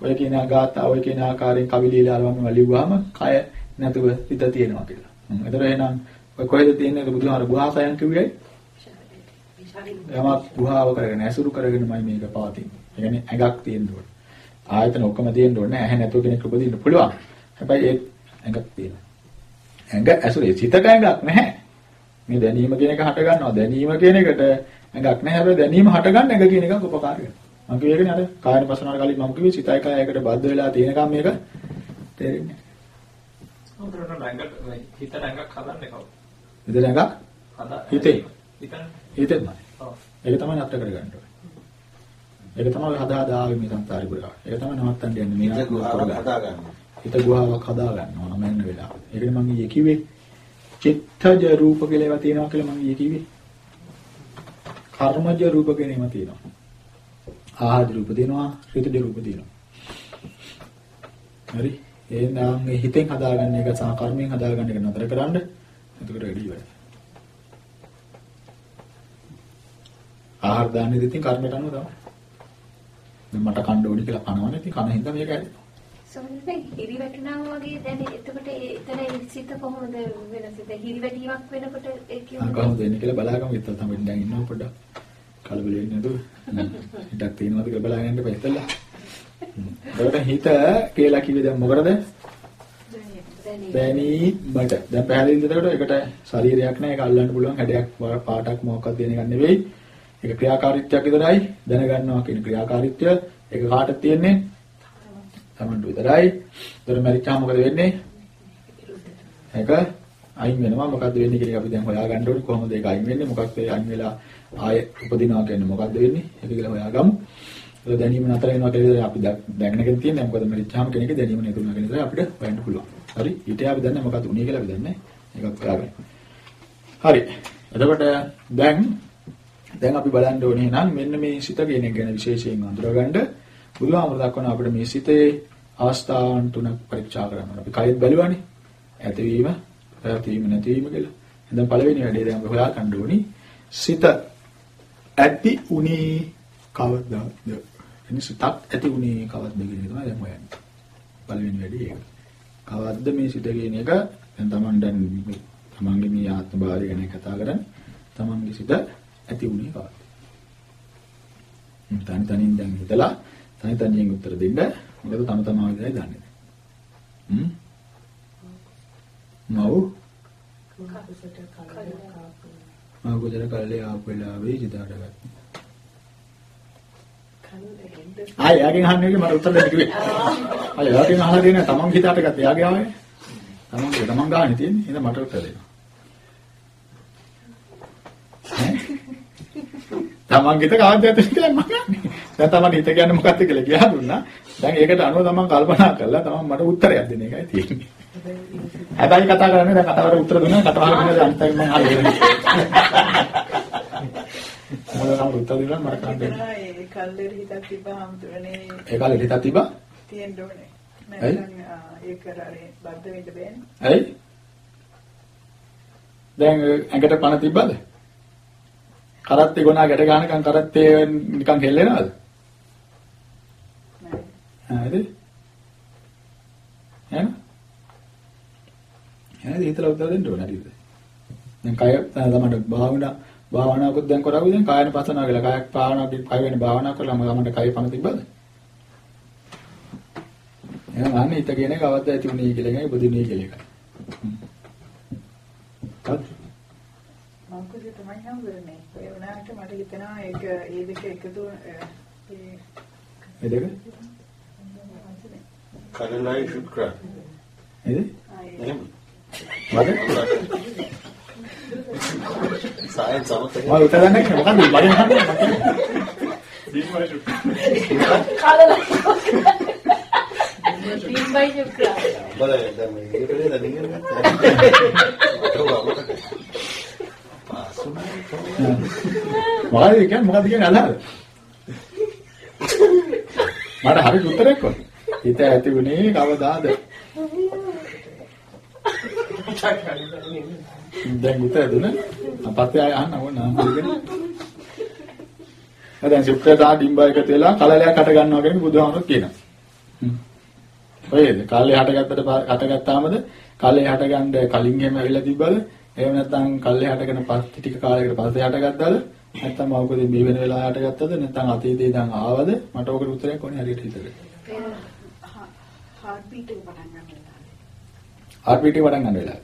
ඔය කියන ගාථා ඔය කියන ආකාරයෙන් කවි লীලා අරවම වලිව්වාම කය නැතුව හිත තියෙනවා කියලා. එතකොට එහෙනම් ඔය කොහෙද තියෙන්නේ බුදුහාර ගුහාසයන් කිව්වේ? යමක් ගුහාව කරගෙන ඇසුරු කරගෙනමයි මේක පවතින්නේ. ඒ කියන්නේ ඇඟක් තියෙන්න ඕනේ. ආයතන ඔක්කොම තියෙන්න ඕනේ. ඇහැ නැතුව කෙනෙක් උපදින්න පුළුවන්. හැබැයි ඒ ඇඟක් තියෙනවා. ඇඟ ඇසුරේ සිතට ඇඟක් නැහැ. මේ දැනීම කියන එක හට ගන්නවා. දැනීම කියන එකට ඇඟක් නැහැ. හැබැයි දැනීම හට ගන්න ඇඟ කියන එකක් උපකාර වෙනවා. මම කියේකනේ අර කායන පසනාවට කලින් මම කිව්වේ සිතයි කය එකට බද්ධ වෙලා තියෙනකම් මේක තේරෙන්නේ. හොඳට රැඟට හිත රැඟක් හදන්නේ කවුද? විතර ඇඟක් හදා හිතේ. හිතෙන්මයි. ඔව්. ඒක තමයි නතර කරගන්න ඕනේ. ඒක තමයි හදා හදා ආවේ මේ සංසාරේ පුරා. ඒක තමයි නවත්තන්න යන්නේ මේ ඒක ආත්ම ගුහාවක් කරගන්න. හදාගන්න. හිත ගුහාවක් හදා ගන්නවා මම යන වෙලාව. ඒකනේ මම ඊයේ කිව්වේ. චිත්තජ රූප කියලා ඒවා තියෙනවා කියලා මම ඊයේ කිව්වේ. කර්මජ රූප කියන ඒවා තියෙනවා. ආහාර රූප තියෙනවා, ඍතුජ රූප තියෙනවා. හරි. එහෙනම් මේ හිතෙන් හදාගන්න එක සහ කර්මයෙන් හදාගන්න එක නතර කරන්න. එතකොට වැඩි වැඩි. ආහාර දාන්නේ ඉතින් කර්මයට අනුව තමයි. දැන් මට කන්න ඕනි කියලා කනවනේ ඉතින් කන හින්දා මේක ඇති. සෝනිසෙන් හිරි වැටුණා වගේ දැන් එතකොට ඒ- එතන සිත කොහොමද වෙනස? දැන් හිරි වැටීමක් වෙනකොට ඒ කියන්නේ කොහොමද වෙන්නේ කියලා බලාගමු ඉතින් තමයි දැන් ඉන්නවා පොඩ්ඩක්. කලබල වෙන්නේ නැතුව. හිතක් තියෙනවද කියලා බලාගෙන ඉන්න බෑ ඉතලා. ඒකට හිත කියලා කිව්වේ දැන් මොකටද? දැනීම. දැනීමට. දැන් පැහැදිලිද එතකොට ඒකට ශරීරයක් නැහැ ඒක අල්ලන්න පුළුවන් හැඩයක් පාටක් මොකක්වත් දෙන එකක් නෙවෙයි. ඒක ක්‍රියාකාරීත්වයක් විතරයි දැනගන්නවා කියන ක්‍රියාකාරීත්වය. ඒක කාටද තියෙන්නේ? තමන්ට විතරයි. ඒතර මරිච්චා මොකද වෙන්නේ? ඒක අයින් වෙනවා. මොකද්ද වෙන්නේ කියන එක අපි දැන් හොයාගන්න ඕනේ. කොහොමද ඒක අයින් වෙන්නේ? මොකක්ද ඒ අයින් වෙලා ආයෙ උපදිනවා කියන්නේ මොකද්ද වෙන්නේ? ඒක කියලා හොයාගමු. ඒක දැනීම නතර වෙනවා කියලා අපි දැනගෙන තියෙන්නේ. මොකද මරිච්චාම කෙනෙක් දැනීම නතර වෙනවා කියන එක අපිට හොයන්න පුළුවන්. හරි. ඊට අපි දන්නේ මොකද්ද උනේ කියලා අපි දන්නේ ඒකත් හොයාගන්න. හරි. එතකොට දැන් දැන් අපි බලන්න ඕනේ නම් මෙන්න මේ සිත කියන එක ගැන විශේෂයෙන් අඳුරගන්න බුදුහාමුදුර දක්වන අපිට මේ සිතේ අවස්ථාවන් තුනක් පරීක්ෂා කරන්න ඕනේ. අපි කයෙත් බැලුවානේ. ඇතිවීම, පැවතීම නැතිවීම කියලා. දැන් පළවෙනි වැඩේ දැන් අපි හොයා ගන්න ඕනි. සිත ඇති උනේ කවදාද? එනි සිතක් ඇති උනේ කවද්ද කියන එක තමයි දැන් හොයන්නේ. පළවෙනි වැඩේ ඒක. කවද්ද මේ සිත කියන එක දැන් Taman දැන් තමන්ගේ මේ ආත්ම භාවය ගැන කතා කරන්නේ. තමන්ගේ සිත ඇති උනේ කවද්ද? තනි තනින් දැන් හිතලා තනි තනියෙන් උත්තර දෙන්න. මොකද තම තමා විතරයි දන්නේ. හ්ම්? මව් කුසට කලයක් ආපු මව කුසල කල්ලේ ආපු වෙලාවේ සිතාට ගත්තා. ආය යාගෙන් අහන්නේ මට උත්තර දෙන්න කිව්වේ. ආය යාගෙන් අහලා දෙන්නේ තමන් හිතාට ගත්ත යාගේ ආවේ. තමන් තමන් ගානේ තියෙන්නේ. එහෙනම් මට උත්තර දෙන්න. තමන් හිත ඇතුලේ කියලා මම. දැන් තමන් හිත කියන්නේ මොකක්ද කියලා කියලා දුන්නා. දැන් ඒකට අනුව තමන් කල්පනා කරලා තමන් මට උත්තරයක් දෙන එකයි තියෙන්නේ. හැබැයි කතා කරන්නේ දැන් කතාවට උත්තර දුන්නා කතාවට වෙන අනිත් එක මම හරියට. මොනවාම උත්තර දෙන්න මට කන්න දෙන්න. ඒ කල්ලේ හිතක් තිබ්බහම තුරනේ ඒ කාලේ හිතක් තිබ්බා? තියෙන්න ඕනේ. නැත්නම් ඒක කරානේ බද්ධ වෙන්න බෑනේ. ඇයි? දැන් ඇඟට පණ තිබ්බද? කරත්තේ ගොනා ගැට ගන්නකම් කරත්තේ නිකන් හෙල්ලෙනවද? හරිද? එහෙනම් එහෙනම් හිතලා උත්තර දෙන්න ඕන හරිද? දැන් කය තමයි භාවනා භාවනාවකුත් දැන් කරාවි දැන් කායන පසනාව කියලා කායක් භාවනාවක් කය වෙන භාවනා කරලා මම කය පණ තිබ්බද? එහෙනම් අනේ හිත කියන එක අවද්ද ඇති උනේ කියලා එකයි උපදිනේ කියලා එකයි. හරි. මම කුසේ තමයි හම්බුනේ. ඒ වුණාට මට හිතෙනවා ඒක ඒ දෙක එකතු ඒ දෙක කඩලයි ශුක්‍ර. නේද? ආයේ එහෙම. මද? සයන්ස් අමතක. මම උත්තර දන්නේ නැහැ මොකද්ද බඩේ හම්බුනේ පින්බයි චුක්‍රා. බලන්න දැන් මේ ඉතින් දැන් ඉගෙන ගත්තා. ඒක අමතක. පාසුමයි තමයි. මොකද කියන්නේ මොකද්ද කියන්නේ අදහස? මට හරි උත්තරයක් කොහොමද? හිත ඇති උනේ කවදාද? දැන් උත්තර දුන්න. අපත්තේ ආය අහන්න ඕන නම් දෙගෙන. දැන් සුක්‍රතා ඩිම්බා එකතු වෙලා කලලයක් හට ගන්නවා කියන බුදුහාමුදුරුවෝ කියනවා. හ්ම්. ඔයද කල්ලේ හටගත්තට ප- හටගත්තාමද කල්ලේ හටගන්න කලින් එහෙම ඇවිල්ලා තිබ්බද? එහෙම නැත්නම් කල්ලේ හටගෙන පස්සේ ටික කාලයකට පස්සේ හටගත්තද? නැත්නම් මවකදී මේ වෙන වෙලාව හටගත්තද? නැත්නම් අතීතේ ඉඳන් ආවද? මට ඔකට උත්තරයක් ඕනේ හරියට හිතට. හાર્ට් බීට් එක පටන් ගන්න වෙලාවේ. හાર્ට් බීට් එක පටන් ගන්න වෙලාව.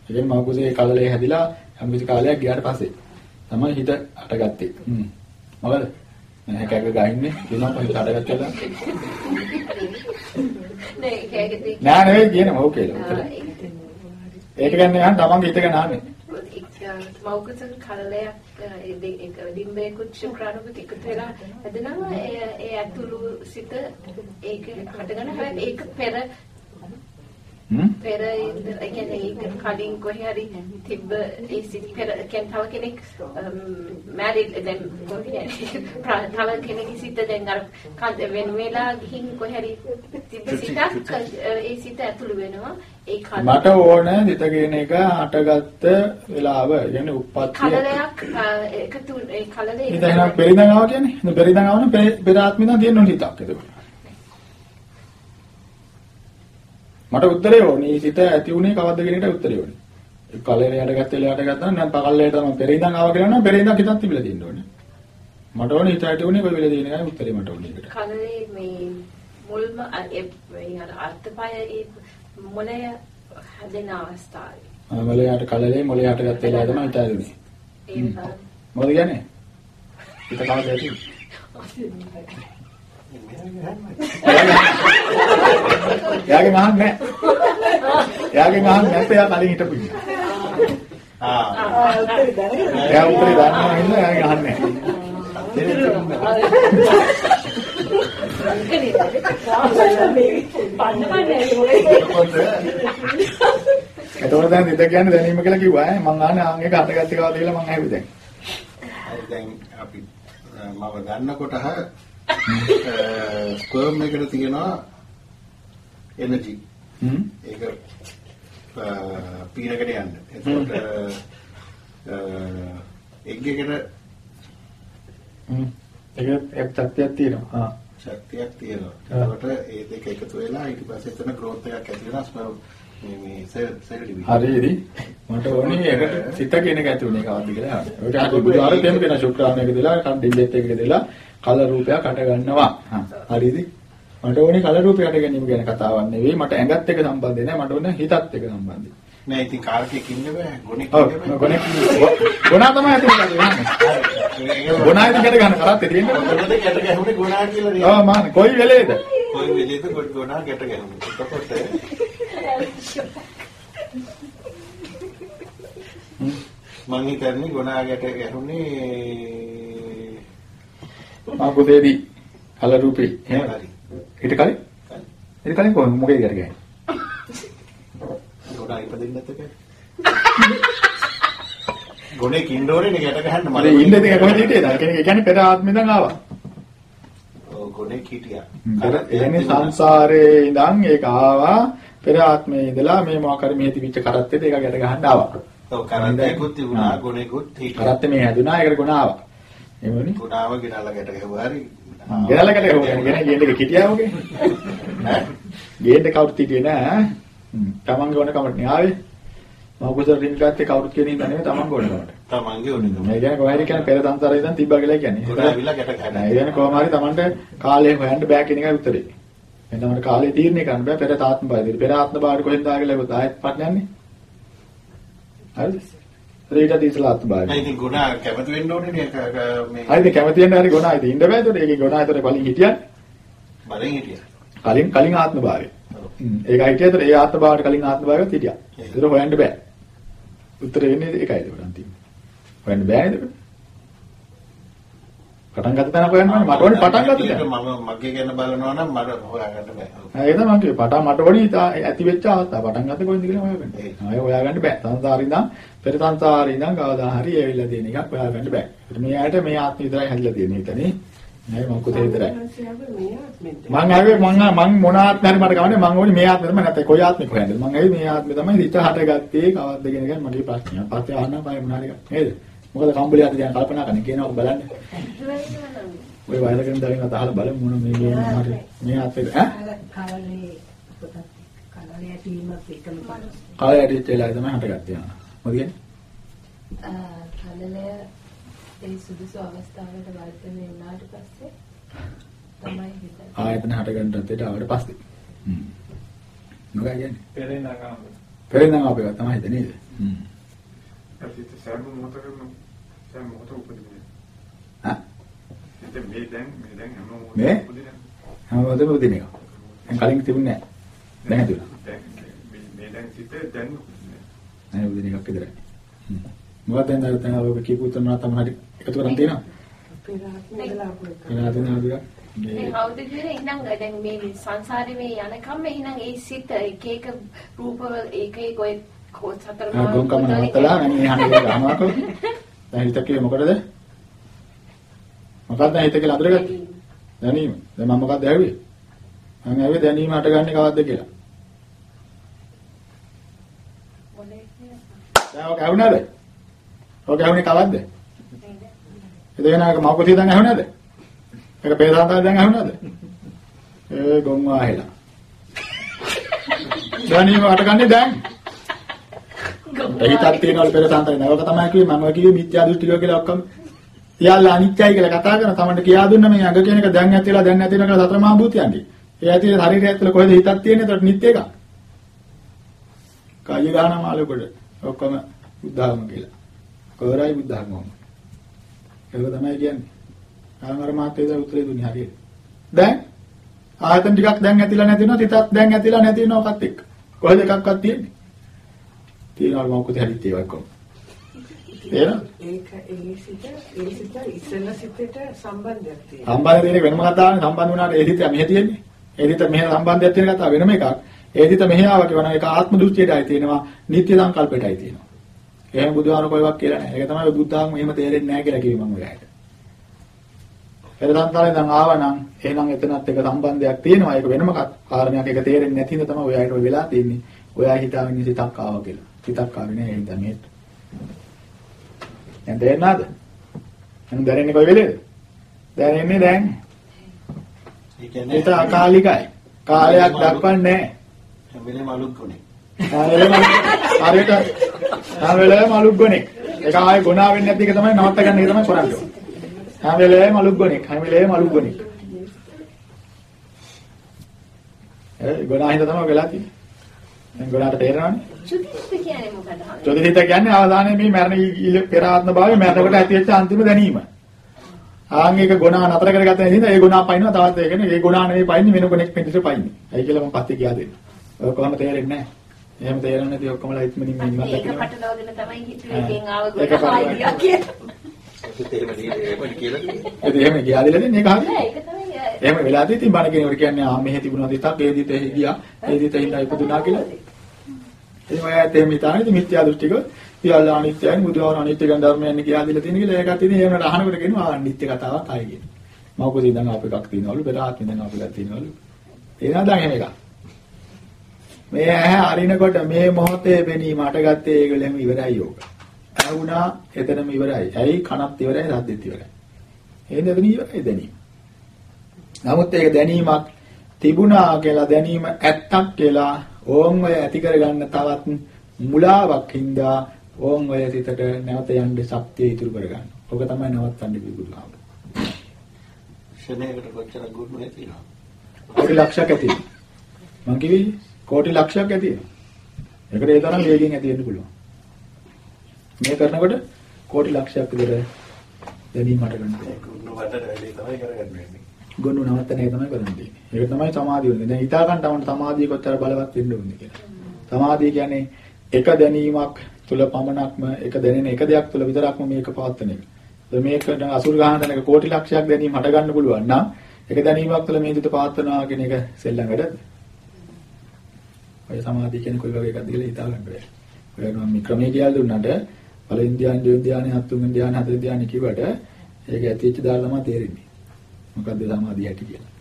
ඒ කියන්නේ මව කුසේ කලලේ හැදිලා යම් කිසි කාලයක් ගියාට පස්සේ තමයි හිත අටගත්තේ. හ්ම්. මොකද? නැහැ කැක ගහින්නේ කියනවා හිත අටගත්තේ. නෑ නෑ නෙවෙයි කියනවා ඔව් කියලා. ඒක ගන්න යන තමන්ගේ හිත ගැන අහන්නේ. මෞකසන් කලලයක් ඒක ඩිම්බේකුත් ශුක්‍රාණුකුත් එකතු වෙලා හැදෙනවා ඒ ඇතුළු සිත ඒක හටගන්න හැබැයි ඒක පෙර? පෙර කියන්නේ ඒක කලින් කොහේ හරි තිබ්බ ඒ සිත් පෙර කියන්නේ තව කෙනෙක් මැරිඩ් දැන් තව කෙනෙක්ගේ සිත දැන් අර කන්ද වෙන වෙලා ගිහින් කොහේ හරි තිබ්බ සිතක් ඒ සිත ඇතුළු වෙනවා ඒ කල මට ඕන හිත කියන එක හටගත්ත වෙලාව. කියන්නේ උප්පත්තිය. කලලයක් එකතු ඒ කලලේ පෙරිඳන් ආවා කියන්නේ. ඉතින් ආවනම් පෙර- පෙර ආත්මෙ ඉඳන් තියෙන හිතක් ඒක. මට උත්තරේ ඕනේ. සිත ඇති උනේ කවද්ද කියන එකට උත්තරේ ඕනේ. ඒ කලෙල යටගත්ත එල යටගත්තා නම් පකල්ලේට තමයි පෙරිඳන් ආවා කියලා නම් පෙරිඳන් හිතක් තිබිලා තියෙන්න ඕනේ. මට ඕනේ හිත ඇති උනේ කොයි වෙලේ තියෙන එකයි උත්තරේ මට ඕනේ ඒකට. කලලේ මේ මුල්ම ඒ අර්ථපය ඒ මොලය හැදෙන අවස්ථාවේ ආ, මොලේ යට කලලේ මොලේ යටගත්ත එල තමයි හිත ඇතුනේ. ඒ බලන්න. මොකද කියන්නේ? හිත කවද ඇති? එයාගේ මහන් නැහැ. එයාගේ මහන් නැත්නම් එයා කලින් හිටපු ඉන්නේ. ආ එයා උත්තරේ දන්නවා හින්දා එයාගේ අහන්නේ එතකොට දැන් හිත කියන්නේ දැනීම කියලා කිව්වා ඈ මං ආන්නේ ආන් එක හටගත්තේ කවද කියලා මං ඇහුවේ දැන්. දැන් අපි මම ගන්නකොට ස්පර්ම් එකට තියෙනවා එනර්ජි. හ්ම්. ඒක අ, පීනකට යන්න. එතකොට එග් එකට හ්ම්. ඒක ඒක තත්ත්වයක් තියෙනවා. ආ. ශක්තියක් තියෙනවා. එතකොට ඒ දෙක එකතු වෙලා ඊට පස්සේ එතන growth එකක් ඇති වෙනවා ස්පර්ම් මේ මේ සෙල් සෙල් ඩිවිෂන්. හරියදී මට ඕනේ ඒකට සිත කියන එක ඇති උනේ කවද්ද කියලා අහන්න. ඒක හරි බුදුආර දෙන්න කියන ශුක්‍රාණයක දෙලා කඩින්දෙත් එකක දෙලා කල රූපයක් අට ගන්නවා. හා හරියද? මට ඕනේ කල රූපයක් අට ගැනීම ගැන කතාවක් නෙවෙයි. මට ඇඟත් එක්ක සම්බන්ධ නැහැ. මට ඕනේ හිතත් එක්ක සම්බන්ධයි. නෑ ඉතින් කාර්කයක් ඉන්න බෑ. ගොනෙක් ඉන්න බෑ. ගොනේ තමයි ඇති කරන්නේ. ගොනා ඉතින් ගැට ගන්න කරත් තියෙන්නේ. මොකද ගැට ගැහුනේ ගොනා කියලා නේද? ඔව් මාන කොයි වෙලේද? කොයි ගොඩ ගොනා ගැට ගැහුනේ. එතකොට මං හිතන්නේ ගොනා ගැට ගැහුනේ මා පුතේදී කල රූපේ. එහෙම. හරි. ඊට කලින් ඊට කලින් කොහොමද මොකේද ගැට ගන්නේ? ගොනා ඉපදෙන්නේ නැතක. ගොනේ කින්ඩෝරේනේ ගැට ගහන්න මට ඉන්න දෙක කොහෙද හිටියේද? ඒ කියන්නේ පෙර ආත්මෙන් ආවා. ඔව් ගොනේ හිටියා. එන්නේ සංසාරේ ඉඳන් ඒක ආවා. පෙර ආත්මේ ඉඳලා මේ මොකක් හරි මේ තිබිච්ච කරත්තෙත් ඒක ගැට ගහන්න ආවා. ඔව් කරන්තේකුත් තිබුණා ගොනේකුත් හිටියා. කරත්තේ මේ හැදුනා ඒකට ගුණ ආවා. එහෙමනේ. ගොනාව ගෙනල්ලා ගැට ගැහුවා හරි. ගෙනල්ලා ගැට ගහුවා. ගෙන ගේන්න එක කිටියා වගේ. ඈ ගේන්න කවුරුත් හිටියේ නෑ. තමන්ගේ ඕන කමට නේ ආවේ. මම කුසල රින් ගත්තේ කවුරුත් කියන ඉඳන් නෙවෙයි තමන්ගේ ඕන කමට. තමන්ගේ උනේ. ඒ කියන්නේ කොහේ හරි කියන්නේ පෙර සංසාරේ ඉඳන් තිබ්බා කියලා කියන්නේ. ගොනා ඇවිල්ලා ගැට ගහන්න. නෑ ඒ කියන්නේ කොහොම හරි තමන්ට කාලය හොයන්න බෑ කියන එකයි උත්තරේ. එහෙනම් තමන්ට කාලය තීරණය කරන්න බෑ පෙර තාත්ම බාහිර. පෙර ආත්ම බාහිර කොහෙන්ද ආගලා ඉවත ආයෙත් පටන් යන්නේ. හරිද? ඊට ඉස්සලා බාහිර. නෑ ඉතින් ගොනා කැමති වෙන්න ඕනේ නේ මේ හරිද කැමති වෙන්න හරි ගුණා ඉතින් ඉන්න බෑ ඒතකොට ඒකේ ගුණා ඒතකොට කලින් හිටියන්නේ. බලෙන් හිටියා. කලින් කලින් ආත්ම භාවය. ඒක හිටිය ඒතර ඒ ආත්ම භාවයට කලින් ආත්ම භාවයත් හිටියා. ඒතර හොයන්න බෑ. උත්තර වෙන්නේ ඒකයි ඒකට අන්තිම. හොයන්න බෑ නේද? පටන් ගත්ත තැනක හොයන්න ඕනේ. මට ඕනේ පටන් ගත්ත තැන. මම මගේ ගැන බලනවා නම් මට හොයාගන්න බෑ. ඒක තමයි කිව්වේ. පටන් මට ඕනේ ඇති වෙච්ච අවස්ථාව. පටන් ගත්තේ කොහෙන්ද කියලා හොයාගන්න. ආයෙ හොයාගන්න බෑ. සංසාරේ ඉඳන් පෙර සංසාරේ ඉඳන් කවදා හරි ඇවිල්ලා තියෙන එකක් හොයාගන්න බෑ. ඒත් මේ ආයත මේ ආත්ම විතරයි හැදිලා තියෙන්නේ හිතනේ. නෑ මම කොතේ විතරයි. මං ආවේ මං මං මොන ආත්මෙ හරි මට ගමන්නේ මං ඕනේ මේ ආත්මෙ තමයි නැත්නම් කොයි ආත්මෙක හොයන්නද මං ආවේ මේ ආත්මෙ තමයි හිත හටගත්තේ කවද්ද කියන එක මගේ ප්‍රශ්නය. පස්සේ අහන්න බය මොන හරි නේද? මොකද කම්බලියට දැන් කල්පනා කරන්නේ කියනවා බලන්න. ඔය වයරකින් දාගෙන අතහලා බලමු මොන මේ මේ හරි මේ ආත්මෙද ඈ? කලලේ පොතක් කලලේ ඇතිවීමත් එකම. කාලය ඇටිච්ච වෙලාවේ තමයි හටගත්තේ. මොකද කියන්නේ? කලලය ඒ සුදුසු අවස්ථාවකට වර්ධනය වුණාට පස්සේ තමයි හිතන්නේ. ආයතන හටගන්න තත්ත්වයට ආවට පස්සේ. හ්ම්. මොකක්ද කියන්නේ? පෙරේනා ගාම. පෙරෙන්දන් අපේ එක තමයි හිතේ නේද? හ්ම්. අපිට සෑම මොහොතකම සෑම මොහොතක උපදින්නේ. හා? ඉතින් මේ දැන් මේ දැන් හැම මොහොතකම මේ? උපදින්නේ. හැමෝටම උදින එක. දැන් කලින් තිබුණේ නැහැ. දැන් හිතුණා. දැන් මේ මේ දැන් සිට දැන් නැහැ උදින එකක් විතරයි. මොකක්ද දැන් දැන් ඔබ කියපු තුනක් තමයි හරි එකතු කරන් තියෙනවා. දෙන. දැන් දැන් මේ සංසාරේ මේ යනකම් එහෙනම් ඒ සිත එක එක රූපවල එක එක ඔය සතර ආ ගොන් කම නවත්තලා මේ හන්නේ ගහනවාකෝ. දැන් හිත කියේ මොකටද? මොකක්ද හිත කියලා අඳුරගත්තේ? දැනීම. දැන් මම මොකක්ද ඇහුවේ? මම ඇහුවේ දැනීම හටගන්නේ කවද්ද කියලා. දැන් ඔක ඇහුණාද? ඔක ඇහුනේ කවද්ද? එතන එක මවකුසිය දැන් ඇහුණාද? ඒක පේසාන්තය දැන් ඇහුණාද? ඒ ගොන් වාහෙලා. දැනීම හටගන්නේ දැන්. හිතක් තියනවලු පෙරසාන්තය නෑ. ඔක තමයි කිව්වේ මම කිව්වේ මිත්‍යා දෘෂ්ටිකය කියලා ඔක්කොම. සියල්ල අනිත්‍යයි කියලා කතා කරන තමන්ට කියා දුන්න මේ අග කියන එක දැන් ඇතිලා දැන් නැතිලා කියලා සතර මහා භූතයන්ගේ. ඒ ඇති ශරීරය ඇතුළේ කොහෙද හිතක් තියෙන්නේ? ඒකට නිත්‍ය එකක්. කාය ගාන මාළකොට ඔක්කොම බුද්ධාගම කියලා. කොරයි බුද්ධාගම. ඒක තමයි කියන්නේ. ආමර මාතේද උත්තරේ දුන්නේ හරියට. දැන් ආයතන ටිකක් දැන් ඇතිලා නැති වෙනවා තිතක් දැන් ඇතිලා නැති වෙනවා ඔකත් එක්ක. කොහෙද එකක්වත් තියෙන්නේ? තියනවා මොකද හරිත් ඒවා කොහොමද? තේරෙනවද? ඒක ඒ සිත ඒ සිත ඉස්සෙල්ල සිතට සම්බන්ධයක් තියෙනවා. සම්බන්ධ දෙන්නේ වෙනම කතාවනේ සම්බන්ධ වුණාට ඒ හිත මෙහෙ තියෙන්නේ. ඒ හිත මෙහෙ සම්බන්ධයක් තියෙන කතාව වෙනම එකක්. ඒ හිත මෙහෙ ආව කියනවා ඒක ආත්ම දෘෂ්ටියටයි තියෙනවා නිත්‍ය සංකල්පයටයි තියෙනවා. එහෙම බුදුහාම කොයිවක් කියලා නැහැ. ඒක තමයි බුද්ධාගම එහෙම තේරෙන්නේ නැහැ කියලා කිව්වේ මම ඔයාලට. පෙරදන්තාලෙන් දැන් ආවනම් එහෙනම් එතනත් එක සම්බන්ධයක් තියෙනවා. ඒක වෙනම කාරණයක්. ඒක තේරෙන්නේ නැති හින්දා තමයි ඔයාලට ඔය වෙලා තියෙන්නේ. ඔයා හිතාගෙන සිතක් ආවා කියලා. සිතක් ආවේ නෑ ඒ හින්දා මේ. දැන් දැනෙන්නද? එහෙනම් දැනෙන්නේ කොයි වෙලේද? දැනෙන්නේ දැන්. ඒ කියන්නේ ඒක අකාලිකයි. කාලයක් දක්වන්නේ නැහැ. හැම වෙලේම අලුත් ගුණේ. හැම වෙලේම හරියට හැම වෙලේම අලුත් ගොනෙක්. ඒක ආයේ ගුණා වෙන්නේ නැති එක තමයි නවත්ත ගන්න එක තමයි කරන්නේ. හැම වෙලේම අලුත් ගොනෙක්. හැම වෙලේම අලුත් ගොනෙක්. ඒ ගුණා හින්දා තමයි වෙලා තියෙන්නේ. දැන් ගුණාට තේරෙනවනේ. චුතිස්ත කියන්නේ මොකද? චොදිත කියන්නේ අවදානයේ මේ මරණ ඊළ පෙර ආත්ම භාවයේ මරණකට ඇතිවෙච්ච අන්තිම දැනීම. ආන් එක ගුණා නතර කරගත්ත නිසා ඒ ගුණා පයින්නවා තවත් ඒ කියන්නේ ඒ ගුණා නෙවෙයි පයින්නේ වෙන කෙනෙක් පිටිට පයින්නේ. ඒයි කියලා මම පස්සේ කියා දෙන්න. ඔය කොහොම තේරෙන්නේ නැහැ. එහෙම තේරෙන්නේ නැති ඔක්කොමලා ඉක්මනින් මේ ඉන්නත් ඒක කියලා. පටලවාගෙන තමයි හිතුවේ එකෙන් ආව ඒක ගොඩ පටලවා- ආයියා කියලා. ඒකත් එහෙම නේද? එහෙම කියලා තියෙන්නේ. ඒක එහෙම ගියා දෙලා දෙන්නේ ඒක හරියට. නෑ ඒක තමයි එහෙම වෙලා තියෙති බණ කෙනෙකුට කියන්නේ ආ මෙහෙ තිබුණා දිතක් ඒ දිත එහි ගියා ඒ දිත හින්දා ඉපදුනා කියලා. එහෙම අයත් එහෙම හිතානේ මිත්‍යා දෘෂ්ටික සියල්ල අනිත්‍යයි බුදුහාම අනිත්‍ය ගැන ධර්මයන් කියලා දීලා තියෙන කියලා ඒකත් ඉතින් එහෙම අහනකොට කියනවා ආ අනිත්‍ය කතාවක් ආයි කියන. මෞකද ඉඳන් අප එකක් තියෙනවලු පෙර ආත්මෙ ඉඳන් අප එකක් තියෙනවලු. එනවා දැන් එහෙම එකක්. මේ ඇහැ අරිනකොට මේ මොහොතේ වෙනීම අටගත්තේ ඒගොල්ලෙම ඉවරයි යෝග. ඇහුණා එතනම ඉවරයි. ඇයි කනත් ඉවරයි සද්දෙත් ඉවරයි. එහෙනම් එතන ඉවරයි දැනීම. නමුත් ඒක දැනීමක් තිබුණා කියලා දැනීම ඇත්තක් කියලා ඕන් ඔය ඇති කරගන්න තවත් මුලාවක් හින්දා ඕන් ඔය සිතට නැවත යන්න ශක්තිය ඉතුරු කරගන්න. ඔක තමයි නවත්තන්න පිළිබුදුහාම. ශනේකට කොච්චර ගුණ තියෙනවා. කෝටි ලක්ෂයක් ඇති. මං කිව්වේ කෝටි ලක්ෂයක් ඇති. ඒකට ඒ තරම් වේගෙන් ඇති වෙන්න පුළුවන්. මේ කරනකොට කෝටි ලක්ෂයක් විතර දැනීමට ගන්න පුළුවන්. ගොනු නවත්තන එක තමයි කරන්න තියෙන්නේ. ඒක තමයි සමාධිය වෙන්නේ. දැන් හිතා ගන්න තමයි සමාධිය කොච්චර බලවත් වෙන්න ඕනේ කියලා. සමාධිය කියන්නේ එක දැනීමක් තුල පමණක්ම එක දැනෙන එක දෙයක් තුල විතරක්ම මේක පවත්වන එක. මේක අසුර ගහන තැනක කෝටි ලක්ෂයක් දැනීම හට ගන්න පුළුවන් නම් එක දැනීමක් තුළ මේ දිට පවත්වනවා කියන එක සෙල්ලම් වැඩද? ඔය සමාධිය කියන්නේ කොයි වගේ එකක්ද කියලා හිතා ගන්න බෑ. ඔය නම් මේ ක්‍රමයේ කියලා දුන්නාට පළවෙනි ධ්‍යාන, දෙවෙනි ධ්‍යාන, හත්වෙනි ධ්‍යාන, හතරවෙනි ධ්‍යාන කිව්වට ඒක ඇතිවෙච්ච දාලා තමයි තේරෙන්නේ. මොකද්ද සමාධිය ඇති කියලා.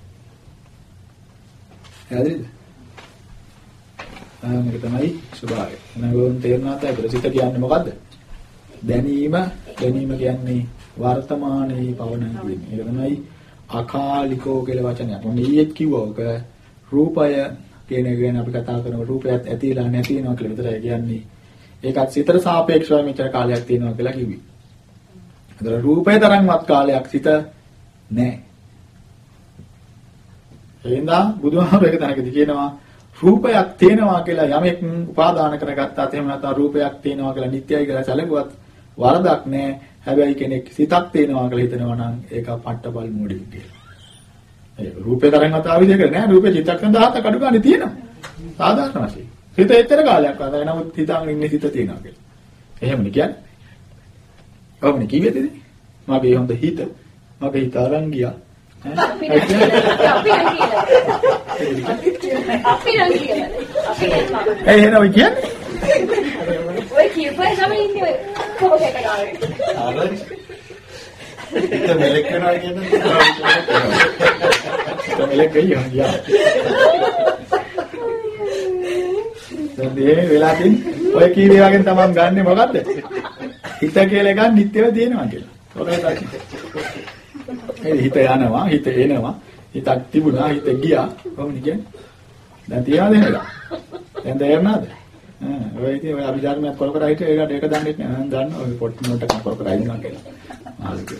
හරිද? ආ මේක තමයි ස්වභාවය. එනගොන් තේරුණාත් ඒක සිත කියන්නේ මොකද්ද? දැනීම දැනීම කියන්නේ වර්තමානයේ පවන කියන්නේ. ඒක තමයි අකාලිකෝ කියලා වචනයක්. මොන ඊයේත් කිව්වා ඔක රූපය කියන එක ගැන අපි කතා කරනකොට රූපයත් ඇතිලා නැති වෙනවා කියලා විතරයි කියන්නේ. ඒකත් සිතට සාපේක්ෂව මෙච්චර කාලයක් තියෙනවා කියලා කිව්වේ. ඒතර රූපය තරම්වත් කාලයක් සිත නැහැ. එහෙනම් බුදුහාමර එක තැනකදී කියනවා රූපයක් තියෙනවා කියලා යමෙක් උපාදාන කරගත්තා එහෙම නැත්නම් රූපයක් තියෙනවා කියලා නිට්ටයයි කියලා සැලකුවත් වරදක් නෑ. හැබැයි කෙනෙක් සිතක් තියෙනවා කියලා හිතනවා නම් ඒක පට්ටපල් මොඩින් කියලා. ඒ රූපේ තරම් අතාවිද කියලා නෑ. රූපේ චිත්තක්ෂණ 17ක් අඩු ගන්න තියෙනවා. සාධාරණ වශයෙන්. හිත එච්චර කාලයක් වදා නමුත් හිතාගෙන ඉන්නේ සිත තියෙනවා කියලා. එහෙමනේ කියන්නේ. ඔව්නේ කිව්වේද? මගේ හොඳ හිත මගේ හිත අරන් ගියා. අපි නම් කියලා. අපි නම් කියලා. අපි නම් ඒ එහෙනම් ඔය කියන්නේ? ඔය කියපුවා තමයි ඉන්නේ කොහොමද ගාවේ. ආරයි. හිත මෙලෙක් වෙනවා කියන්නේ තමයි ගියා ගියා. දැන් මේ වෙලා තින්නේ ඔය කී දේ වගේ තමන් ගන්නෙ මොකද්ද? හිත කියලා එකක් නිත්‍යව තියෙනවා කියලා. ඔතන ඒ හිත යනවා, හිත එනවා, හිතක් තිබුණා, හිත ගියා. කොහොමද කියන්නේ? දැන් තියනද එහෙම? දැන් තේරෙනවද? ආ ඔය ඉතින් ඔය අභිධර්මයක් කර කර හිටිය ඒකට ඒක දන්නේ නැහැ. මම දන්නවා ඔය පොට් නෝට් එකක් කර කර ඉන්නවා කියලා. ආලුක.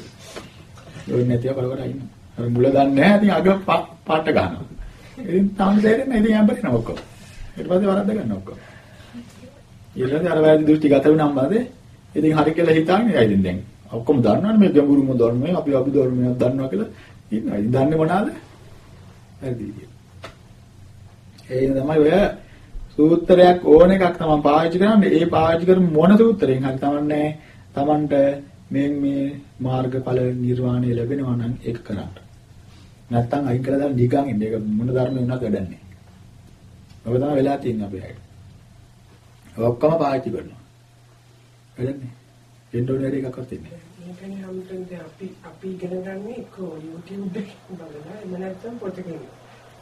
ඔය නැතිව කර කර ඉන්නවා. අර මුල දන්නේ නැහැ. ඉතින් අග පාට ගන්නවා. ඉතින් තාම තේරෙන්නේ නැහැ. ඉතින් යම්බරිනවා ඔක්කොම. ඊට පස්සේ වරද්ද ගන්න ඔක්කොම. ඊළඟට අර වැරදි දෘෂ්ටි ගත වුණාම බාදේ ඉතින් හරි කියලා හිතාගෙන ඉතින් දැන් ඔක්කොම දන්නවනේ මේ ගැඹුරුම ධර්මය අපි අභි ධර්මයක් දන්නවා කියලා ඉන්නවා. ඉතින් දන්නේ මොනවාද? වැරදි විදිය. ඒ තමයි ඔය සූත්‍රයක් ඕන එකක් තමයි පාවිච්චි කරන්නේ. ඒ පාවිච්චි කරන මොන සූත්‍රයෙන් හරි තමන්නේ තමන්ට මේ මේ මාර්ගඵල නිර්වාණය ලැබෙනවා නම් ඒක කරන්න. නැත්තම් අයින් කළා දාලා නිකන් ඉන්න. ඒක මොන ධර්මෙ වුණත් වැඩක් නැහැ. ඔබ තමයි වෙලා තියෙන්නේ අපේ අයට. ඔක්කොම පාවිච්චි කරනවා. වැඩන්නේ. එන්න ඕනේ වැඩ එකක්වත් දෙන්නේ. මේකනේ හැමතැනදී අපි අපි ඉගෙන ගන්න එක YouTube එකේ බලලා එම නැත්නම් පොතකින්.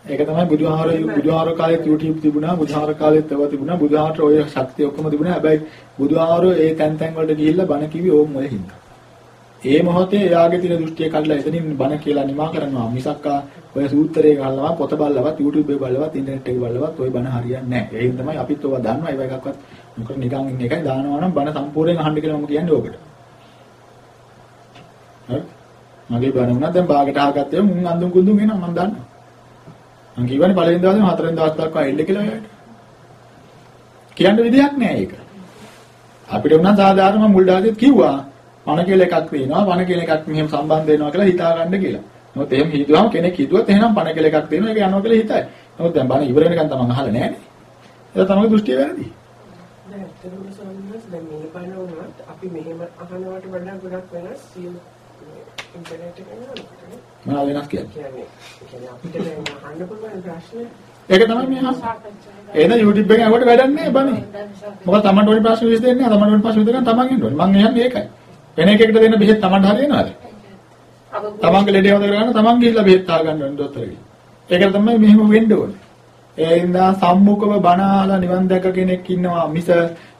ඒක තමයි බුදුහාර බුදුහාර කාලේ YouTube තිබුණා බුදුහාර කාලෙත් ඒවා තිබුණා බුදුහාරට ඔය ශක්තිය ඔක්කොම තිබුණා හැබැයි බුදුහාර ඒ තැන් තැන් වලට ගිහිල්ලා බණ කිව්වේ ඕම් ඔය හින්දා. ඒ මොහොතේ එයාගේ තියෙන දෘෂ්ටිය කඩලා එතනින් බණ කියලා නිමා කරනවා මිසක්කා ඔය සූත්‍රයේ ගහලවත් පොත බලලවත් YouTube එකේ බලලවත් ඉන්ටර්නෙට් එකේ බලලවත් ඔය බණ හරියන්නේ නැහැ. ඒ හින්දා තමයි අපිත් ඔවා දන්නවා ඒව එකක්වත් මොකද නිකන් ඉන්න එකයි දානවා නම් බණ සම්පූර්ණයෙන් අහන්න කියලා මම කියන්නේ ඕකට. හරි? මගේ බණ වුණා දැන් බාගට අහගත්තේ මුන් අඳුන් කුඳුන් එනවා මම දන්නවා. මම කියවනේ පළවෙනි දවසේ හතරවෙනි දවස් දක්වා එන්න කියලා ඔයාලට. කියන්න විදියක් නෑ ඒක. අපිට උනා සාධාරණ මම මුල් දාගෙත් කිව්වා. පණ කියලා එකක් තියෙනවා, පණ කියලා එකක් මෙහෙම සම්බන්ධ වෙනවා කියලා හිතා ගන්න කියලා. නමුත් එහෙම හිතුවම කෙනෙක් හිතුවත් එහෙනම් පණ කියලා එකක් තියෙනවා ඒක යනවා කියලා හිතයි. නමුත් දැන් බණ ඉවර වෙනකන් තමන් අහලා නෑනේ. ඒක තමයි දෘෂ්ටිය වැරදි. දැන් ඇත්තටම සම්මස් දැන් මේ බණ වුණත් අපි මෙහෙම අහනවට වඩා ගොඩක් වෙනස් සියලු ඉන්ටර්නෙට් එකේ නේද? මොනවද වෙනස් කියන්නේ? කියන්නේ කියන්නේ අපිට දැන් අහන්න පුළුවන් ප්‍රශ්න ඒක තමයි මේ අහන්නේ. එහෙනම් YouTube එකෙන් අහුවට වැඩක් නෑ බනේ. මොකද Tamanට ඕනි ප්‍රශ්න විසඳෙන්නේ නෑ. Tamanට ඕනි ප්‍රශ්න විසඳගන්න Taman ඉන්න ඕනේ. මං එන්නේ ඒකයි. වෙන එකෙකුට දෙන්න බෙහෙත් Tamanට හරියනවද? තමන්ගේ ලෙඩේ හොද කරගන්න තමන් ගිහිල්ලා බෙහෙත් ආ ගන්න ඕනේ දොස්තරගෙන්. ඒකට තමයි මෙහෙම වෙන්න ඕනේ. ඒ හින්දා සම්මුඛව බණ අහලා නිවන් දැක කෙනෙක් ඉන්නවා මිස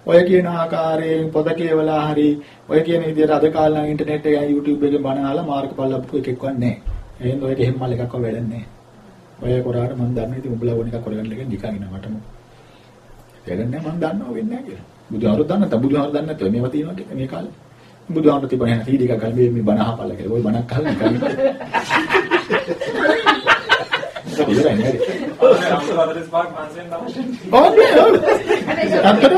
ඔය කියන ආකාරයෙන් පොත කියවලා හරි ඔය කියන විදිහට අද කාලේ නම් ඉන්ටර්නෙට් එකේ YouTube එකේ බණ අහලා මාර්ගඵල ලැබපු එකෙක්වත් නැහැ. එහෙනම් ඔයක එහෙම මල් එකක්ව වැඩන්නේ නැහැ. ඔය කරාට මම දන්නේ ඉතින් උඹලා ඕන එකක් කරගන්න එක නිකන් ඉන්න මටම. වැඩන්නේ මම දන්නවා වෙන්නේ නැහැ කියලා. බුදුහාරු දන්න නැත්නම් බුදුහාරු දන්නේ නැත්නම් මේවා තියෙනවා මේ කාලේ. බුදුහාමුදුරු තිබුණා යන සීඩි එකක් ගන්න මේ මේ බණ අහපල්ලා කියලා. ওই බණක් අහලා නිකන්. ඒක ඉවරයි නේද? අම්සවදරස් පාක් මාසෙන් නම් ඕනේ ඕනේ. අත්තර.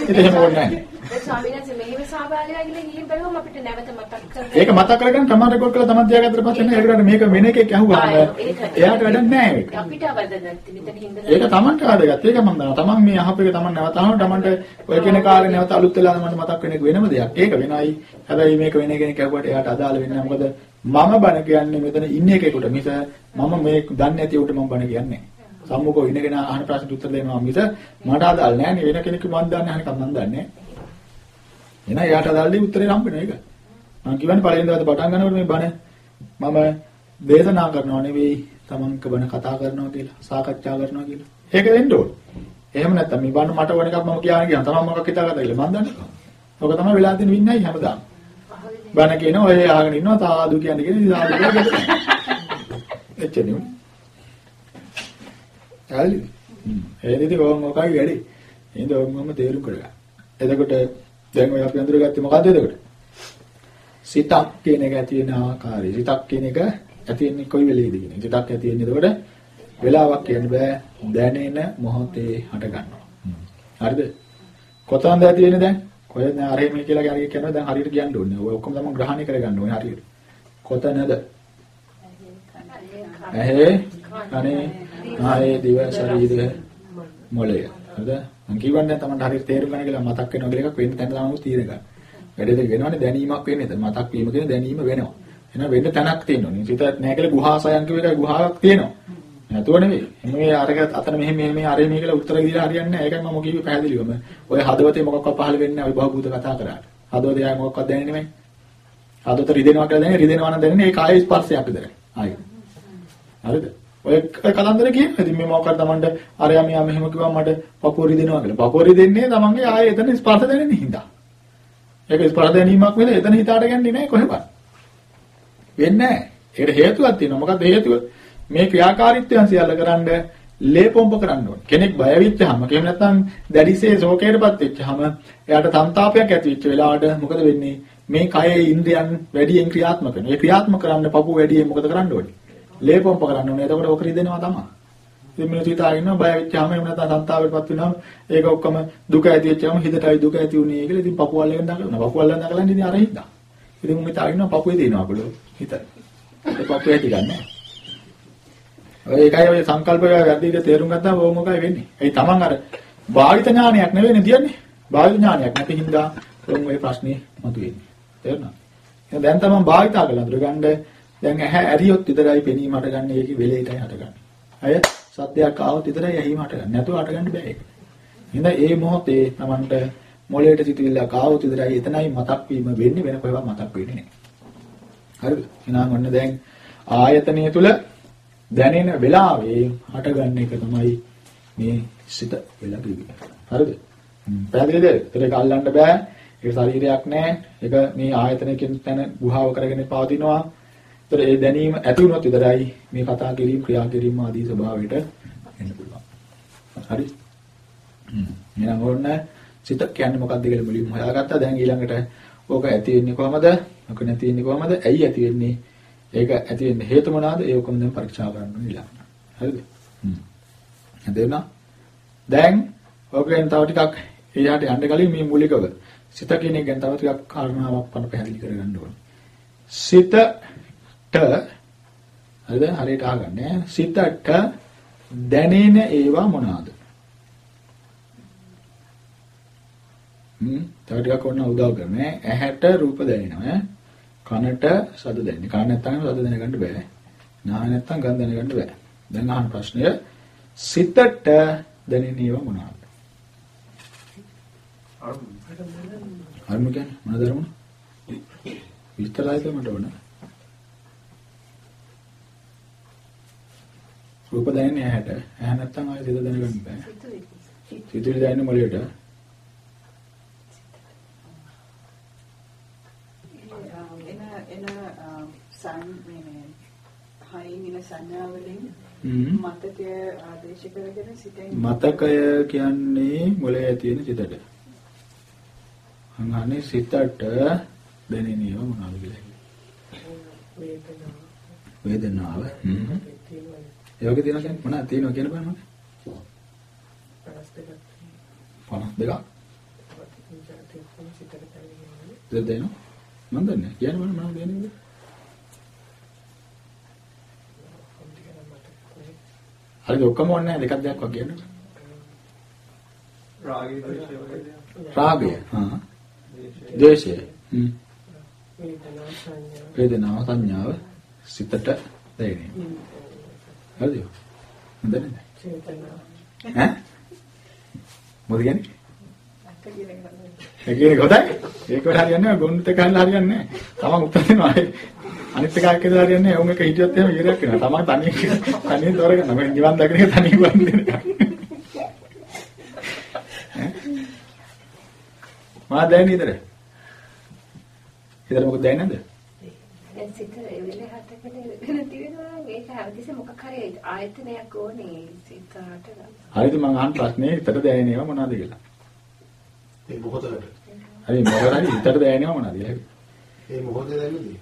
ඒක එහෙම ඕනේ නැහැ. ඒ ස්වාමීන් වහන්සේ මෙහෙම සහභාගී වෙලා ගිහින් බලුවම අපිට නැවත මතක් කරගන්න. ඒක මතක් කරගන්න තමයි රෙකෝඩ් කරලා තමයි තියාගත්තට පස්සේ නේද ඒකට මේක වෙන එකෙක් ඇහුවාම එයාට වැඩක් නැහැ ඒක. අපිට අවදගත් මෙතන හින්දා ඒක තමන්ට ආදගත්. ඒක මම දන්නවා. තමන් මේ අහප එක තමන් නැවත අහනවා. තමන්ට ඔය කියන කාර්ය නැවත අලුත් වෙලා මට මතක් වෙන එක වෙනම දෙයක්. ඒක වෙනයි. හැබැයි මේක වෙන කෙනෙක් ඇහුවට එයාට අදාළ වෙන්නේ නැහැ. මොකද මම බණ කියන්නේ මෙතන ඉන්න එකෙකුට මිස මම මේ දන්නේ නැති උට මම බණ කියන්නේ නැහැ. සම්මුඛව ඉන්නගෙන අහන ප්‍රශ්නට උත්තර දෙනවා මිස මට අදාළ නැහැ නේ වෙන කෙනෙක් මම දන්නේ අහන එකක් මම දන්නේ නැහැ. එහෙනම් එයාට අදාළ දේ උත්තරේ හම්බ වෙනවා ඒක. මම කියවනේ පළවෙනි දවසේ පටන් ගන්නකොට මේ බණ මම දේශනා කරනවා නෙවෙයි තමන්ක බණ කතා කරනවා කියලා සාකච්ඡා කරනවා කියලා. ඒක වෙන්න ඕනේ. එහෙම නැත්නම් මේ බණ මට ඕන එකක් මම කියන්න ගියා. තමන් මොකක් හිතාගත්තද කියලා මම දන්නේ නැහැ. ඔක තමයි වෙලා තියෙන වින්නයි හැමදාම. බණ කියන ඔය ආගෙන ඉන්නවා සාදු කියන්නේ කියන සාදු කියලා. එච්චරනේ. හරි. ඒ දෙදි කොහොම මොකයි වැඩි. එහෙනම් ඔක්කොම තේරුම් කරගන්න. එතකොට දැන් ඔය අපි අඳුරගත්තේ මොකද්ද එතකොට? සිතක් කියන එක ඇති වෙන ආකාරය. සිතක් කියන එක ඇති වෙන්නේ කොයි වෙලේද කියන එක. සිතක් ඇති වෙන්නේ එතකොට වෙලාවක් කියන්න බෑ. දැනෙන මොහොතේ හට ගන්නවා. හරිද? කොතනද ඇති වෙන්නේ දැන්? කොහෙද දැන් අරහෙ මේ කියලා ගැරිය කියනවා දැන් හරියට කියන්න ඕනේ. ඔය ඔක්කොම තමයි ග්‍රහණය කරගන්න ඕනේ හරියට. කොතනද? ඇහි කනේ ආයේ දිව ශරීරය මොළය. හරිද? මං කියවන්නේ තමයි හරියට තේරුම් ගන්න කියලා මතක් වෙනවා කියලා එකක් වෙන්න තැන තමයි තීර ගන්න. වැඩේ වෙනවනේ දැනීමක් වෙන්නේ. දැන් මතක් වීම කියන දැනීම වෙනවා. එහෙනම් වෙන්න තැනක් තියෙනවා. සිත නැහැ කියලා ගුහාසයන් කියව එකයි ගුහාවක් තියෙනවා. නැතුව නෙවෙයි. මේ අරක අතන මෙහෙම මෙහෙම මේ අරේ මේ කියලා උත්තර දීලා හරියන්නේ නැහැ. ඒකයි මම කිව්වේ පැහැදිලිවම. ඔය හදවතේ මොකක්වත් පහළ වෙන්නේ නැහැ. ඔය බහූත කතා කරාට. හදවතේ ආය මොකක්වත් දැනෙන්නේ නැහැ. හදවත රිදෙනවා කියලා දැනෙන්නේ රිදෙනවා නම් දැනෙන්නේ ඒ කාය ස්පර්ශයක් විතරයි. ආයි. හරිද? ඔය කලන්දර කියන්නේ ඉතින් මේ මොකක්ද Tamanට අරයා මෙයා මෙහෙම කිව්වා මට පපුව රිදෙනවා කියලා. පපුව රිදෙන්නේ Tamanගේ ආයේ එතන ස්පර්ශ දැනෙන්නේ හින්දා. ඒක ස්පර්ශ දැනීමක් වෙන එතන හිතාට ගන්නේ නැහැ කොහෙවත්. වෙන්නේ නැහැ. ඒකට හේතුවක් තියෙනවා. මොකක්ද හේතුව? මේ ක්‍රියාකාරීත්වයන් සියල්ල කරන්න ලේපොම්ප කරන්න ඕනේ. කෙනෙක් බය වෙච්චාම එහෙම නැත්නම් දැඩිසේ ශෝකයටපත් වෙච්චාම එයාට තන්තාපයක් ඇති වෙච්ච වෙලාවට මොකද වෙන්නේ? මේ කයේ ඉන්ද්‍රියන් වැඩියෙන් ක්‍රියාත්මක වෙනවා. ඒ ක්‍රියාත්මක කරන්න පපුව වැඩියෙන් මොකද කරන්න ඕනේ? ලේපොම්ප කරන්න ඕනේ. එතකොට ඔක රිදෙනවා තමයි. ඉතින් මේ හිතා ඉන්නවා බය වෙච්චාම එහෙම නැත්නම් තන්තාවටපත් වෙනවාම ඒක ඔක්කොම දුක ඇති වෙච්චාම හිතටයි දුක ඇති උනේ කියලා ඉතින් පපුව අල්ලගෙන දාගන්නවා. පපුව අල්ලගෙන දාගලන්නේ ඉතින් අර හින්දා. ඉතින් මම හිතා ඉන්නවා පපුවේ දෙනවා අපලෝ හිත. ඒ පපුවේ ඇති ගන්නෑ. ඒකයි ඔය සංකල්පය වැඩිද තේරුම් ගත්තාම ඕක මොකයි වෙන්නේ. ඒ තමන් අර භාවිත ඥානයක් නෙවෙයිනේ තියන්නේ. භාවිත ඥානයක් නැති හින්දා ඔන්න ඔය ප්‍රශ්නේ මතුවෙන්නේ. තේරුණා? එහෙනම් දැන් තමන් භාවිතා කළා අඳුරගන්න දැන් ඇහැ ඇරියොත් විතරයි පෙනීම හටගන්නේ ඒකේ වෙලෙටයි හටගන්නේ. අය සත්‍යයක් ආවොත් විතරයි ඇහිම හටගන්නේ. නැතුව හටගන්න බෑ ඒක. එහෙනම් ඒ මොහොතේ තමන්ට මොළයට සිතුවිල්ලක් ආවොත් විතරයි එතනයි මතක් වීම වෙන්නේ වෙන කොහෙවත් මතක් වෙන්නේ නැහැ. හරිද? එහෙනම් ඔන්න දැන් ආයතනය තුල දැනෙන වෙලාවේ හටගන්න එක තමයි මේ සිත වෙලා කිව්වේ. හරිද? පැහැදිලිද? ඒතර ඒක අල්ලන්න බෑ. ඒක ශරීරයක් නෑ. ඒක මේ ආයතනයකින් තන ගුහාව කරගෙන පවතිනවා. ඒතර ඒ දැනීම ඇති වුණොත් විතරයි මේ කතා කිරීම, ක්‍රියා කිරීම ආදී ස්වභාවයට එන්න පුළුවන්. හරි? හ්ම්. එහෙනම් ඕන්න සිත කියන්නේ මොකක්ද කියලා මුලින්ම හොයාගත්තා. දැන් ඊළඟට ඕක ඇති වෙන්නේ කොහමද? ඕක නැති වෙන්නේ කොහමද? ඇයි ඇති වෙන්නේ? ඒක ඇති වෙන්න හේතු මොනවාද? ඒ ඔක්කොම දැන් පරීක්ෂා කරන්න ඕනේ ඊළඟට. හරිද? හ්ම්. හදේනා? දැන් ඔයගෙන් තව ටිකක් ඊළාට යන්න කලින් මේ මූලිකව සිත කියන එක ගැන තව ටිකක් කාරණාවක් පන පැහැදිලි කරගන්න ඕනේ. සිතට හරිද? හරියට අහගන්න. සිතට දැනෙන ඒවා මොනවාද? හ්ම්. තව ටිකක් ඔන්න උදව් කරන්නේ. ඇහැට රූප දැනෙනවා. කනට සද දැනෙන්නේ. කන නැත්නම් සද දැනගන්න බෑ. නාය නැත්නම් ගඳ දැනගන්න බෑ. දැන් අහන ප්‍රශ්නය සිතට දැනෙන ඒවා මොනවාද? අරුම කියන්නේ මොනවද අරුම? විස්තරයි තමයි ඕන. රූප දැනෙන්නේ ඇහැට. ඇහැ නැත්නම් ආයෙ සිත දැනගන්න බෑ. සිතුවිලි දැනෙන්නේ මොළයට. එන එන සන් මේ හයින් එන සංඥා වලින් මතකය ආදේශ කරගෙන සිතෙන් මතකය කියන්නේ මොලේ තියෙන සිතට. අංගහනේ සිතට දැනෙන ඒවා මොනවද කියලා. වේදනාව වේදනාව. හ්ම්. ඒ වගේ තියෙනවා කියන්නේ මොනවද තියෙනවා කියන බලන්න. 52ක්. 52ක්. දෙදෙනා මන් දන්නේ කියන්නේ මොන මොනවද දෙන්නේ හරිද ඔක්කොම ඕනේ නැහැ. දෙකක් දෙකක් වගේ කියන්න. රාගය රාගය. හා. ද්වේෂය. හ්ම්. වේදනාව සංඥා. වේදනාව සංඥාව සිතට දැනෙන්නේ හරිද? හොඳ නේද? ඈ? මොකද කියන්නේ? කියන්නේ හොඳයි. ඒකට හරියන්නේ නැහැ. ගොන්නුත් එක හරියන්නේ නැහැ. තමන් උත්තර දෙනවා අනිත් එක එක්කද හරියන්නේ නැහැ. උන් එක හිටියොත් එහෙම ඉරයක් වෙනවා. තමන් තනියෙන් තනියෙන් තෝරගන්න. මම නිවන් දකින්න එක තනියෙන් වන්නේ මා දැනෙන්නේ ඉතර ඉතර මොකද දැනෙන්නේ නැද්ද? දැන් සිත වෙලේ හටගෙන නැති වෙනවා ඒක හැමතිස්සෙම මොකක් හරි ආයතනයක් ඕනේ සිතට හරිද මං අහන ප්‍රශ්නේ හිතට දැනෙනේවා මොනවද කියලා. ඒ මොහොතකට. හරි මොකද හරි හිතට දැනෙනේවා මොනවද කියලා. ඒ මොහොතේ දැනෙන්නේ.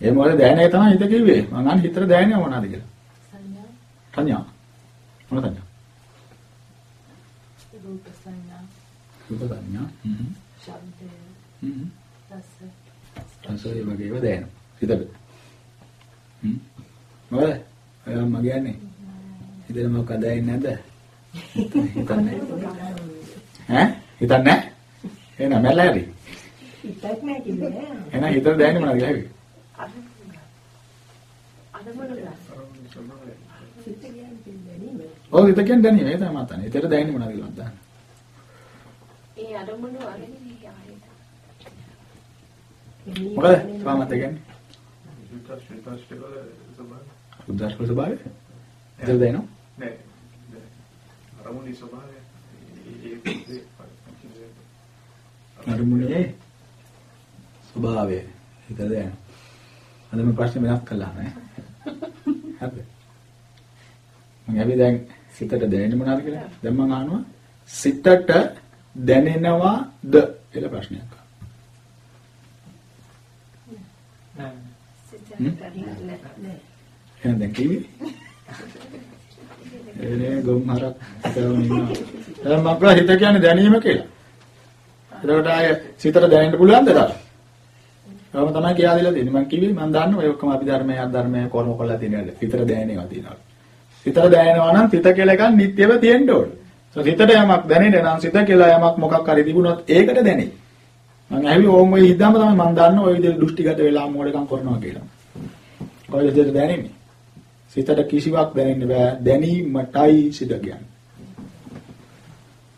ඒ මොකද දැනෙන්නේ තමයි හිත කිව්වේ. මං අහන්නේ හිතට දැනෙනේවා මොනවද කියලා. සංඥා. මොන සංඥා? රූප සංඥා, රූප සංඥා. හ්ම්. ශබ්දය, හ්ම්. රස, රස ඒ වගේ ඒවා දැනෙනවා. හිතට. මොකද? ඔයා මගේ යන්නේ. හිතේ මොකක්ද දැනෙන්නේ නැද්ද? හිතන්නේ. ඈ? හිතන්නේ නැහැ? එහෙනම් මැරලා හරි. හිතක් නෑ කිව්වේ. එහෙනම් හිතට දැනෙන්නේ මොනවද කියලා කියන්නේ දැනීම. ඔව් හිත කියන්නේ දැනීම. ඒ තමයි මතන්නේ. හිතට දැනෙන්නේ මොනවද කියලා මතන්නේ. ඒ අරමුණු අරගෙන ආයෙත් මොකද? ස්වාමත් කියන්නේ. උද්දාස්ක ස්වභාවය. හිතට දැනෙනවා. නෑ අරමුණේ ස්වභාවය අරමුණේ ස්වභාවය හිතට දැනෙනවා. අද මේ ප්‍රශ්නේ වෙනස් කළා නේ. හරිද? මම අපි දැන් සිතට දැනෙන්නේ මොනවද කියලා? දැන් මම අහනවා සිතට දැනෙනවද කියලා ප්‍රශ්නයක්. නෑ. එහෙනම් දැන් කිව්වේ? එනේ ගොම් හරක් හිතවම ඉන්නවා. දැන් මම කිව්වා හිත කියන්නේ දැනීම කියලා. එතකොට ආය සිතට දැනෙන්න පුළුවන්ද තාම? ඒවම තමයි කියලා දෙලා තියෙන්නේ. මම කිව්වේ මම දන්නවා ඔය ඔක්කොම අපි ධර්මයේ අධර්මයේ කර්ම කොල්ලා තියෙනවා. සිතට දැනෙනවා තියෙනවා. සිතට දැනෙනවා නම් සිත කියලා එකක් නිට්ටයව තියෙන්න ඕනේ. so සිතට යමක් දැනෙන්නේ නම් සිත කියලා යමක් මොකක් හරි තිබුණොත් ඒකට දැනේ. මම ඇහුවේ ඕම් ඔය හිතාම තමයි මම දන්නේ ඔය විදිහට දෘෂ්ටිගත වෙලා මෝඩකම් කරනවා කියලා. කොයි විදිහට දැනෙන්නේ? සිතට කිසිවක් දැනෙන්න බෑ. දැනීමටයි සිත කියන්නේ.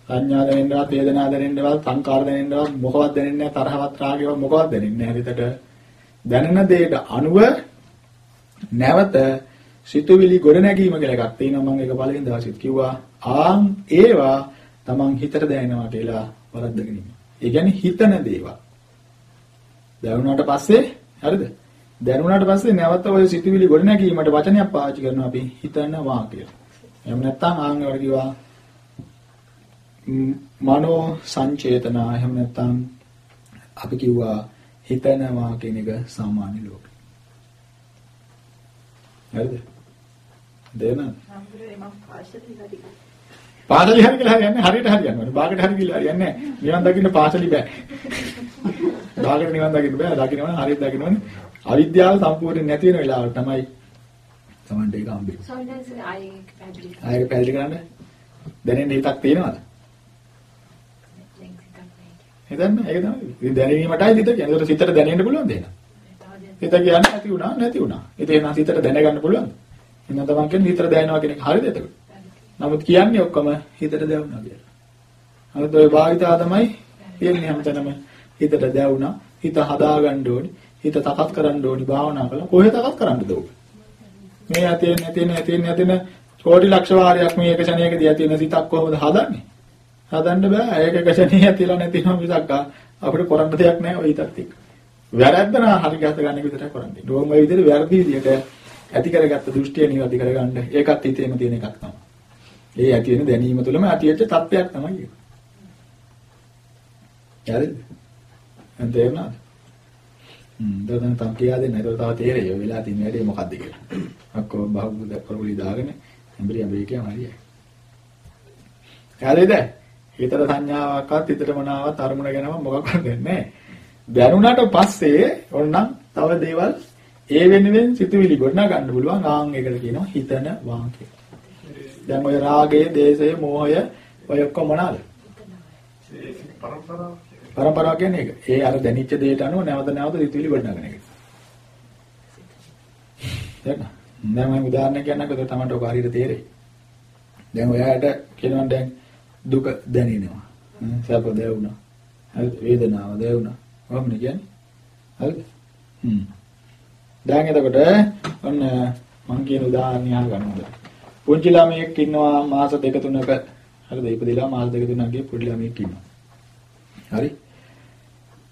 සංඥා දැනෙන්නවත්, වේදනා දැනෙන්නවත්, සංකාර දැනෙන්නවත්, මොකවත් දැනෙන්නේ නැහැ, තරහවත් රාගයවත් මොකවත් දැනෙන්නේ නැහැ. හිතට දැනෙන දෙයට අනුව නැවත සිතුවිලි ගොඩනැගීම කියලා එකක් තියෙනවා මම ඒක පළවෙනි දවසෙත් කිව්වා. ආන් ඒවා Taman හිතට දැනෙනවා කියලා වරද්දගෙන ඉන්නවා. ඒ කියන්නේ හිතන දේවල්. දැනුණාට පස්සේ හරිද? දැනුණාට පස්සේ නැවත ඔය සිතුවිලි ගොඩනැගීමට වචනයක් පාවිච්චි කරනවා අපි හිතනවා කියලා. එහෙම නැත්නම් ආන් ඒවට කිව්වා මනෝ සංචේතනා එහෙම නැත්නම් අපි කිව්වා හිතනවා කියන එක සාමාන්‍ය ලෝකෙ. හරිද? දෙන හම්බුනේ මම පාෂලි හරි. පාසලි හරි කියලා හරියන්නේ හරියට හරියන්නේ නැහැ. බාගට හරි කියලා හරියන්නේ නැහැ. නිවන් දකින්න පාසලි බෑ. බාගට නිවන් දකින්න බෑ. දකින්නවනම් හරියට දකින්නවනේ. අවිද්‍යාව සම්පූර්ණයෙන් නැති වෙන වෙලාවට තමයි Tamante එක හම්බෙන්නේ. සෝන්දන්ස් ආයේ පැහැදිලි. ආයෙත් පැහැදිලි කරන්න. දැනෙන්න හිතක් තියෙනවද? හිතන්න ඒක තමයි. දැනීමටයි හිත කියන්නේ. ඒකට සිතට දැනෙන්න පුළුවන් දෙන්න. හිත කියන්නේ නැති වුණා නැති වුණා. ඉතින් එහෙනම් හිතට දැනගන්න පුළුවන්. එහෙනම් තමයි කියන්නේ හිතට දැනෙනවා කියන එක හරියද එතකොට? නමුත් කියන්නේ ඔක්කොම හිතට දැවුණා කියලා. අනිත් ඔය භාවිතා තමයි කියන්නේ හැමතැනම හිතට දැවුණා හිත හදාගන්න ඕනි හිත තකත් කරන්න ඕනි භාවනා කළා කොහෙ තකත් කරන්නද ඕක මේ ඇතේ නැතේ නැතේ නැතේ කෝටි ලක්ෂ වාරයක් මේ එක ශනියකදී ඇති වෙන සිතක් කොහොමද හදන්නේ? හදන්න බෑ. ඒක එක ශනිය ඇතිලා නැතිනම් මිසක් අපිට කරන්න දෙයක් නැහැ ওই හිතත් එක්ක. වැරද්ද නම් හරි ගැත ගන්න එක විතරයි කරන්නේ. ඩෝම මේ විදිහට වැරදි විදිහට ඇති කරගත්ත දෘෂ්ටිය නිවැරදි කරගන්න. ඒකත් හිතේම තියෙන එකක් තමයි. ඒ ඇති වෙන දැනීම තුළම ඇතිවෙච්ච තත්ත්වයක් තමයි ඒක. හරිද? තේරුණාද? හ්ම් දැන් තම කියා දෙන්න. ඒක තව තේරෙයි. ඔය වෙලාව තියෙන වැඩේ මොකද්ද කියලා. අක්කෝ බහුබුද කරගලි දාගෙන හැඹරි හැඹරි කියම හරියයි. හරිද? හිතට සංඥාවක්වත් හිතට මොනාවක් අරමුණ ගැනම මොකක්වත් නැහැ. දැනුණාට පස්සේ ඕනනම් තව දේවල් ඒ වෙනුවෙන් සිතුවිලි ගොඩනගා ගන්න පුළුවන්. ආන් ඒකට කියනවා හිතන වාං කියලා. දැන් ඔය රාගය, දේශය, මෝහය ඔය ඔක්කොම මොනවාද? ඒ පරම්පරාව පරම්පරාව කියන්නේ ඒක. ඒ අර දැනිච්ච දෙයට අනුව නැවත නැවත සිතුවිලි ගොඩනගන එක. දැන් දැන් මම උදාහරණයක් කියන්නකෝ ඒක තමයි ඔක හරියට තේරෙයි. දැන් ඔයාට කියනවා දැන් දුක දැනෙනවා. සැප දැනුණා. හරි වේදනාව දැනුණා. කොහොමද කියන්නේ? හරිද? හ්ම්. දැන් එතකොට ඔන්න මම කියන උදාහරණය අහගන්නද. පුංචි ළමයෙක් ඉන්නවා මාස දෙක තුනක හරිද? ඉපදිලා මාස දෙක තුනක් ගිය පුංචි ළමයෙක් ඉන්නවා. හරි?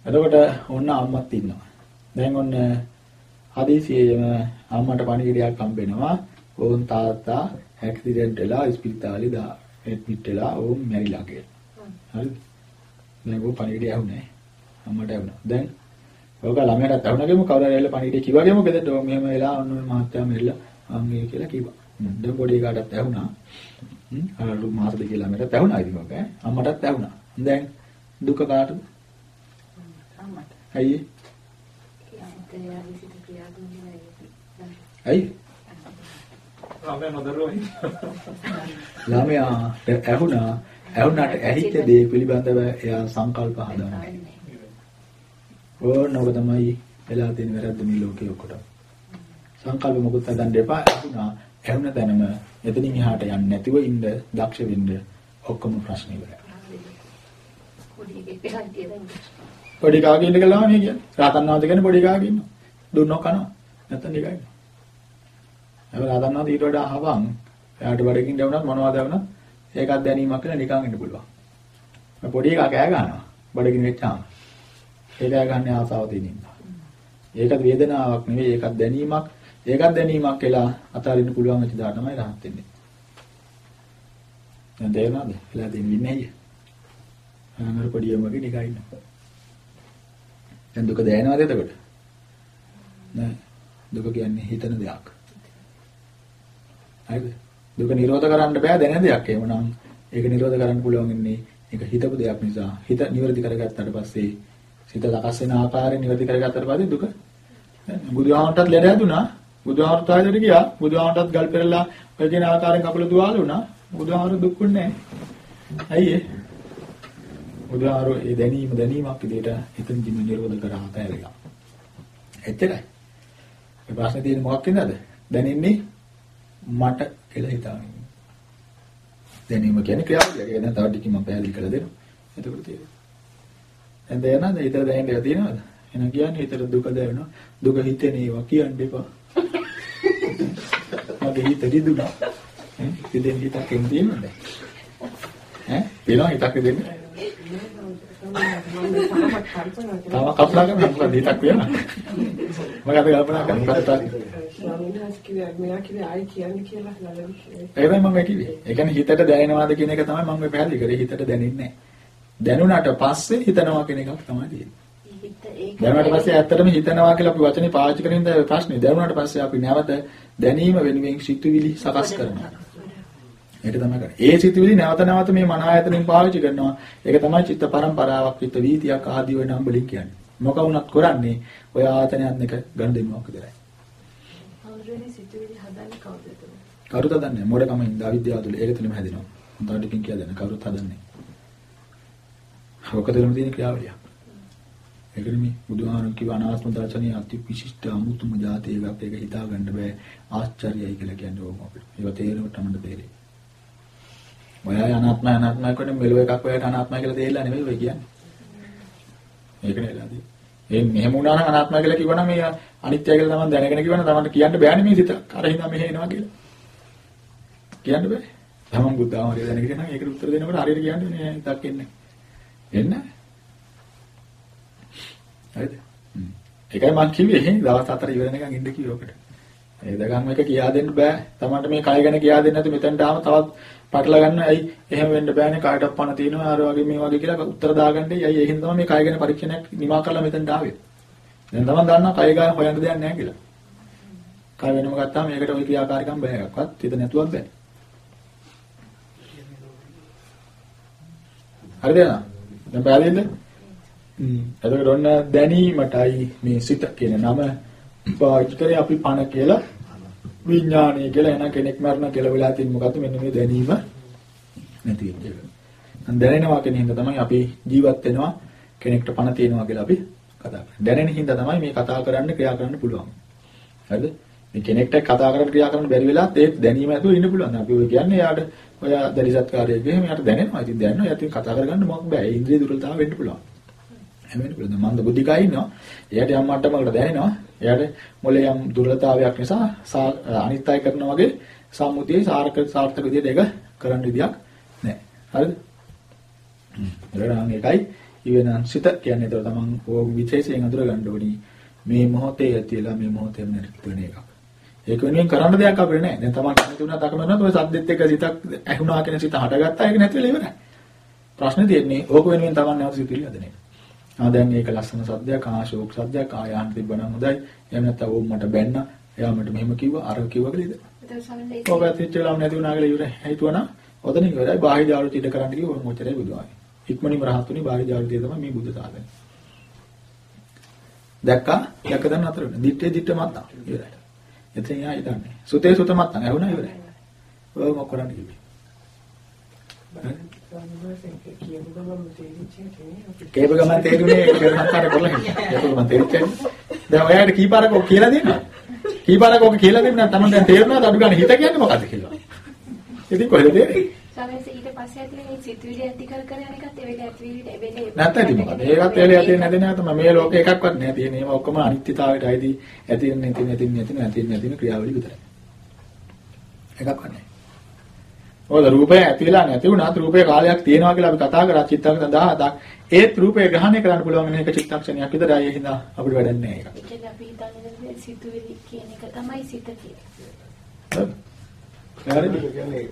එතකොට ඔන්න අම්මත් ඉන්නවා. දැන් ඔන්න හදිසියෙම අම්මට පණිවිඩයක් හම්බෙනවා. ඕන් තාත්තා ඇක්සිඩන්ට් වෙලා ඉස්පිරිතාලේ දා ඇඩ්මිට් වෙලා ඕන් මැරිලා කියලා. හරිද? දැන් ඕක පණිවිඩය ඇහුනේ. අම්මට ඇහුණා. දැන් ඕක ළමයාට ඇහුණාගෙම කවුරු හරි ඇවිල්ලා පණිවිඩය කිව්වාගෙම ගෙදරට ඕ මෙහෙම වෙලා ඔන්න ඔය මහත්තයා මැරිලා අම්මේ කියලා කිව්වා. හ්ම් දැන් පොඩි එකාටත් ඇහුණා. හ්ම් අර මාස දෙක ළමයටත් ඇහුණා ඉතින් ඔක ඈ. අම්මටත් ඇහුණා. දැන් දුක කාටද? අම්මට. ඇයි? ඇයි? ළමයාට ඇහුණා. ඇහුණාට ඇහිච්ච දේ පිළිබඳව එයා සංකල්ප හදනවා. ඕනෝක තමයි වෙලා තියෙන වැරද්ද මේ ලෝකේ ඔක්කොට. සංකල්ප මොකුත් හදන්න එපා. ඇහුණා. ඇහුණ තැනම එතනින් එහාට යන්නේ නැතිව ඉන්න දක්ෂ වෙන්න ඔක්කොම ප්‍රශ්න ඉවරයි. පොඩි එකෙක් වෙලා කියලා පොඩි කාගේ ඉන්න කියලා නේ කියන්නේ. රාතන් වාද කියන්නේ පොඩි කාගේ ඉන්නවා. දුන්නෝ කනවා. නැත්තම් නිකන් ඉන්නවා. ඒක රාතන් වාද ඊට වඩා අහවම්. එයාට බඩකින් දැවුනත් මොනවද දැවුනත් ඒකත් දැනීමක් කියලා නිකන් ඉන්න පුළුවන්. පොඩි එකා කෑ ගන්නවා. බඩකින් වෙච්චාම. ඒ කෑ ගන්න ආසාව තියෙන ඉන්නවා. ඒකත් වේදනාවක් නෙවෙයි ඒකත් දැනීමක්. ඒකත් දැනීමක් කියලා අතාරින්න පුළුවන් වෙච්ච දා තමයි rahat වෙන්නේ. දැන් තේරෙනවද? එලා දෙන්නේ නැහැ. අනර පොඩි යමක නිකන් ඉන්නවා. දැන් දුක දැනෙනවද එතකොට? නෑ. දුක කියන්නේ හිතන දෙයක්. හරිද? දුක නිරෝධ කරන්න බෑ දැනෙන දෙයක්. එහෙමනම් ඒක නිරෝධ කරන්න පුළුවන් ඉන්නේ ඒක හිතපු දෙයක් නිසා. හිත නිවැරදි කරගත්තාට පස්සේ සිත සකස් වෙන ආකාරයෙන් නිවැරදි කරගත්තාට පස්සේ දුක බුදුහාමටත් ලැබ හැදුනා. බුදුහාමට ආයෙත් ගියා. බුදුහාමටත් ගල් පෙරලා ඔය කියන ආකාරයෙන් කපල දුවාල වුණා. බුදුහාමර දුක්ුන්නේ නැහැ. ඇයි ඒ? බුදුහාරෝ ඒ දැනීම දැනීමක් විදිහට එතනදිම නිරෝධ කරා පැහැරිලා. එච්චරයි. මේ ප්‍රශ්නේ තියෙන්නේ මොකක් වෙනද? දැනෙන්නේ මට කියලා හිතාගෙන. දැනීම කියන්නේ ක්‍රියාවලිය. ඒක දැන් තව ටිකකින් මම පැහැදිලි කරලා දෙනවා. එතකොට තේරෙයි. දැන් දැනනද? හිතට දැනෙන්න ඒවා තියෙනවද? එහෙනම් කියන්නේ හිතට දුක දැනෙනවා. දුක හිතෙන ඒවා කියන්න එපා. මගේ හිත රිදුනා. ඈ හිතෙන් හිතක් එන්නේ තියෙනවද? ඈ වෙනවා හිතක් දෙන්නේ. තව කපලා ගන්න මොකද හිතක් වෙනවා. මම අද කල්පනා කරනවා ස්වාමීන් වහන්සේ කිව්වා මෙයා කිව්වේ ආයි කියන්නේ කියලා නලවි. ඒකයි මම කිව්වේ. ඒ කියන්නේ හිතට දැනෙනවාද කියන එක තමයි මම මේ පැහැදිලි කරේ. හිතට දැනෙන්නේ නැහැ. දැනුණාට පස්සේ හිතනවා කියන එකක් තමයි තියෙන්නේ. දැනුණාට පස්සේ ඇත්තටම හිතනවා කියලා අපි වචනේ පාවිච්චි කරන ඉඳලා ප්‍රශ්නේ. දැනුණාට පස්සේ අපි නැවත දැනීම වෙනුවෙන් සිතුවිලි සකස් කරනවා. ඒක තමයි කරන්නේ. ඒ සිතුවිලි නැවත නැවත මේ මන ආයතනෙන් පාවිච්චි කරනවා. ඒක තමයි චිත්ත පරම්පරාවක්, චිත්ත වීතියක් ආදී වෙන හම්බලින් කියන්නේ. මොක වුණත් කරන්නේ ඔය ආයතනයන් එක ගන්න දෙන්නවක් විතරයි. අවුරුනේ සිතුවිලි හදන්නේ කවුද එතන? කවුරුත් හදන්නේ මොඩකම ඉඳ අවිද්‍යාව තුළ ඒක තුළම හැදෙනවා. හොඳට ටිකකින් කියලා දෙන්න කවුරුත් හදන්නේ. ඔක තුළම තියෙන ක්‍රියාවලියක්. ඒකනේ මේ බුදුහාරන් කිව්ව අනාත්ම දර්ශනීය අති විශිෂ්ට අමුතුම જાතිය එකක් ඒක හිතා ගන්න බෑ ආශ්චර්යයි කියලා කියන්නේ ඕක අපිට. ඒක තේරෙන්න තමයි තේරෙන්නේ. ඔයයි අනාත්මයි අනාත්මයි කියන්නේ මෙලොව එකක් ඔයාලට අනාත්මයි කියලා තේරිලා නෙමෙයි ඔය කියන්නේ. ඒක නේලාදී. ඒ මෙහෙම වුණා නම් අනාත්මයි කියලා කිව්වනම් මේ අනිත්‍යයි කියලා තමයි දැනගෙන කිව්වනම් තමයි කියන්න බෑනේ මේ සිත අර හින්දා මෙහෙ එනවා කියලා. කියන්න බෑ. තමන් බුද්ධාමරිය දැනගෙන නම් ඒකට උත්තර දෙනකොට හරියට කියන්නේ නේ හිතක් එන්නේ. එන්න. හරිද? ඒකයි මම කිව්වේ දවස් හතර ඉවර වෙනකන් ඉන්න කිව්ව ඔකට. ඒ දගම් එක කියා දෙන්න බෑ. තමන්ට මේ කය ගැන කියා දෙන්න නැතු මෙතනට ආව තවත් පටල ගන්න. ඇයි එහෙම වෙන්න බෑනේ කාටවත් පණ තියෙනවා අර වගේ මේ වගේ කියලා උත්තර දාගන්නයි. ඇයි ඒකෙන් තමයි මේ කය ගැන පරීක්ෂණයක් නිමා කරලා මෙතනට ආවේ. දැන් තමන් දන්නවා කය ගැන හොයන්න දෙයක් නැහැ කියලා. කය වෙනම ගත්තාම මේකට ওই ක්‍රියාකාරීකම් බෑ එකක්වත්. හිත නැතුවක් බෑ. හරිද නේද? දැන් පැහැදිලිද? හ්ම්. එතකොට ඔන්න දැනීමටයි මේ සිත කියන නම පාවිච්චි කරේ අපි පණ කියලා විඥානය කියලා එන කෙනෙක් මරණ කියලා වෙලා තියෙන මොකද්ද මෙන්න මේ දැනීම නැති වෙච්ච එක. දැනෙනවා කියන හින්දා තමයි අපි ජීවත් වෙනවා කෙනෙක්ට පණ තියෙනවා කියලා අපි කතා කරන්නේ. දැනෙන හින්දා තමයි මේ කතා කරන්න ක්‍රියා කරන්න පුළුවන්. හරිද? මේ කෙනෙක්ට කතා කරන්න ක්‍රියා කරන්න බැරි වෙලාවත් ඒ දැනීම ඇතුළේ ඉන්න පුළුවන්. අපි ඔය කියන්නේ යාට ඔය දරිසත්කාරයෙක් ගිහින් යාට දැනෙනවා. ඉතින් දැනනවා. යාට කතා කරගන්න මොකක් බෑ. ඒ ඉන්ද්‍රිය දුර්වලතාව වෙන්න පුළුවන්. හැමෙන්න පුළුවන්. මන්ද බුද්ධිකයි ඉන්නවා. එයාට යම් මට්ටමකට දැනෙනවා. එයාට මොලේ යම් දුර්වලතාවයක් නිසා අනිත් අය කරනා වගේ සම්මුතියේ සාර්ථක සාර්ථක විදිහට ඒක කරන්න විදියක් නැහැ. හරිද? හ්ම්. ඒකනම් ඒකයි ඉවෙනන් සිත කියන්නේ ඒතර තමන් ඕක විශේෂයෙන් අඳුර ගන්න ඕනි. මේ මොහොතේ ඇතිලා මේ මොහොතේම නැති වෙන එකක්. ඒක වෙනුවෙන් කරන්න දෙයක් අපිට නැහැ. දැන් තමන් කැමති වුණා දකම වෙනත් ඔය සද්දෙත් එක්ක සිතක් ඇහුණා කියන සිත හටගත්තා ඒක නැති වෙලා ඉවරයි. ප්‍රශ්නේ තියෙන්නේ ඕක වෙනුවෙන් තමන් නැවත සිතිවිලි හදන එක. ආ දැන් මේක ලස්සන සද්දයක් ආ ශෝක් සද්දයක් ආ යහන් තිබ්බනම් හොඳයි. එහෙම නැත්නම් ඕම් මට බැන්න. එයා මට මෙහෙම කිව්වා අර කිව්වා කියලා ඒක ඒක- ඔබ ඇතිච්ච වෙලාව නැති වුණා කියලා ඉවරයි. හිතුවනම් ඔතන ඉවරයි. බාහිර ජාලෘති ඉද කරන්න කිව්ව ඔහොම ඔච්චරයි බුදුහාමි. ඉක්මනින්ම රහත්ුනි බාහිර ජාලෘතිය තමයි මේ බුද්ධ සාධනය. දැක්කා? දැක්ක දැන් අතර වෙන. දිත්තේ දිත්ත මත්තම් ඉවරයි. එතෙන් යා ඉදන්නේ. සුතේ සුත මත්තම් ඇහුණා ඉවරයි. ඔය මොකක් කරන්නේ කිව්වේ? කියපු ගමන් තේරිච්ච තේරුනේ ඒක සංස්කාර කරලා හිටියා. කේප ගමන් තේරිච්චන්නේ. දැන් ඔයාලට කීපාරක් ඔක කියලා දෙන්නා. කීපාරක් ඔක කියලා දෙන්න තමයි දැන් තේරුණාද අඩු ගන්න හිත කියන්නේ මොකද්ද කියලා. ඉතින් කොහෙද තේරෙන්නේ? සමහරවිට ඊට පස්සේ ඇතුලේ මේ සිතුවිලි ඇති කර කර යන එකත් ඒ වෙලේ ඇතුවිලි වෙලේ නැත්නම් ඉතින් මොකද? ඒකත් එළිය ඇති නැති නෑ තමයි මේ ලෝකේ එකක්වත් නෑ තියෙන. ඒවා ඔක්කොම අනිත්‍යතාවයට අයිති ඇති නැති නැති නැති නැති නැති ක්‍රියාවලිය විතරයි. එකක්වත් නෑ. ඔය රූපය ඇති වෙලා නැති වුණාත් රූපේ කාලයක් තියෙනවා කියලා අපි කතා කරා චිත්තක්ෂණ 17ක්. ඒත් රූපේ ග්‍රහණය කරන්න පුළුවන් වෙන එක චිත්තක්ෂණයක් විතරයි. ඒ හින්දා අපිට වැඩක් නෑ ඒක. ඒ කියන්නේ අපි හිතන්නේ සිතුවිලි කියන එක තමයි සිත කියන්නේ. හරිද? කියන්නේ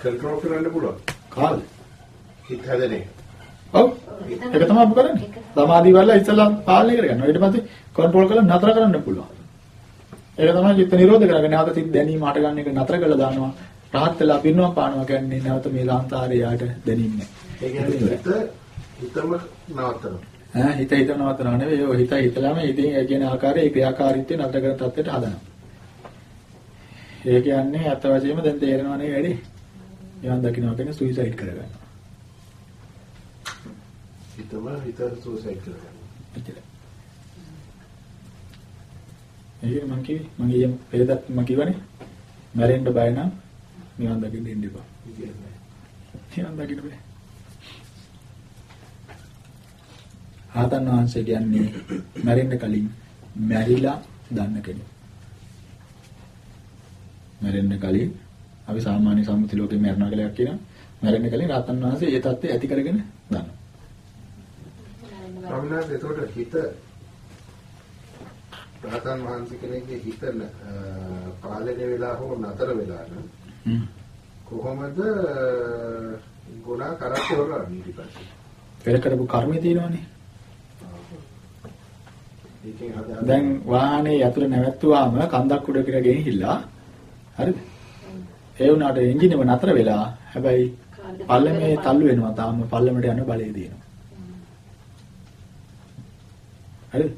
කල්කරෝ කරන්න පුළුවන්. කාල. හිත හැදෙන එක. ඔව්. ඒක තමයි අපි කරන්නේ. සමාධිය වල ඉස්සලා පාලනය කරගන්නවා. ඊට පස්සේ කන්ට්‍රෝල් කරලා නතර කරන්න පුළුවන්. ඒක තමයි චිත්ත නිරෝධ කරගෙන නැවත සිත් දැනීම හට ගන්න එක නතර කරලා දානවා. රහත් වෙලා පිරිනවම් පානවා කියන්නේ නැවත මේ ලාන්තාරේ යාට දැනෙන්නේ ඒ කියන්නේ හිත හිතම නවත්තනවා. ඈ හිත හිත නවත්තනව නෙවෙයි ඔය හිත හිතලාම ඉතින් ඒ කියන ආකාරයේ ක්‍රියාකාරීත්වය නතර කරන තත්ත්වයට හදනවා. ඒ කියන්නේ අත වශයෙන්ම දැන් තේරෙනවා නේ වැඩි. නිවන් දකින්නවා කියන්නේ සුයිසයිඩ් කරගන්නවා. හිතම හිත සුසයිඩ් කරගන්නවා. එච්චරයි. ඒක මං කිව්වේ මං ඊයේ පෙරදත් මං කිව්වනේ මැරෙන්න බය නම් නිවන් දකින්න ඉන්න එපා. නිවන් දකින්න බෑ. ආතන් වහන්සේ කියන්නේ මැරෙන්න කලින් මැරිලා දන්න කෙනෙක්. මැරෙන්න කලින් අපි සාමාන්‍ය සම්මුති ලෝකේ මැරෙනවා කියලා එකක් කියනවා. මැරෙන්න කලින් රාතන් වහන්සේ ඒ தත්ත්වය ඇති කරගෙන දන්නවා. ස්වාමීන් වහන්සේ එතකොට හිත රහතන් වහන්සේ කෙනෙක්ගේ හිත අ, පාලනය වෙලා හෝ නතර වෙලා නම් හ්ම්. කොහොමද ගුණා කරත් හොරන්නේ ඊට පස්සේ. පෙර කරපු කර්මය තියෙනවනේ. දැන් වාහනේ යතුරු නැවැත්තුවාම කන්දක් උඩ කියලා ගෙනහිල්ලා හරිද? ඒ වුණාට එන්ජින් එක නතර වෙලා හැබැයි පල්ලමේ තල්ලු වෙනවා තාම පල්ලමට යන බලය දෙනවා. හරිද?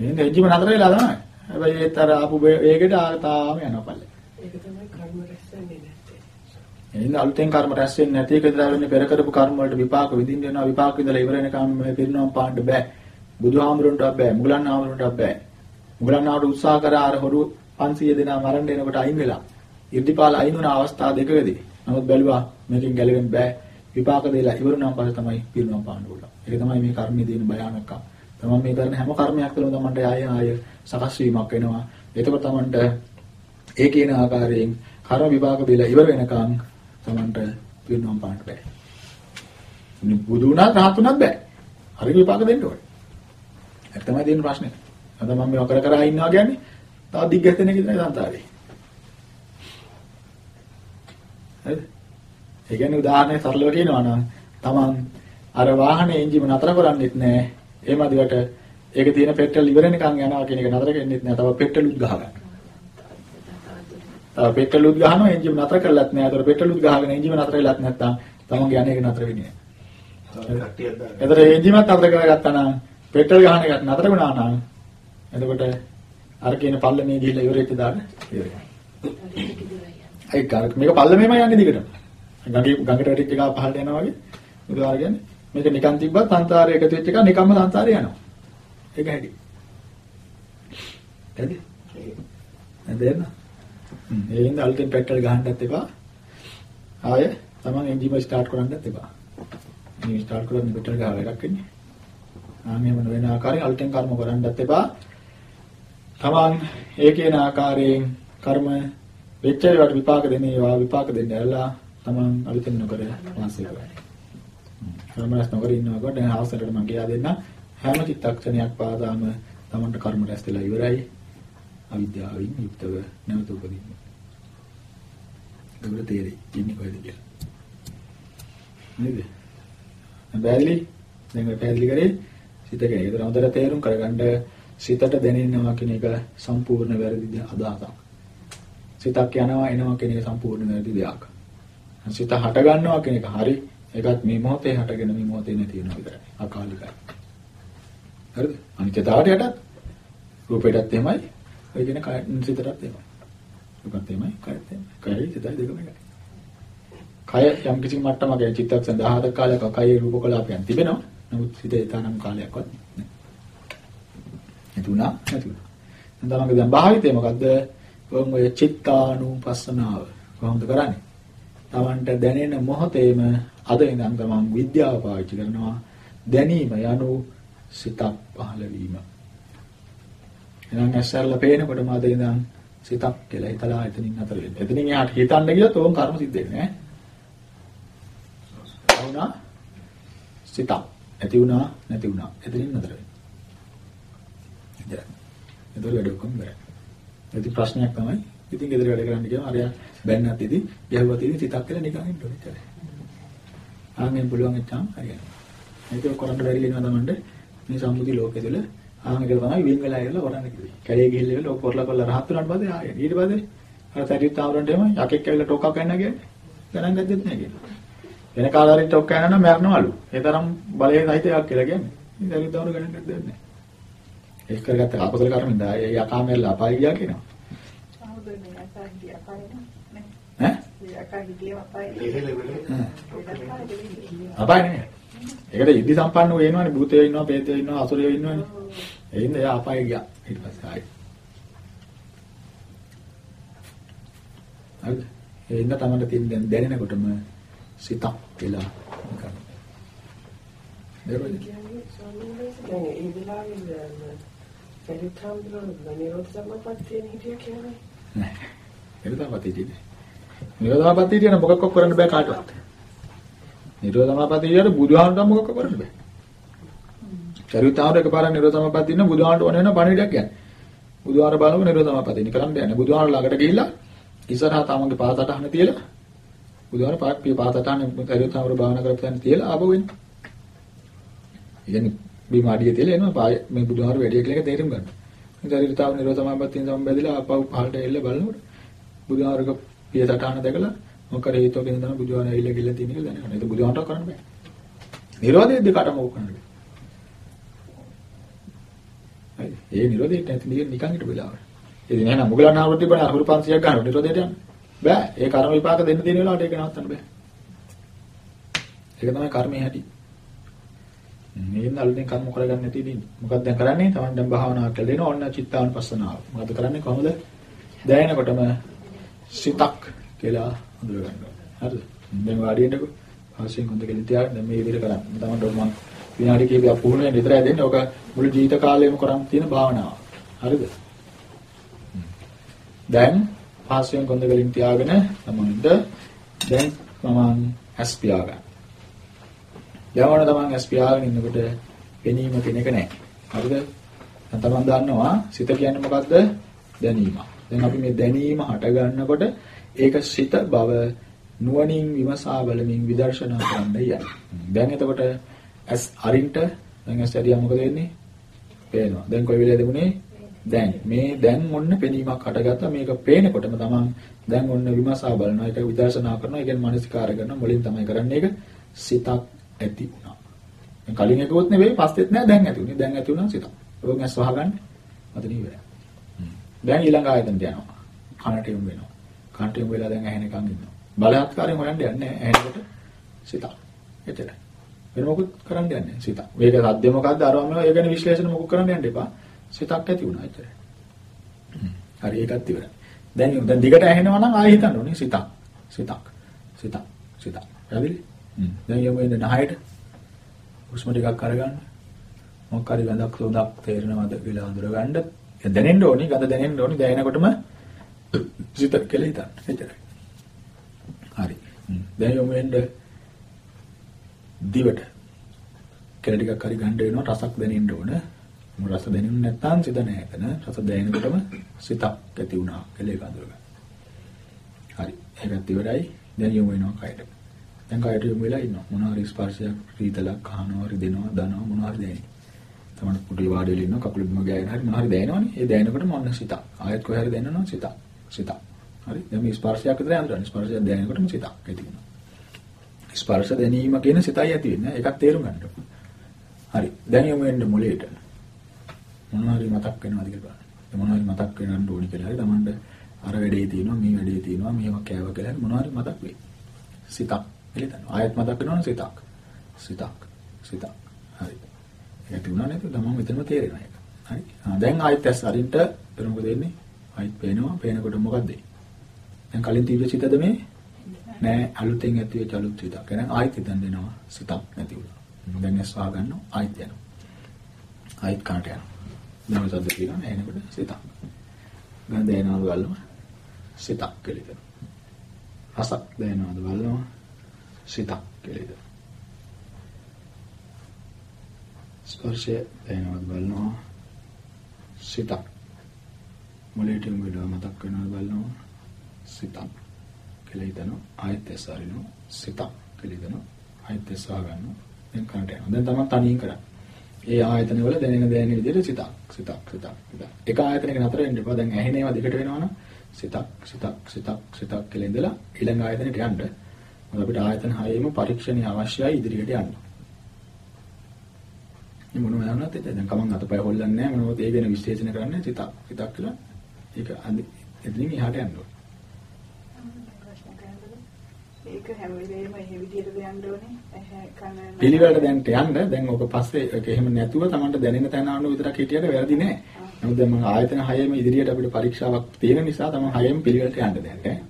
එහෙනම් එන්ජින් නතර වෙලා තමයි. හැබැයි ඒත් අර ආපු වේගෙට ආ තාම යනවා පල්ලේ. ඒක තමයි කර්ම රැස් වෙන්නේ නැත්තේ. එහෙනම් අලුතෙන් කර්ම රැස් වෙන්නේ නැති එක විතර වෙන්නේ පෙර කරපු කර්ම වලට විපාක විඳින්න වෙනවා විපාක විඳලා ඉවර වෙනකම් මේ පිරිනවම් පාන්න බෑ. බුදුහාමුදුරන්ටවත් බෑ මුගලන් හාමුදුරන්ටවත් බෑ. මුගලන් හාමුදුර උත්සාහ කරා අර හොරු 500 දෙනා මරන්න එනකොට අයින් වෙලා. ඉර්ධිපාල අයින් වුණ අවස්ථා දෙකකදී. නමුත් බැලුවා මේකෙන් ගැලවෙන්න බෑ. විපාක දෙලා ඉවරුණාන් පස්සේ තමයි පිරිනවම් පාන්න ඕන. ඒක තමයි මේ කර්මයේ තියෙන භයානකම. තමයි මේ කරන හැම කර්මයක් තුළම තමන්ට ආය ආය සකස් වීමක් වෙනවා. එතකොට තමන්ට ඒ කියන ආකාරයෙන් කර්ම විපාක දෙලා ඉවර වෙනකන් තමන්ට පිරිනවම් පාන්න බෑ. බුදු වුණා රහතුණත් බෑ. හරි විපාක දෙන්න ඕනේ. ඒක තමයි තියෙන ප්‍රශ්නේ. අද මම මේව කර කර ඉන්නවා කියන්නේ තව දිග්ගැස්සෙන එක විතරයි සංසාරේ. හරිද? ඒ කියන්නේ උදාහරණයක් සරලව කියනවා නම් තමන් අර වාහනේ එන්ජිම නතර කරන්නේත් නැහැ. ඒ මදිවට ඒක තියෙන පෙට්‍රල් ඉවර වෙනකන් යනවා කියන එක නතර කරන්නේත් නැහැ. තව පෙට්‍රලුත් ගහ ගන්න. තව පෙට්‍රලුත් ගහනවා එන්ජිම නතර කරලත් නැහැ. ඒතර පෙට්‍රලුත් ගහගෙන එන්ජිම නතර වෙලත් නැත්නම් තමන්ගේ යන්නේ ඒක නතර වෙන්නේ නැහැ. එතකොට එන්ජිමත් නතර කරගත්තා නම් පෙට්‍රල් ගහන එකත් නතර වුණා නම් එතකොට අර කියන පල්ලමේ ගිහිල්ලා ඉවරෙච්ච දාන්න ඉවරයි. ඒ කාර මේක පල්ලමේම යන්නේ දිගටම. ගඟේ ගඟට වැටිච්ච එක පහළට යනවා වගේ. උදාහරණ කියන්නේ මේක නිකන් තිබ්බත් සංසාරේ එකතු වෙච්ච එක නිකම්ම සංසාරේ යනවා. ඒක හැටි. හරිද? නේද? හ්ම් ඒ හින්දා අලුතෙන් පෙට්‍රල් ගහන්නත් එපා. ආයෙ තමන් එන්ජිම ස්ටාර්ට් කරන්නත් එපා. එන්ජිම ස්ටාර්ට් කරලා පෙට්‍රල් ගහලා වැඩක් වෙන්නේ. ආ මෙහෙම වෙන ආකාරයෙන් අලුතෙන් කර්ම කරන්නත් එපා. තමන් ඒ කියන ආකාරයෙන් කර්ම වෙච්ච ඒවාට විපාක දෙන්නේ ඒවා විපාක දෙන්න ඇරලා තමන් අලුතෙන් නොකර වාසය කරන්න. කර්ම රැස් නොකර ඉන්නකොට දැන් අවසරයට මම කියලා දෙන්න හැම චිත්තක්ෂණයක් පාදාම තමන්ට කර්ම රැස් වෙලා ඉවරයි. අවිද්‍යාවෙන් යුක්තව නැවත උපදින්න. ඒකට තේරෙයි ඉන්නේ කොහෙද කියලා. නේද? බැලි දැන් ඔය පැහැදිලි කරේ සිතක ඒතර හොඳට තේරුම් කරගන්න සිතට දැනෙනවා කියන එක සම්පූර්ණ වැරදි අදහසක්. සිතක් යනවා එනවා කියන එක සම්පූර්ණ වැරදි දෙයක්. සිත හට ගන්නවා කියන එක හරි. ඒකත් මේ මොහොතේ හටගෙන මේ මොහොතේ නැති වෙනවා විතරයි. අකාලිකයි. හරිද? අනිත්‍යතාවයට යටත් රූපයටත් එහෙමයි. ඒ කියන්නේ කය සිතටත් එහෙමයි. රූපත් එහෙමයි, කයත් එහෙමයි. කයයි සිතයි දෙකම එකයි. කය යම් කිසි මට්ටමක චිත්තක්ෂණ 17ක කාලයක කයේ රූප කලාපයන් තිබෙනවා. නමුත් සිතේ තරම් කාලයක්වත් නැහැ. එතුණා නැතුණා. දැන් දැන් භාවිතේ මොකද්ද? ඔය චිත්තානුපස්සනාව කොහොමද කරන්නේ? Tamanට දැනෙන මොහොතේම අද ඉඳන් තමන් විද්‍යාව පාවිච්චි කරනවා දැනීම යනු සිතක් පහළ වීම. එහෙනම් ඇස්සරලා පේනකොටම අද ඉඳන් සිතක් කියලා හිතලා එතනින් අතර වෙන්න. එතනින් එහාට හිතන්න ගියොත් ඕම් කර්ම සිද්ධ වෙන්නේ ඈ. වුණා සිතක්. ඇති වුණා නැති වුණා. එතනින් අතර වෙන්න. ඉතින් එතකොට වැඩ ඔක්කොම බෑ. ඉතින් ප්‍රශ්නයක් තමයි. ඉතින් ගෙදර වැඩ කරන්න ගියාම අරයා බැන්නත් ඉතින් ගැහුවත් ඉතින් සිතක් කියලා නිකන් ඉන්න ඕනේ. ආන්ගෙන් පුළුවන් එච්චාම හරියනවා. ඒක කරන්න බැරි වෙනවා තමන්ට මේ සම්මුති ලෝකෙ තුල ආන් එක තමයි වින් වෙලා ඉවරලා කරන්න කිව්වේ. කැලේ ගිහිල්ලා ඉවරලා ඔක් කරලා කරලා රහත් වුණාට පස්සේ ආයෙ ඊට පස්සේ අර සැරියුත් ආවරන්ට එම යකෙක් ඇවිල්ලා ටොක්ක් ගන්න කියන්නේ ගණන් ගත්තෙත් නෑ කියන්නේ. වෙන කාලාරින් ටොක්ක් ගන්න නම් මරනවලු. ඒ තරම් බලයෙන් සහිත එකක් කියලා කියන්නේ. ඉතින් සැරියුත් ආවර ගණන් ගත්තෙත් නෑ. ඒක කරගත්ත අකුසල කර්මෙන්ද ඒ යකා මෙල්ල අපාය ගියා කියනවා. සාහුදෙන්නේ අපාය ගියා අපාය නෑ. ඈ? ඒ අපාය ගියා අපාය. අපාය නෙමෙයි. ඒකට ඉද්ධි සම්පන්න වෙනවනේ භූතයෝ ඉන්නවා, ප්‍රේතයෝ ඉන්නවා, අසුරයෝ ඉන්නවනේ. ඒ හින්දා එයා අපාය ගියා. ඊට පස්සේ ආයි. හරිද? ඒ හින්දා තමයි තියෙන දැනෙනකොටම සිතක් කියලා නිකන්. කියන්නේ ස්වාමීන් වහන්සේ දැන් ඒ වෙලාවේ සරිතාම්බුන නිරෝධ සම්පත්තිය හිටිය කියන්නේ නෑ. නිරෝධාපතිය තියෙන්නේ. නිරෝධාපතිය කියන මොකක්ද කරන්න බෑ කාටවත්. නිරෝධාපතිය කියන බුදුහාමුදුරන් මොකක්ද කරන්න බෑ. චරිතාවර එකපාරක් නිරෝධාපතිය ඉන්න බුදුහාමුදුරන් ඕන වෙන පණිවිඩයක් කියන්නේ. බුදුහාර බලමු නිරෝධාපතිය ඉන්න කරන්න යන්නේ. බුදුහාර ළඟට ගිහිල්ලා ඉස්සරහා තමන්ගේ පාතටහන තියලා බුදුහාර පාත් පිය පාතටහන චරිතාවර භාවනා කරපුවාන් තියලා ආපහු එන්න. කියන්නේ බිම අඩිය තියලා එනවා පාය මේ බුදුහාර වැඩි කියලා එක තේරුම් ගන්න. ඉතින් චරිතාව නිරෝධාපතියෙන් සම්බන්ධලා ආපහු පහළට එල්ල බලනකොට බුදුහාරක පිය සටහන දැකලා මොකද හේතුව කියන තමයි බුදුහාර ඇවිල්ලා ගිල්ල තියෙන එක දැනගන්න. ඒක බුදුහාරට කරන්න බෑ. නිරෝධය දෙකටම ඕක කරන්න බෑ. හරි. ඒ නිරෝධයට නැති නිකන් හිටපු වෙලාවට. ඉතින් එහෙනම් මුගලන් ආවෘත්ති බණ අහුරු 500ක් ගන්න නිරෝධයට යන්න. බෑ. ඒ කර්ම විපාක දෙන්න තියෙන වෙලාවට ඒක නවත්තන්න බෑ. ඒක තමයි කර්මයේ හැටි. මේෙන් අලුතෙන් කර්ම කරගන්න නැති ඉතින් මොකක්ද දැන් කරන්නේ? Taman දැන් භාවනා කරලා දෙන ඕන්න චිත්තානුපස්සනාව. මොකද කරන්නේ කොහොමද? දැනෙනකොටම සිතක් කියලා හඳුර ගන්නවා. හරිද? දැන් වාඩි වෙන්නකො. ආසියෙන් හොඳ කෙලින් තියාගෙන දැන් මේ විදිහට කරන්න. Taman ඩොල් මම විනාඩි කිහිපයක් පුහුණු වෙන විතරයි දෙන්නේ. ඔක මුළු ජීවිත කාලයම කරන් තියෙන භාවනාව. හරිද? දැන් ආසියෙන් හොඳ කෙලින් තියාගෙන තමන්ට දැන් මම ඇස් පියාගන්න. යවන තමන් ඇස් පියාගෙන ඉන්නකොට පෙනීම කෙනෙක් නැහැ. හරිද? දැන් තමන් දන්නවා සිත කියන්නේ මොකද්ද? දැනීම. දැන් අපි මේ දැනීම හට ගන්නකොට ඒක සිත බව නුවණින් විමසා බලමින් විදර්ශනා කරන්න යයි. දැන් එතකොට ඇස් අරින්ට දැන් ඇස් ඇරියා මොකද වෙන්නේ? පේනවා. දැන් කොයි වෙලේද උනේ? දැන් මේ දැන් ඔන්න පෙනීමක් හටගත්තා මේක පේනකොටම තමන් දැන් ඔන්න විමසා බලනවා ඒක විදර්ශනා කරනවා ඒ කියන්නේ මානසිකාර කරනවා මුලින් තමයි කරන්නේ ඒක සිතක් ඇති වුණා. කලින් එකකුත් නෙවෙයි පස්සෙත් නෑ දැන් ඇති වුණේ. දැන් ඇති වුණා සිතක්. ඕක ඇස් වහගන්න. මතන ඉවරයි. දැන් ඊළඟ ආයතනට යනවා. කනට යොමු වෙනවා. කනට යොමු වෙලා දැන් ඇහෙනකන් ඉන්නවා. බලහත්කාරයෙන් හොයන්න යන්නේ. ඇහෙනකොට සිතක්. එතන. වෙන මොකුත් කරන්න යන්නේ. සිතක්. මේක සද්ද මොකද්ද අරවම ඒ ගැන විශ්ලේෂණ මොකුත් කරන්න යන්න එපා. සිතක් ඇති වුණා එච්චරයි. හරි ඒකත් ඉවරයි. දැන් දැන් දිගට ඇහෙනවා නම් ආයෙ හිතන්න ඕනේ සිතක්. සිතක්. සිතක්. සිතක්. හරිද? දැන් යමු එන්නේ නහයට. හුස්ම ටිකක් අරගන්න. මොකක් හරි ගඳක් සෝදක් තේරෙනවද කියලා අඳුරගන්න. දැනෙන්න ඕනි, ගඳ දැනෙන්න ඕනි. දැනෙනකොටම සිත කියලා හිතන්න. එච්චරයි. හරි. දැන් යමු එන්නේ දිවට. කෙල ටිකක් හරි ගන්න වෙනවා රසක් දැනෙන්න ඕන. රස දැනෙන්නේ නැත්නම් සිත නැහැ එතන. රස දැනෙනකොටම සිතක් ඇති වුණා කියලා ඒක අඳුරගන්න. හරි. ඒකත් ඉවරයි. දැන් යමු වෙනවා කයට. දැන් කයට යොමු වෙලා ඉන්නවා. මොනවා හරි ස්පර්ශයක්, ශීතලක්, කහනවා, රිදෙනවා, දනවා මොනවා හරි දැනෙන. තමයි පුටි වාඩි වෙලා ඉන්නවා කකුල බිම ගෑගෙන හරි මොනවා හරි දැනෙනවනේ. ඒ දැනෙනකොට මොන සිතක්. ආයෙත් කොහේ හරි දැනෙනවා සිතක්. සිතක්. හරි. දැන් මේ ස්පර්ශයක් විතර යනවා. ස්පර්ශයක් දැනෙනකොටම සිතක් ඇති වෙනවා. ස්පර්ශ දැනීම කියන සිතයි ඇති වෙන්නේ. ඒකත් තේරුම් ගන්න ඕනේ. හරි. දැන් යමු වෙන්න මොලේට. මොනවා හරි මතක් වෙනවාද කියලා බලන්න. මොනවා හරි මතක් වෙනන්න ඕනි කියලා. හරි තමන්ට අර වැඩේ තියෙනවා, මේ වැඩේ තියෙනවා, මේවා කෑව කියලා හරි මොනවා හරි මතක් වෙයි. සිතක්. එළිතන. ආයෙත් මතක් වෙනවනේ සිතක්. සිතක්. සිතක්. හරි. ඒක තිබුණා නේද? තමන් මෙතනම තේරෙනවා ඒක. හරි. ආ දැන් ආයෙත් ඇස් අරින්ට මොකද වෙන්නේ? ආයෙත් පේනවා. පේනකොට මොකද්ද? දැන් කලින් තිබ්බ සිතද මේ? නෑ අලුතෙන් ඇති වෙච්ච අලුත් සිතක්. එහෙනම් ආයෙත් හිතන් දෙනවා සිතක් නැති වුණා. දැන් ඇස් වහ ගන්නවා ආයෙත් යනවා. ආයෙත් කාට යනවා. දැන් සද්ද කියනවා එනකොට සිතක්. ගඳ එනවද බලනවා සිතක් කියලා හිතනවා. රසක් දැනෙනවද බලනවා සිතක් කියලා හිතනවා. ස්පර්ශය දැනෙනවද බලනවා සිතක්. මොලේට උඹලා මතක් වෙනවද බලනවා සිතක් කියලා හිතනවා. ආයෙත් ඇස්සරිනවා සිතක් කියලා හිතනවා. ආයෙත් ඇස්සා ගන්නවා. දැන් කනට යනවා. දැන් තමයි තනියෙන් කරන්නේ. ඒ ආයතන වල දැනෙන දැනෙන විදිහට සිතක් සිතක් සිතක් සිතක්. එක ආයතනයක නතර වෙන්න එපා. දැන් ඇහෙනේවා දෙකට වෙනවනම් සිතක් සිතක් සිතක් සිතක් කියලා ඉඳලා ඊළඟ ආයතනෙට යන්න. අපිට ආයතන හයෙම පරීක්ෂණي අවශ්‍යයි ඉදිරියට යන්න. මේ මොනවද යනවත් දැන් කමං අතපය හොල්ලන්නේ නැහැ මොනවද ඒ ගැන විශ්ලේෂණය කරන්නේ සිතක් සිතක් කියලා ඒක එතනින් එහාට යන්න ඕනේ. ඒක හැම වෙලේම එහෙ විදිහට යන්න ඕනේ. පිළිවෙලට දැන් යන්න දැන් ඔක පස්සේ ඒක එහෙම නැතුව Tamanට දැනෙන තැන ආවම විතරක් හිටියට වැරදි නෑ. නමුත් දැන් මම ආයතන හයෙම ඉදිරියට අපිට පරීක්ෂාවක් තියෙන නිසා තමයි හයෙම පිළිවෙලට යන්න දැන්.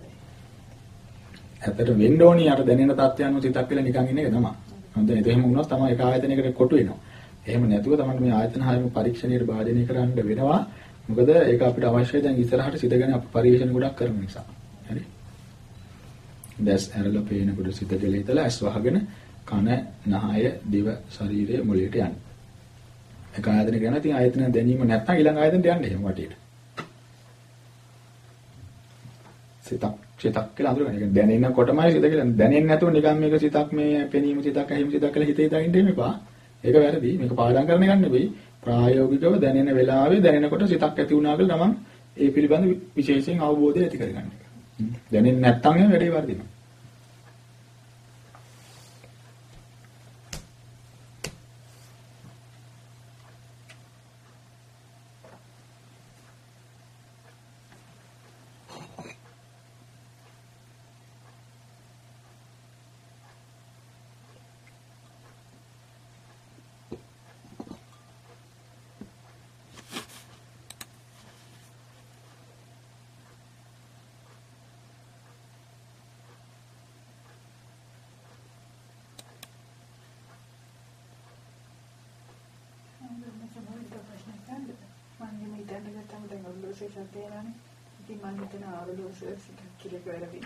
ඇත්තට වෙන්න ඕනි අර දැනෙන තත්ත්වයන්ව සිතක් කියලා නිකන් ඉන්න එක තමයි. හොඳ ඒක එහෙම වුණොත් තමයි එක ආයතනයකට කොටු වෙනවා. එහෙම නැතුව තමයි මේ ආයතන හයෙම පරීක්ෂණයට භාජනය කරන්න වෙනවා. මොකද ඒක අපිට අවශ්‍යයි දැන් ඉස්සරහට සිතගෙන අපි පරිශන ගොඩක් කරන නිසා. හරි. දැස් ඇරලා පේනකොට සිත දෙල හිතලා ඇස් වහගෙන කන, නහය, දිව, ශරීරය මොළයට යන්න. එක ආයතනයක යනවා. ඉතින් ආයතන දැනීම නැත්නම් ඊළඟ ආයතනට යන්න එහෙම වටියට. සිතක් සිතක් කියලා අඳුරගන්න. ඒ කියන්නේ දැනෙනකොටමයි සිත කියලා. දැනෙන්නේ නැතුව නිකන් මේක සිතක් මේ පෙනීම සිතක් ඇහිම සිතක් කියලා හිතේ හිතා ඉන්න එපා. ඒක වැරදි. මේක පාඩම් කරන එක නෙවෙයි. ප්‍රායෝගිකව දැනෙන වෙලාවේ දැනෙනකොට සිතක් ඇති වුණා කියලා තමන් ඒ පිළිබඳ විශේෂයෙන් අවබෝධය ඇති කරගන්න එක. දැනෙන්නේ නැත්නම් එහෙම වැඩේ වර්ධිනවා.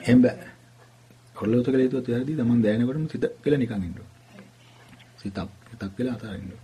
එහෙම බෑ. ඔරලෝස කියලා හිතුවත් වැරදි. තමන් දැනනකොටම සිත කියලා නිකන් ඉන්න ඕනේ. සිතක් සිතක් කියලා අතාරින්න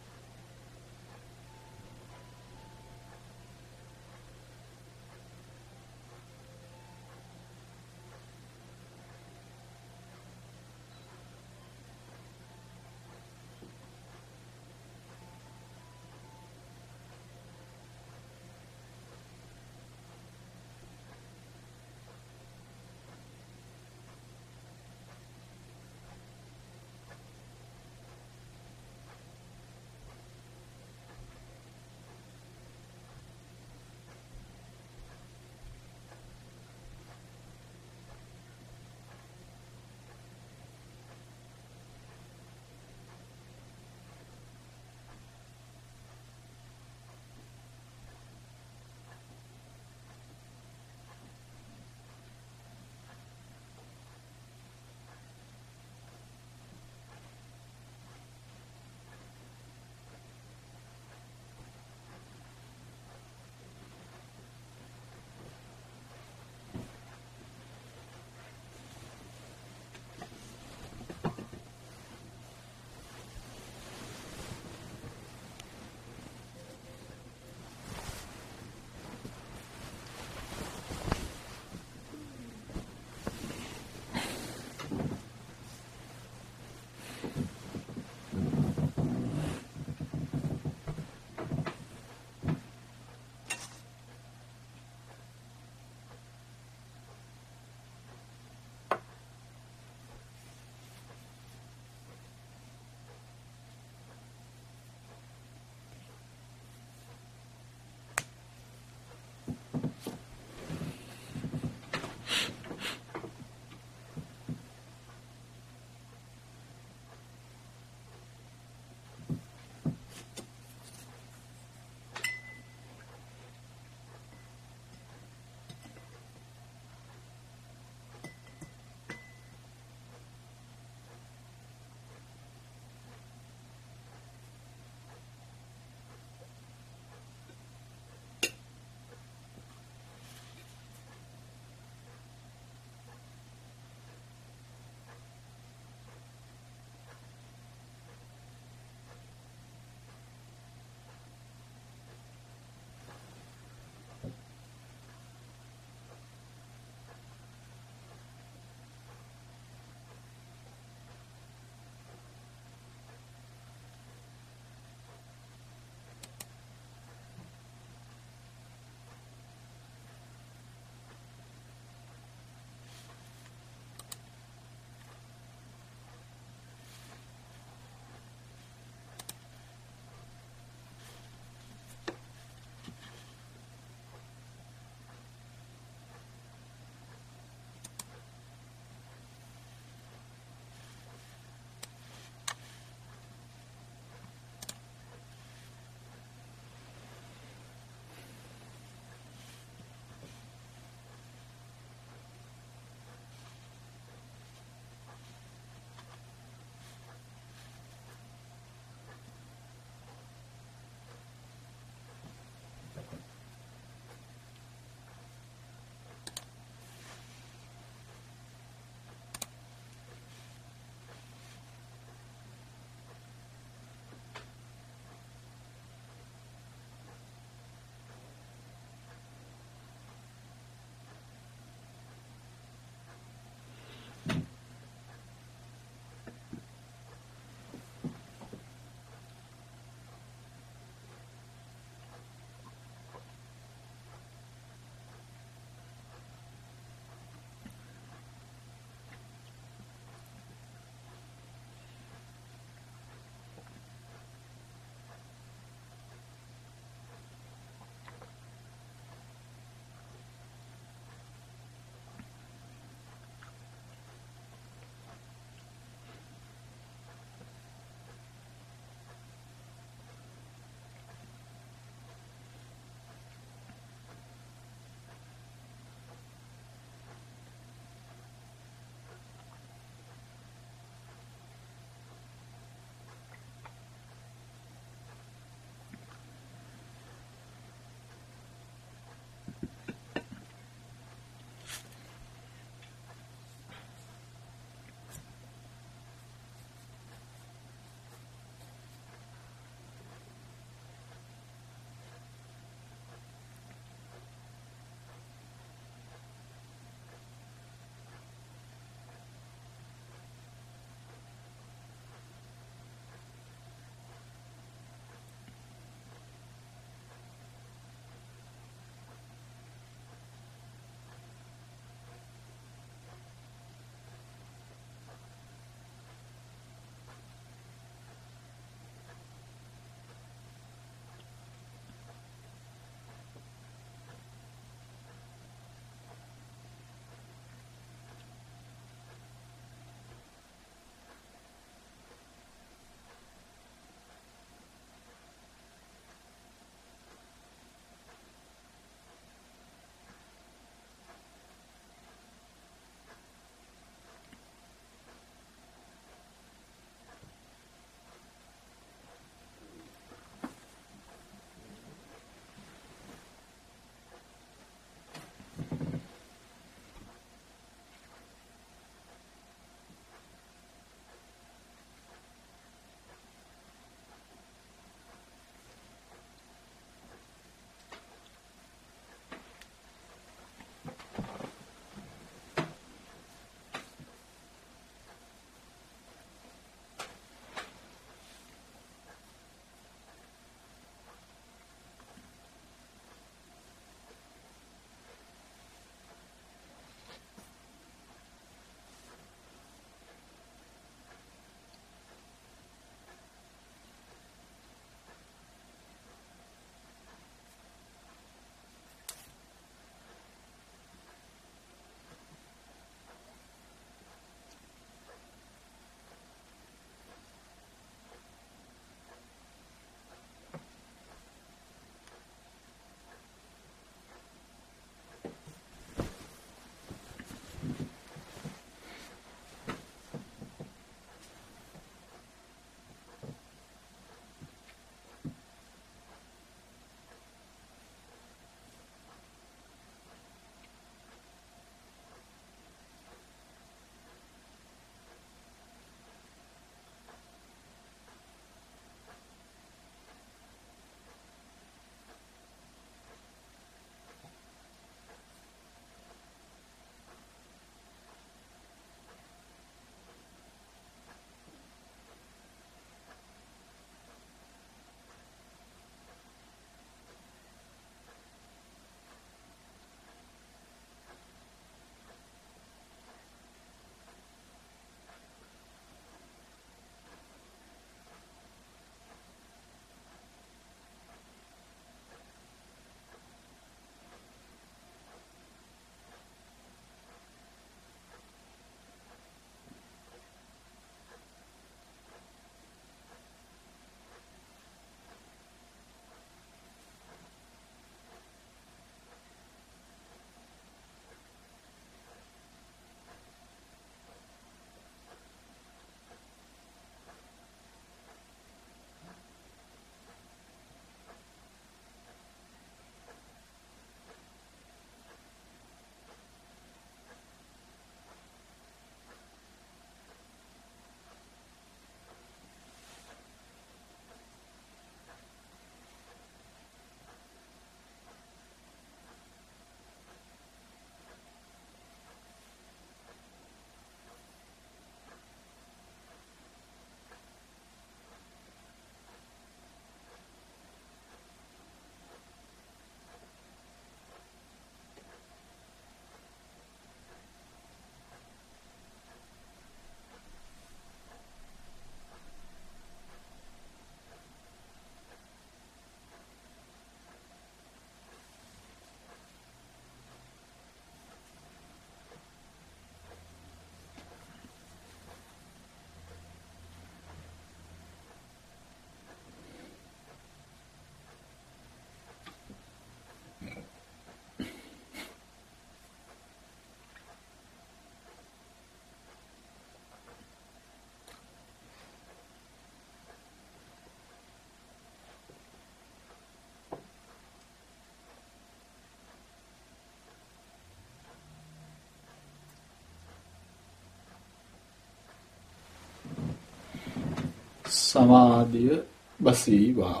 සමාධිය බසීවා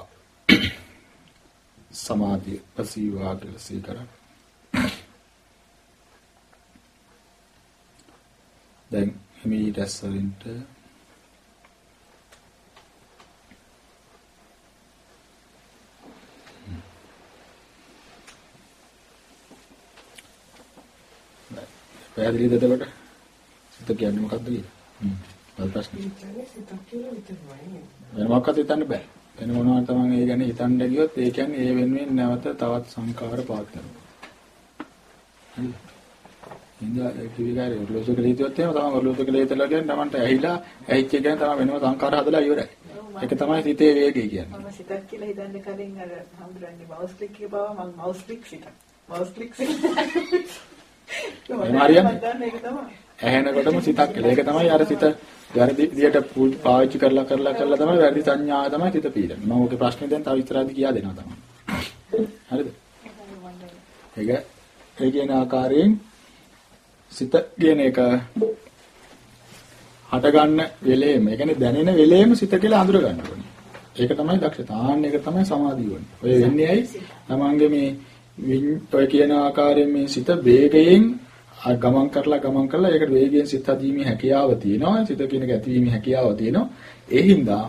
සමාධිය බසීවා කියලා සීකරන්න. දැන් මේ රැස්වලින්ට පැහැදිලිද එතකොට? සිත කියන්නේ මොකක්ද කියලා? වල ප්‍රශ්න. වෙන මොකක්වත් හිතන්න බෑ. වෙන මොනවද තමන් ඒ ගැන හිතන්න ගියොත් ඒ කියන්නේ ඒ වෙනුවෙන් නැවත තවත් සංකාර පාත් කරනවා. හරිද? ඉන්දා කිවිගාරේ ඔරලෝසු කියලා හිතුවත් එහෙම තමන් ඔරලෝසු කියලා හිතලා කියන්නේ තමන්ට ඇහිලා ඇහිච්ච ගැන තමයි වෙනම සංකාර හදලා ඉවරයි. ඒක තමයි සිතේ වේගය කියන්නේ. මම සිතක් කියලා හිතන්න කලින් අර හම්බුරන්නේ මවුස් ක්ලික් එක බව මම මවුස් ක්ලික් සිතක්. මවුස් ක්ලික් සිතක්. එහෙම හරියන්නේ? මම දන්නේ ඒක තමයි. ඇහෙනකොටම සිතක් කියලා. ඒක තමයි අර සිත වැරදි විදියට පූ- පාවිච්චි කරලා කරලා කරලා තමයි වැරදි සංඥාව තමයි සිත පීඩන්නේ. මම ඔගේ ප්‍රශ්නේ දැන් තව ඉස්සරහදී කියා දෙනවා තමයි. හරිද? ඒක ඒ කියන ආකාරයෙන් සිත කියන එක හට ගන්න වෙලේම, ඒ කියන්නේ දැනෙන වෙලේම සිත කියලා අඳුර ගන්න ඕනේ. ඒක තමයි දක්ෂතා. ආන්න එක තමයි සමාධිය වන්නේ. ඔය වෙන්නේ ඇයි? තමන්ගේ මේ වින්- ඔය කියන ආකාරයෙන් මේ සිත වේගයෙන් ආ ගමන් කරලා ගමන් කරලා ඒකට වේගයෙන් සිත හදීමේ හැකියාව තියෙනවා. සිත කියන එක ඇතිවීමේ හැකියාව තියෙනවා. ඒ හින්දා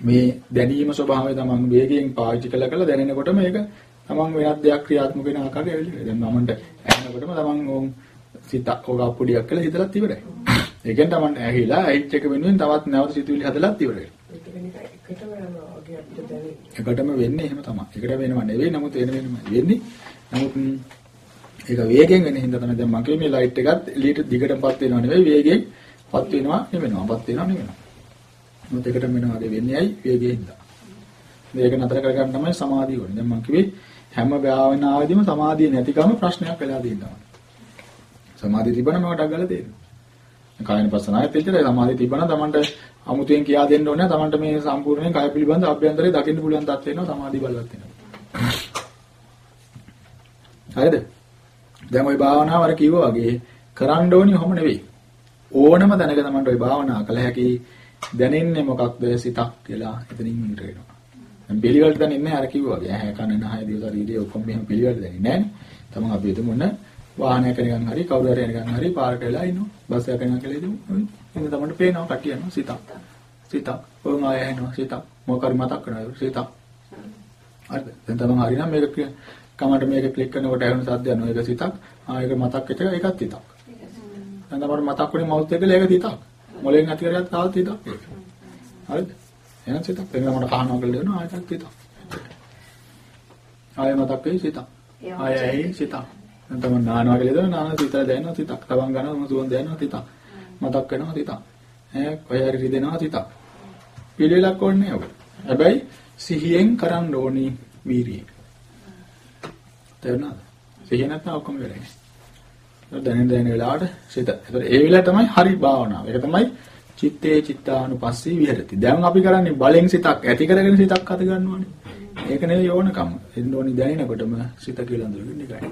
මේ දැනීම ස්වභාවය තමන් වේගයෙන් පාවිච්චි කළා කළා දැනෙනකොට මේක තමන් වෙනත් දෙයක් ක්‍රියාත්මක වෙන ආකාරය ඇවිල්ලා. දැන් මමන්ට ඇහෙනකොටම තමන් ඕම් සිත ඔක අප්පුඩියක් කියලා හිතලත් ඉවරයි. ඒ කියන්නේ තමන් ඇහිලා ඇහිච්ච එක වෙනුවෙන් තවත් නැවත සිතුවිලි හදලත් ඉවරයි. එකටම වෙන්නේ එහෙම තමයි. එකට වෙනව නෙවෙයි නමුත් වෙන වෙනම වෙන්නේ. නමුත් ඒක වේගෙන් වෙන හින්දා තමයි දැන් මගේ මේ ලයිට් එකත් එළියට දිගටමපත් වෙනව නෙවෙයි වේගෙන් පත් වෙනවා නෙවෙනවා. පත් වෙනවා නෙවෙනවා. මොකද එකටම වෙනවා වගේ වෙන්නේ ඇයි වේගයෙන් හින්දා. මේක නතර කරගන්න තමයි සමාධිය ඕනේ. දැන් මම කිව්වේ හැම භාවනාවෙදිම සමාධිය නැතිකම ප්‍රශ්නයක් වෙලා තියෙනවා. සමාධිය තිබුණම මට අගල දෙනවා. කායන පස්සනාවේ පිළිතර සමාධිය තිබුණා තමන්ට අමුතුවෙන් කියා දෙන්න ඕනේ තමන්ට මේ සම්පූර්ණයෙන් කාය පිළිබඳ අභ්‍යන්තරේ දකින්න පුළුවන් තත්ත්ව වෙනවා සමාධිය බලවත් වෙනවා. හරිද? දැන් ওই භාවනාව අර කිව්වා වගේ කරන්න ඕනි ඔහොම නෙවෙයි. ඕනම දැනක තමන්ට ওই භාවනාව කළ හැකි දැනෙන්නේ මොකක්ද සිතක් කියලා එතනින් ඉන්න වෙනවා. දැන් පිළිවෙලට දැනෙන්නේ අර කිව්වා වගේ ඇහැ කන නහය දිව ශරීරය ඔක්කොම මෙහෙම පිළිවෙලට දැනෙන්නේ නැහැ නේ. තමන් අපි හිතමු මොන වාහනයක නිකන් හරි කවුරු හරි නිකන් හරි පාරට වෙලා ඉන්නවා. බස් එකක නිකන් කියලා ඉදමු. ඉතින් තමන්ට පේනවා කට්ටිය යනවා සිතක්. සිතක්. ඕම ආය එනවා සිතක්. මොකක් හරි මතක් කරනවා සිතක්. හරිද? දැන් තමන් හරි නම් මේක ක්‍රියා- කමට මේක ක්ලික් කරනකොට ඇහෙන සද්ද යනවා ඒක සිතක්. ආ ඒක මතක් වෙච්ච එක ඒකත් සිතක්. දැන් තමයි මතක් වුණේ මවුත් එකල ඒක සිතක්. මොලෙන් ඇති කරගත්ත තාවත් සිතක්. හරිද? එහෙනම් සිතක්. එන්න මට කහනවා කියලා දෙනවා ආයෙත් සිතක්. ආයෙ මතක් වෙයි සිතක්. ආයෙ ඇහි සිතක්. දැන් තමයි නානවා කියලා දෙනවා නාන සිතට දැනෙනවා සිතක්. තවන් ගන්නවා සුවන් දැනෙනවා සිතක්. මතක් වෙනවා සිතක්. ඈ කොහේ හරි රිදෙනවා සිතක්. පිළිවෙලක් ඕනේ ඔක. හැබැයි සිහියෙන් කරන්න ඕනි වීරියෙන්. තේරුණාද? සිහිය නැත්නම් ඔක්කොම වෙලයි. දැනෙන දැනෙන වෙලාවට සිත. ඒතර ඒ වෙලාව තමයි හරි භාවනාව. ඒක තමයි චිත්තේ චිත්තානුපස්සී විහෙරති. දැන් අපි කරන්නේ බලෙන් සිතක් ඇති කරගෙන සිතක් අත ගන්නවානේ. ඒක නෙවෙයි ඕනකම. එන්න ඕනි දැනෙනකොටම සිත කියලා අඳුරගෙන.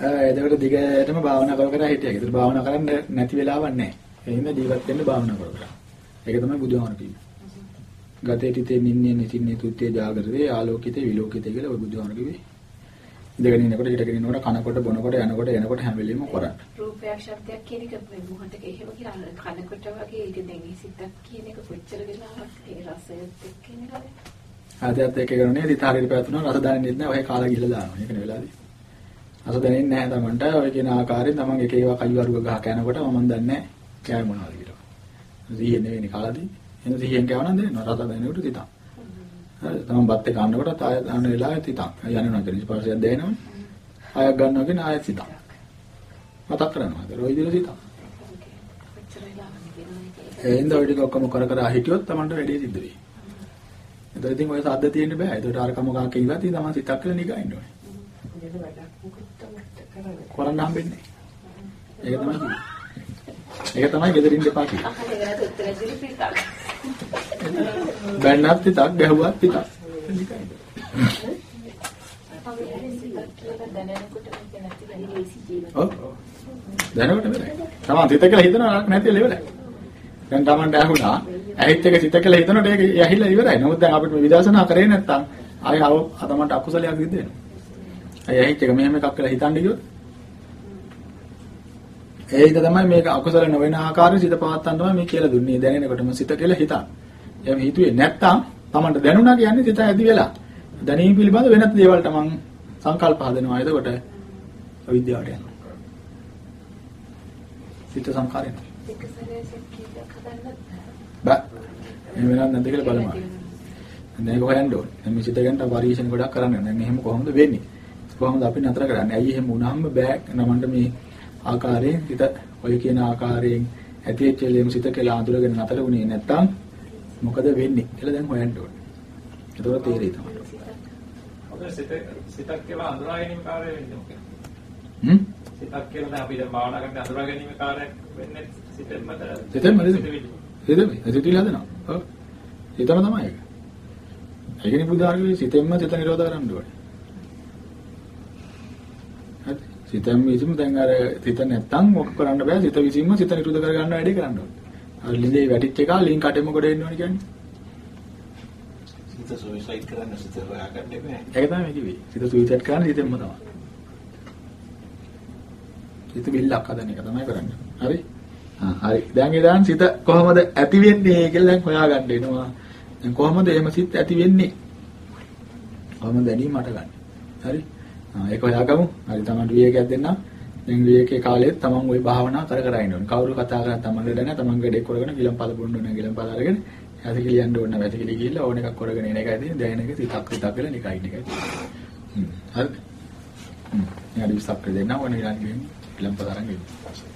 ආ එතකොට දිගටම භාවනා කර කර හිටියා. ඒතර භාවනා කරන්න නැති වෙලාවක් නැහැ. ඒ හින්දා ජීවත් වෙන්න භාවනා කර කර. ඒක තමයි බුදුහාමර කියන්නේ. ගතේ තිතේ නින්නේ නිතින්නේ තුත්තේ ජාගරතේ ආලෝකිතේ විලෝකිතේ කියලා ඔය බුදුහාමර කිව්වේ. ඉඳගෙන ඉන්නකොට හිටගෙන ඉන්නකොට කනකොට බොනකොට යනකොට එනකොට හැම වෙලෙම කරන්නේ. රූපයක් ශබ්දයක් කියන එක මේ මොහොතක එහෙම කියලා කනකොට වගේ ඒක දැන් සිතක් කියන එක කොච්චර වෙලාවක් ඒ රසයත් එක්ක ඉන්නවද? ආදයත් එක්ක කරන්නේ සිත හරියට පැවතුනා රස දැනෙන්නේ නැහැ. ඔය කාලා ගිහලා දානවා. ඒකනේ වෙලාදී. රස දැනෙන්නේ නැහැ තමන්ට. ඔය කියන ආකාරයෙන් තමන් එක ඒවා කයි වරුව ගහ කනකොට මම දන්නේ නැහැ. කෑම මොනවද කියලා. සිහිය නෙවෙයි කාලාදී. එන සිහියෙන් කෑවනම් දැනෙනවා. රස දැනෙනකොට සිතක්. හරි තමන් බත් එක ගන්නකොටත් ආය ගන්න වෙලාවෙත් සිතක්. යනවා කියන ස්පර්ශයක් දැනෙනවනේ. ආයක් ගන්නවා කියන ආයෙත් සිතක්. මතක් කරනවා. ඒක වෙලාවක් වෙනවද ඒ හින්දා ඔය ටික ඔක්කොම කර කර හිටියොත් තමන්ට වැඩේ සිද්ධ වෙයි. එතකොට ඉතින් ඔය සද්ද තියෙන්න බෑ. ඒකට අර කම කා කිව්වා ඉතින් තමන් සිතක් කියලා නිකන් තමයි කරන්නේ. හම්බෙන්නේ. ඒක තමයි. ඒක තමයි ගෙදරින් දෙපා පිටක්. බැන්නත් පිටක් ගැහුවත් පිටක්. දැනගන්න බෑ. තමන් සිත කියලා හිතනවා නැති ලෙවලයි. දැන් Tamanට ඇහුණා. ඇහිත් එක සිත කියලා හිතනකොට ඒක ඇහිලා ඉවරයි. නමුත් දැන් අපිට මේ විදර්ශනා කරේ නැත්තම් ආය අව තමන්ට අකුසලයක් සිද්ධ වෙනවා. අය ඇහිත් එක මෙහෙම එකක් කියලා හිතන්න ගියොත් ඒක තමයි මේක අකුසල නොවන ආකාරයෙන් සිත පවත්තන් තමයි මේ කියලා දුන්නේ. දැනෙනකොටම සිත කියලා හිතන්න. එහෙම හිතුවේ නැත්තම් තමන්ට දැනුණා කියන්නේ සිත ඇති වෙලා. දැනීම පිළිබඳ වෙනත් දේවල් තමන් සංකල්ප හදනවා. එතකොට අවිද්‍යාවට යනවා. සිත සංකාරයෙන්. එක සැරේ කීයක් හදන්නත් බෑ. එහෙම වෙනත් නැද්ද කියලා බලමු. දැන් ඒක හොයන්න ඕනේ. දැන් මේ සිත ගැන පරීක්ෂණ ගොඩක් කරන්න ඕනේ. දැන් එහෙම කොහොමද වෙන්නේ? කොහොමද අපි නතර කරන්නේ? ඇයි එහෙම වුණාම බෑ නමන්න මේ ආකාරයෙන් සිත ඔය කියන ආකාරයෙන් ඇති වෙච්ච ලෙම සිත කියලා අඳුරගෙන නතර වුණේ නැත්තම් මොකද වෙන්නේ කියලා දැන් හොයන්න ඕනේ. ඒතකොට තේරෙයි තමයි. ඔබ සිත සිතක් කියලා අඳුරා ගැනීම කාර්යය වෙන්නේ මොකක්ද? හ්ම්? සිතක් කියලා දැන් අපි දැන් භාවනා කරන අඳුරා ගැනීම කාර්යයක් වෙන්නේ සිතෙන්මද? සිතෙන්ම නේද? සිතෙන්ම. සිතවිලි හදනවා. ඔව්. සිතම තමයි ඒක. ඒකනේ බුදුහාරගේ සිතෙන්ම සිත නිරෝධ කරන්න ඕනේ. හරි. සිතෙන් විසින්ම දැන් අර සිත නැත්තම් මොක කරන්න බෑ. සිත විසින්ම සිත නිරෝධ කර ගන්න වැඩේ කරන්න ඕනේ. අර ලිඳේ වැටිච්ච එක ලින් කටෙම කොට එන්න ඕනේ කියන්නේ. සිත සුයිසයිඩ් කරන්න සිත හොයාගන්න එපා. ඒක තමයි කිව්වේ. සිත සුයිසයිඩ් කරන්න සිතෙන්ම තමයි. සිත බිල්ලක් හදන එක තමයි කරන්නේ. හරි? ආ හරි. දැන් දාන් සිත කොහොමද ඇති වෙන්නේ කියලා දැන් හොයාගන්න වෙනවා. දැන් කොහොමද එහෙම සිත් ඇති වෙන්නේ? කොහොමද දැනීම මට ගන්න. හරි? ආ ඒක හොයාගමු. හරි තමයි විවේකයක් දෙන්නම්. දැන් විවේකේ කාලෙත් තමන් ওই භාවනා කර කර ඉන්න ඕනේ. කවුරු කතා කරා තමන්ට දැන තමන්ගේ දෙයක් කරගෙන ගිලම්පල බොන්න ඕනේ ගිලම්පල අරගෙන ඇතිකිලි යන්න ඕනේ වැතිකිලි ගිහිල්ලා ඕන එකක් කරගෙන එන එකයි තියෙන්නේ. දැන් එක සිතක් සිතක් කියලා නිකයි නිකයි. හ්ම්. හරිද? හ්ම්. යාඩි විස්සක් දෙන්නම් ඕනේ ඊළඟ ගිහින් ගිලම්පල අරන් ගිහින්.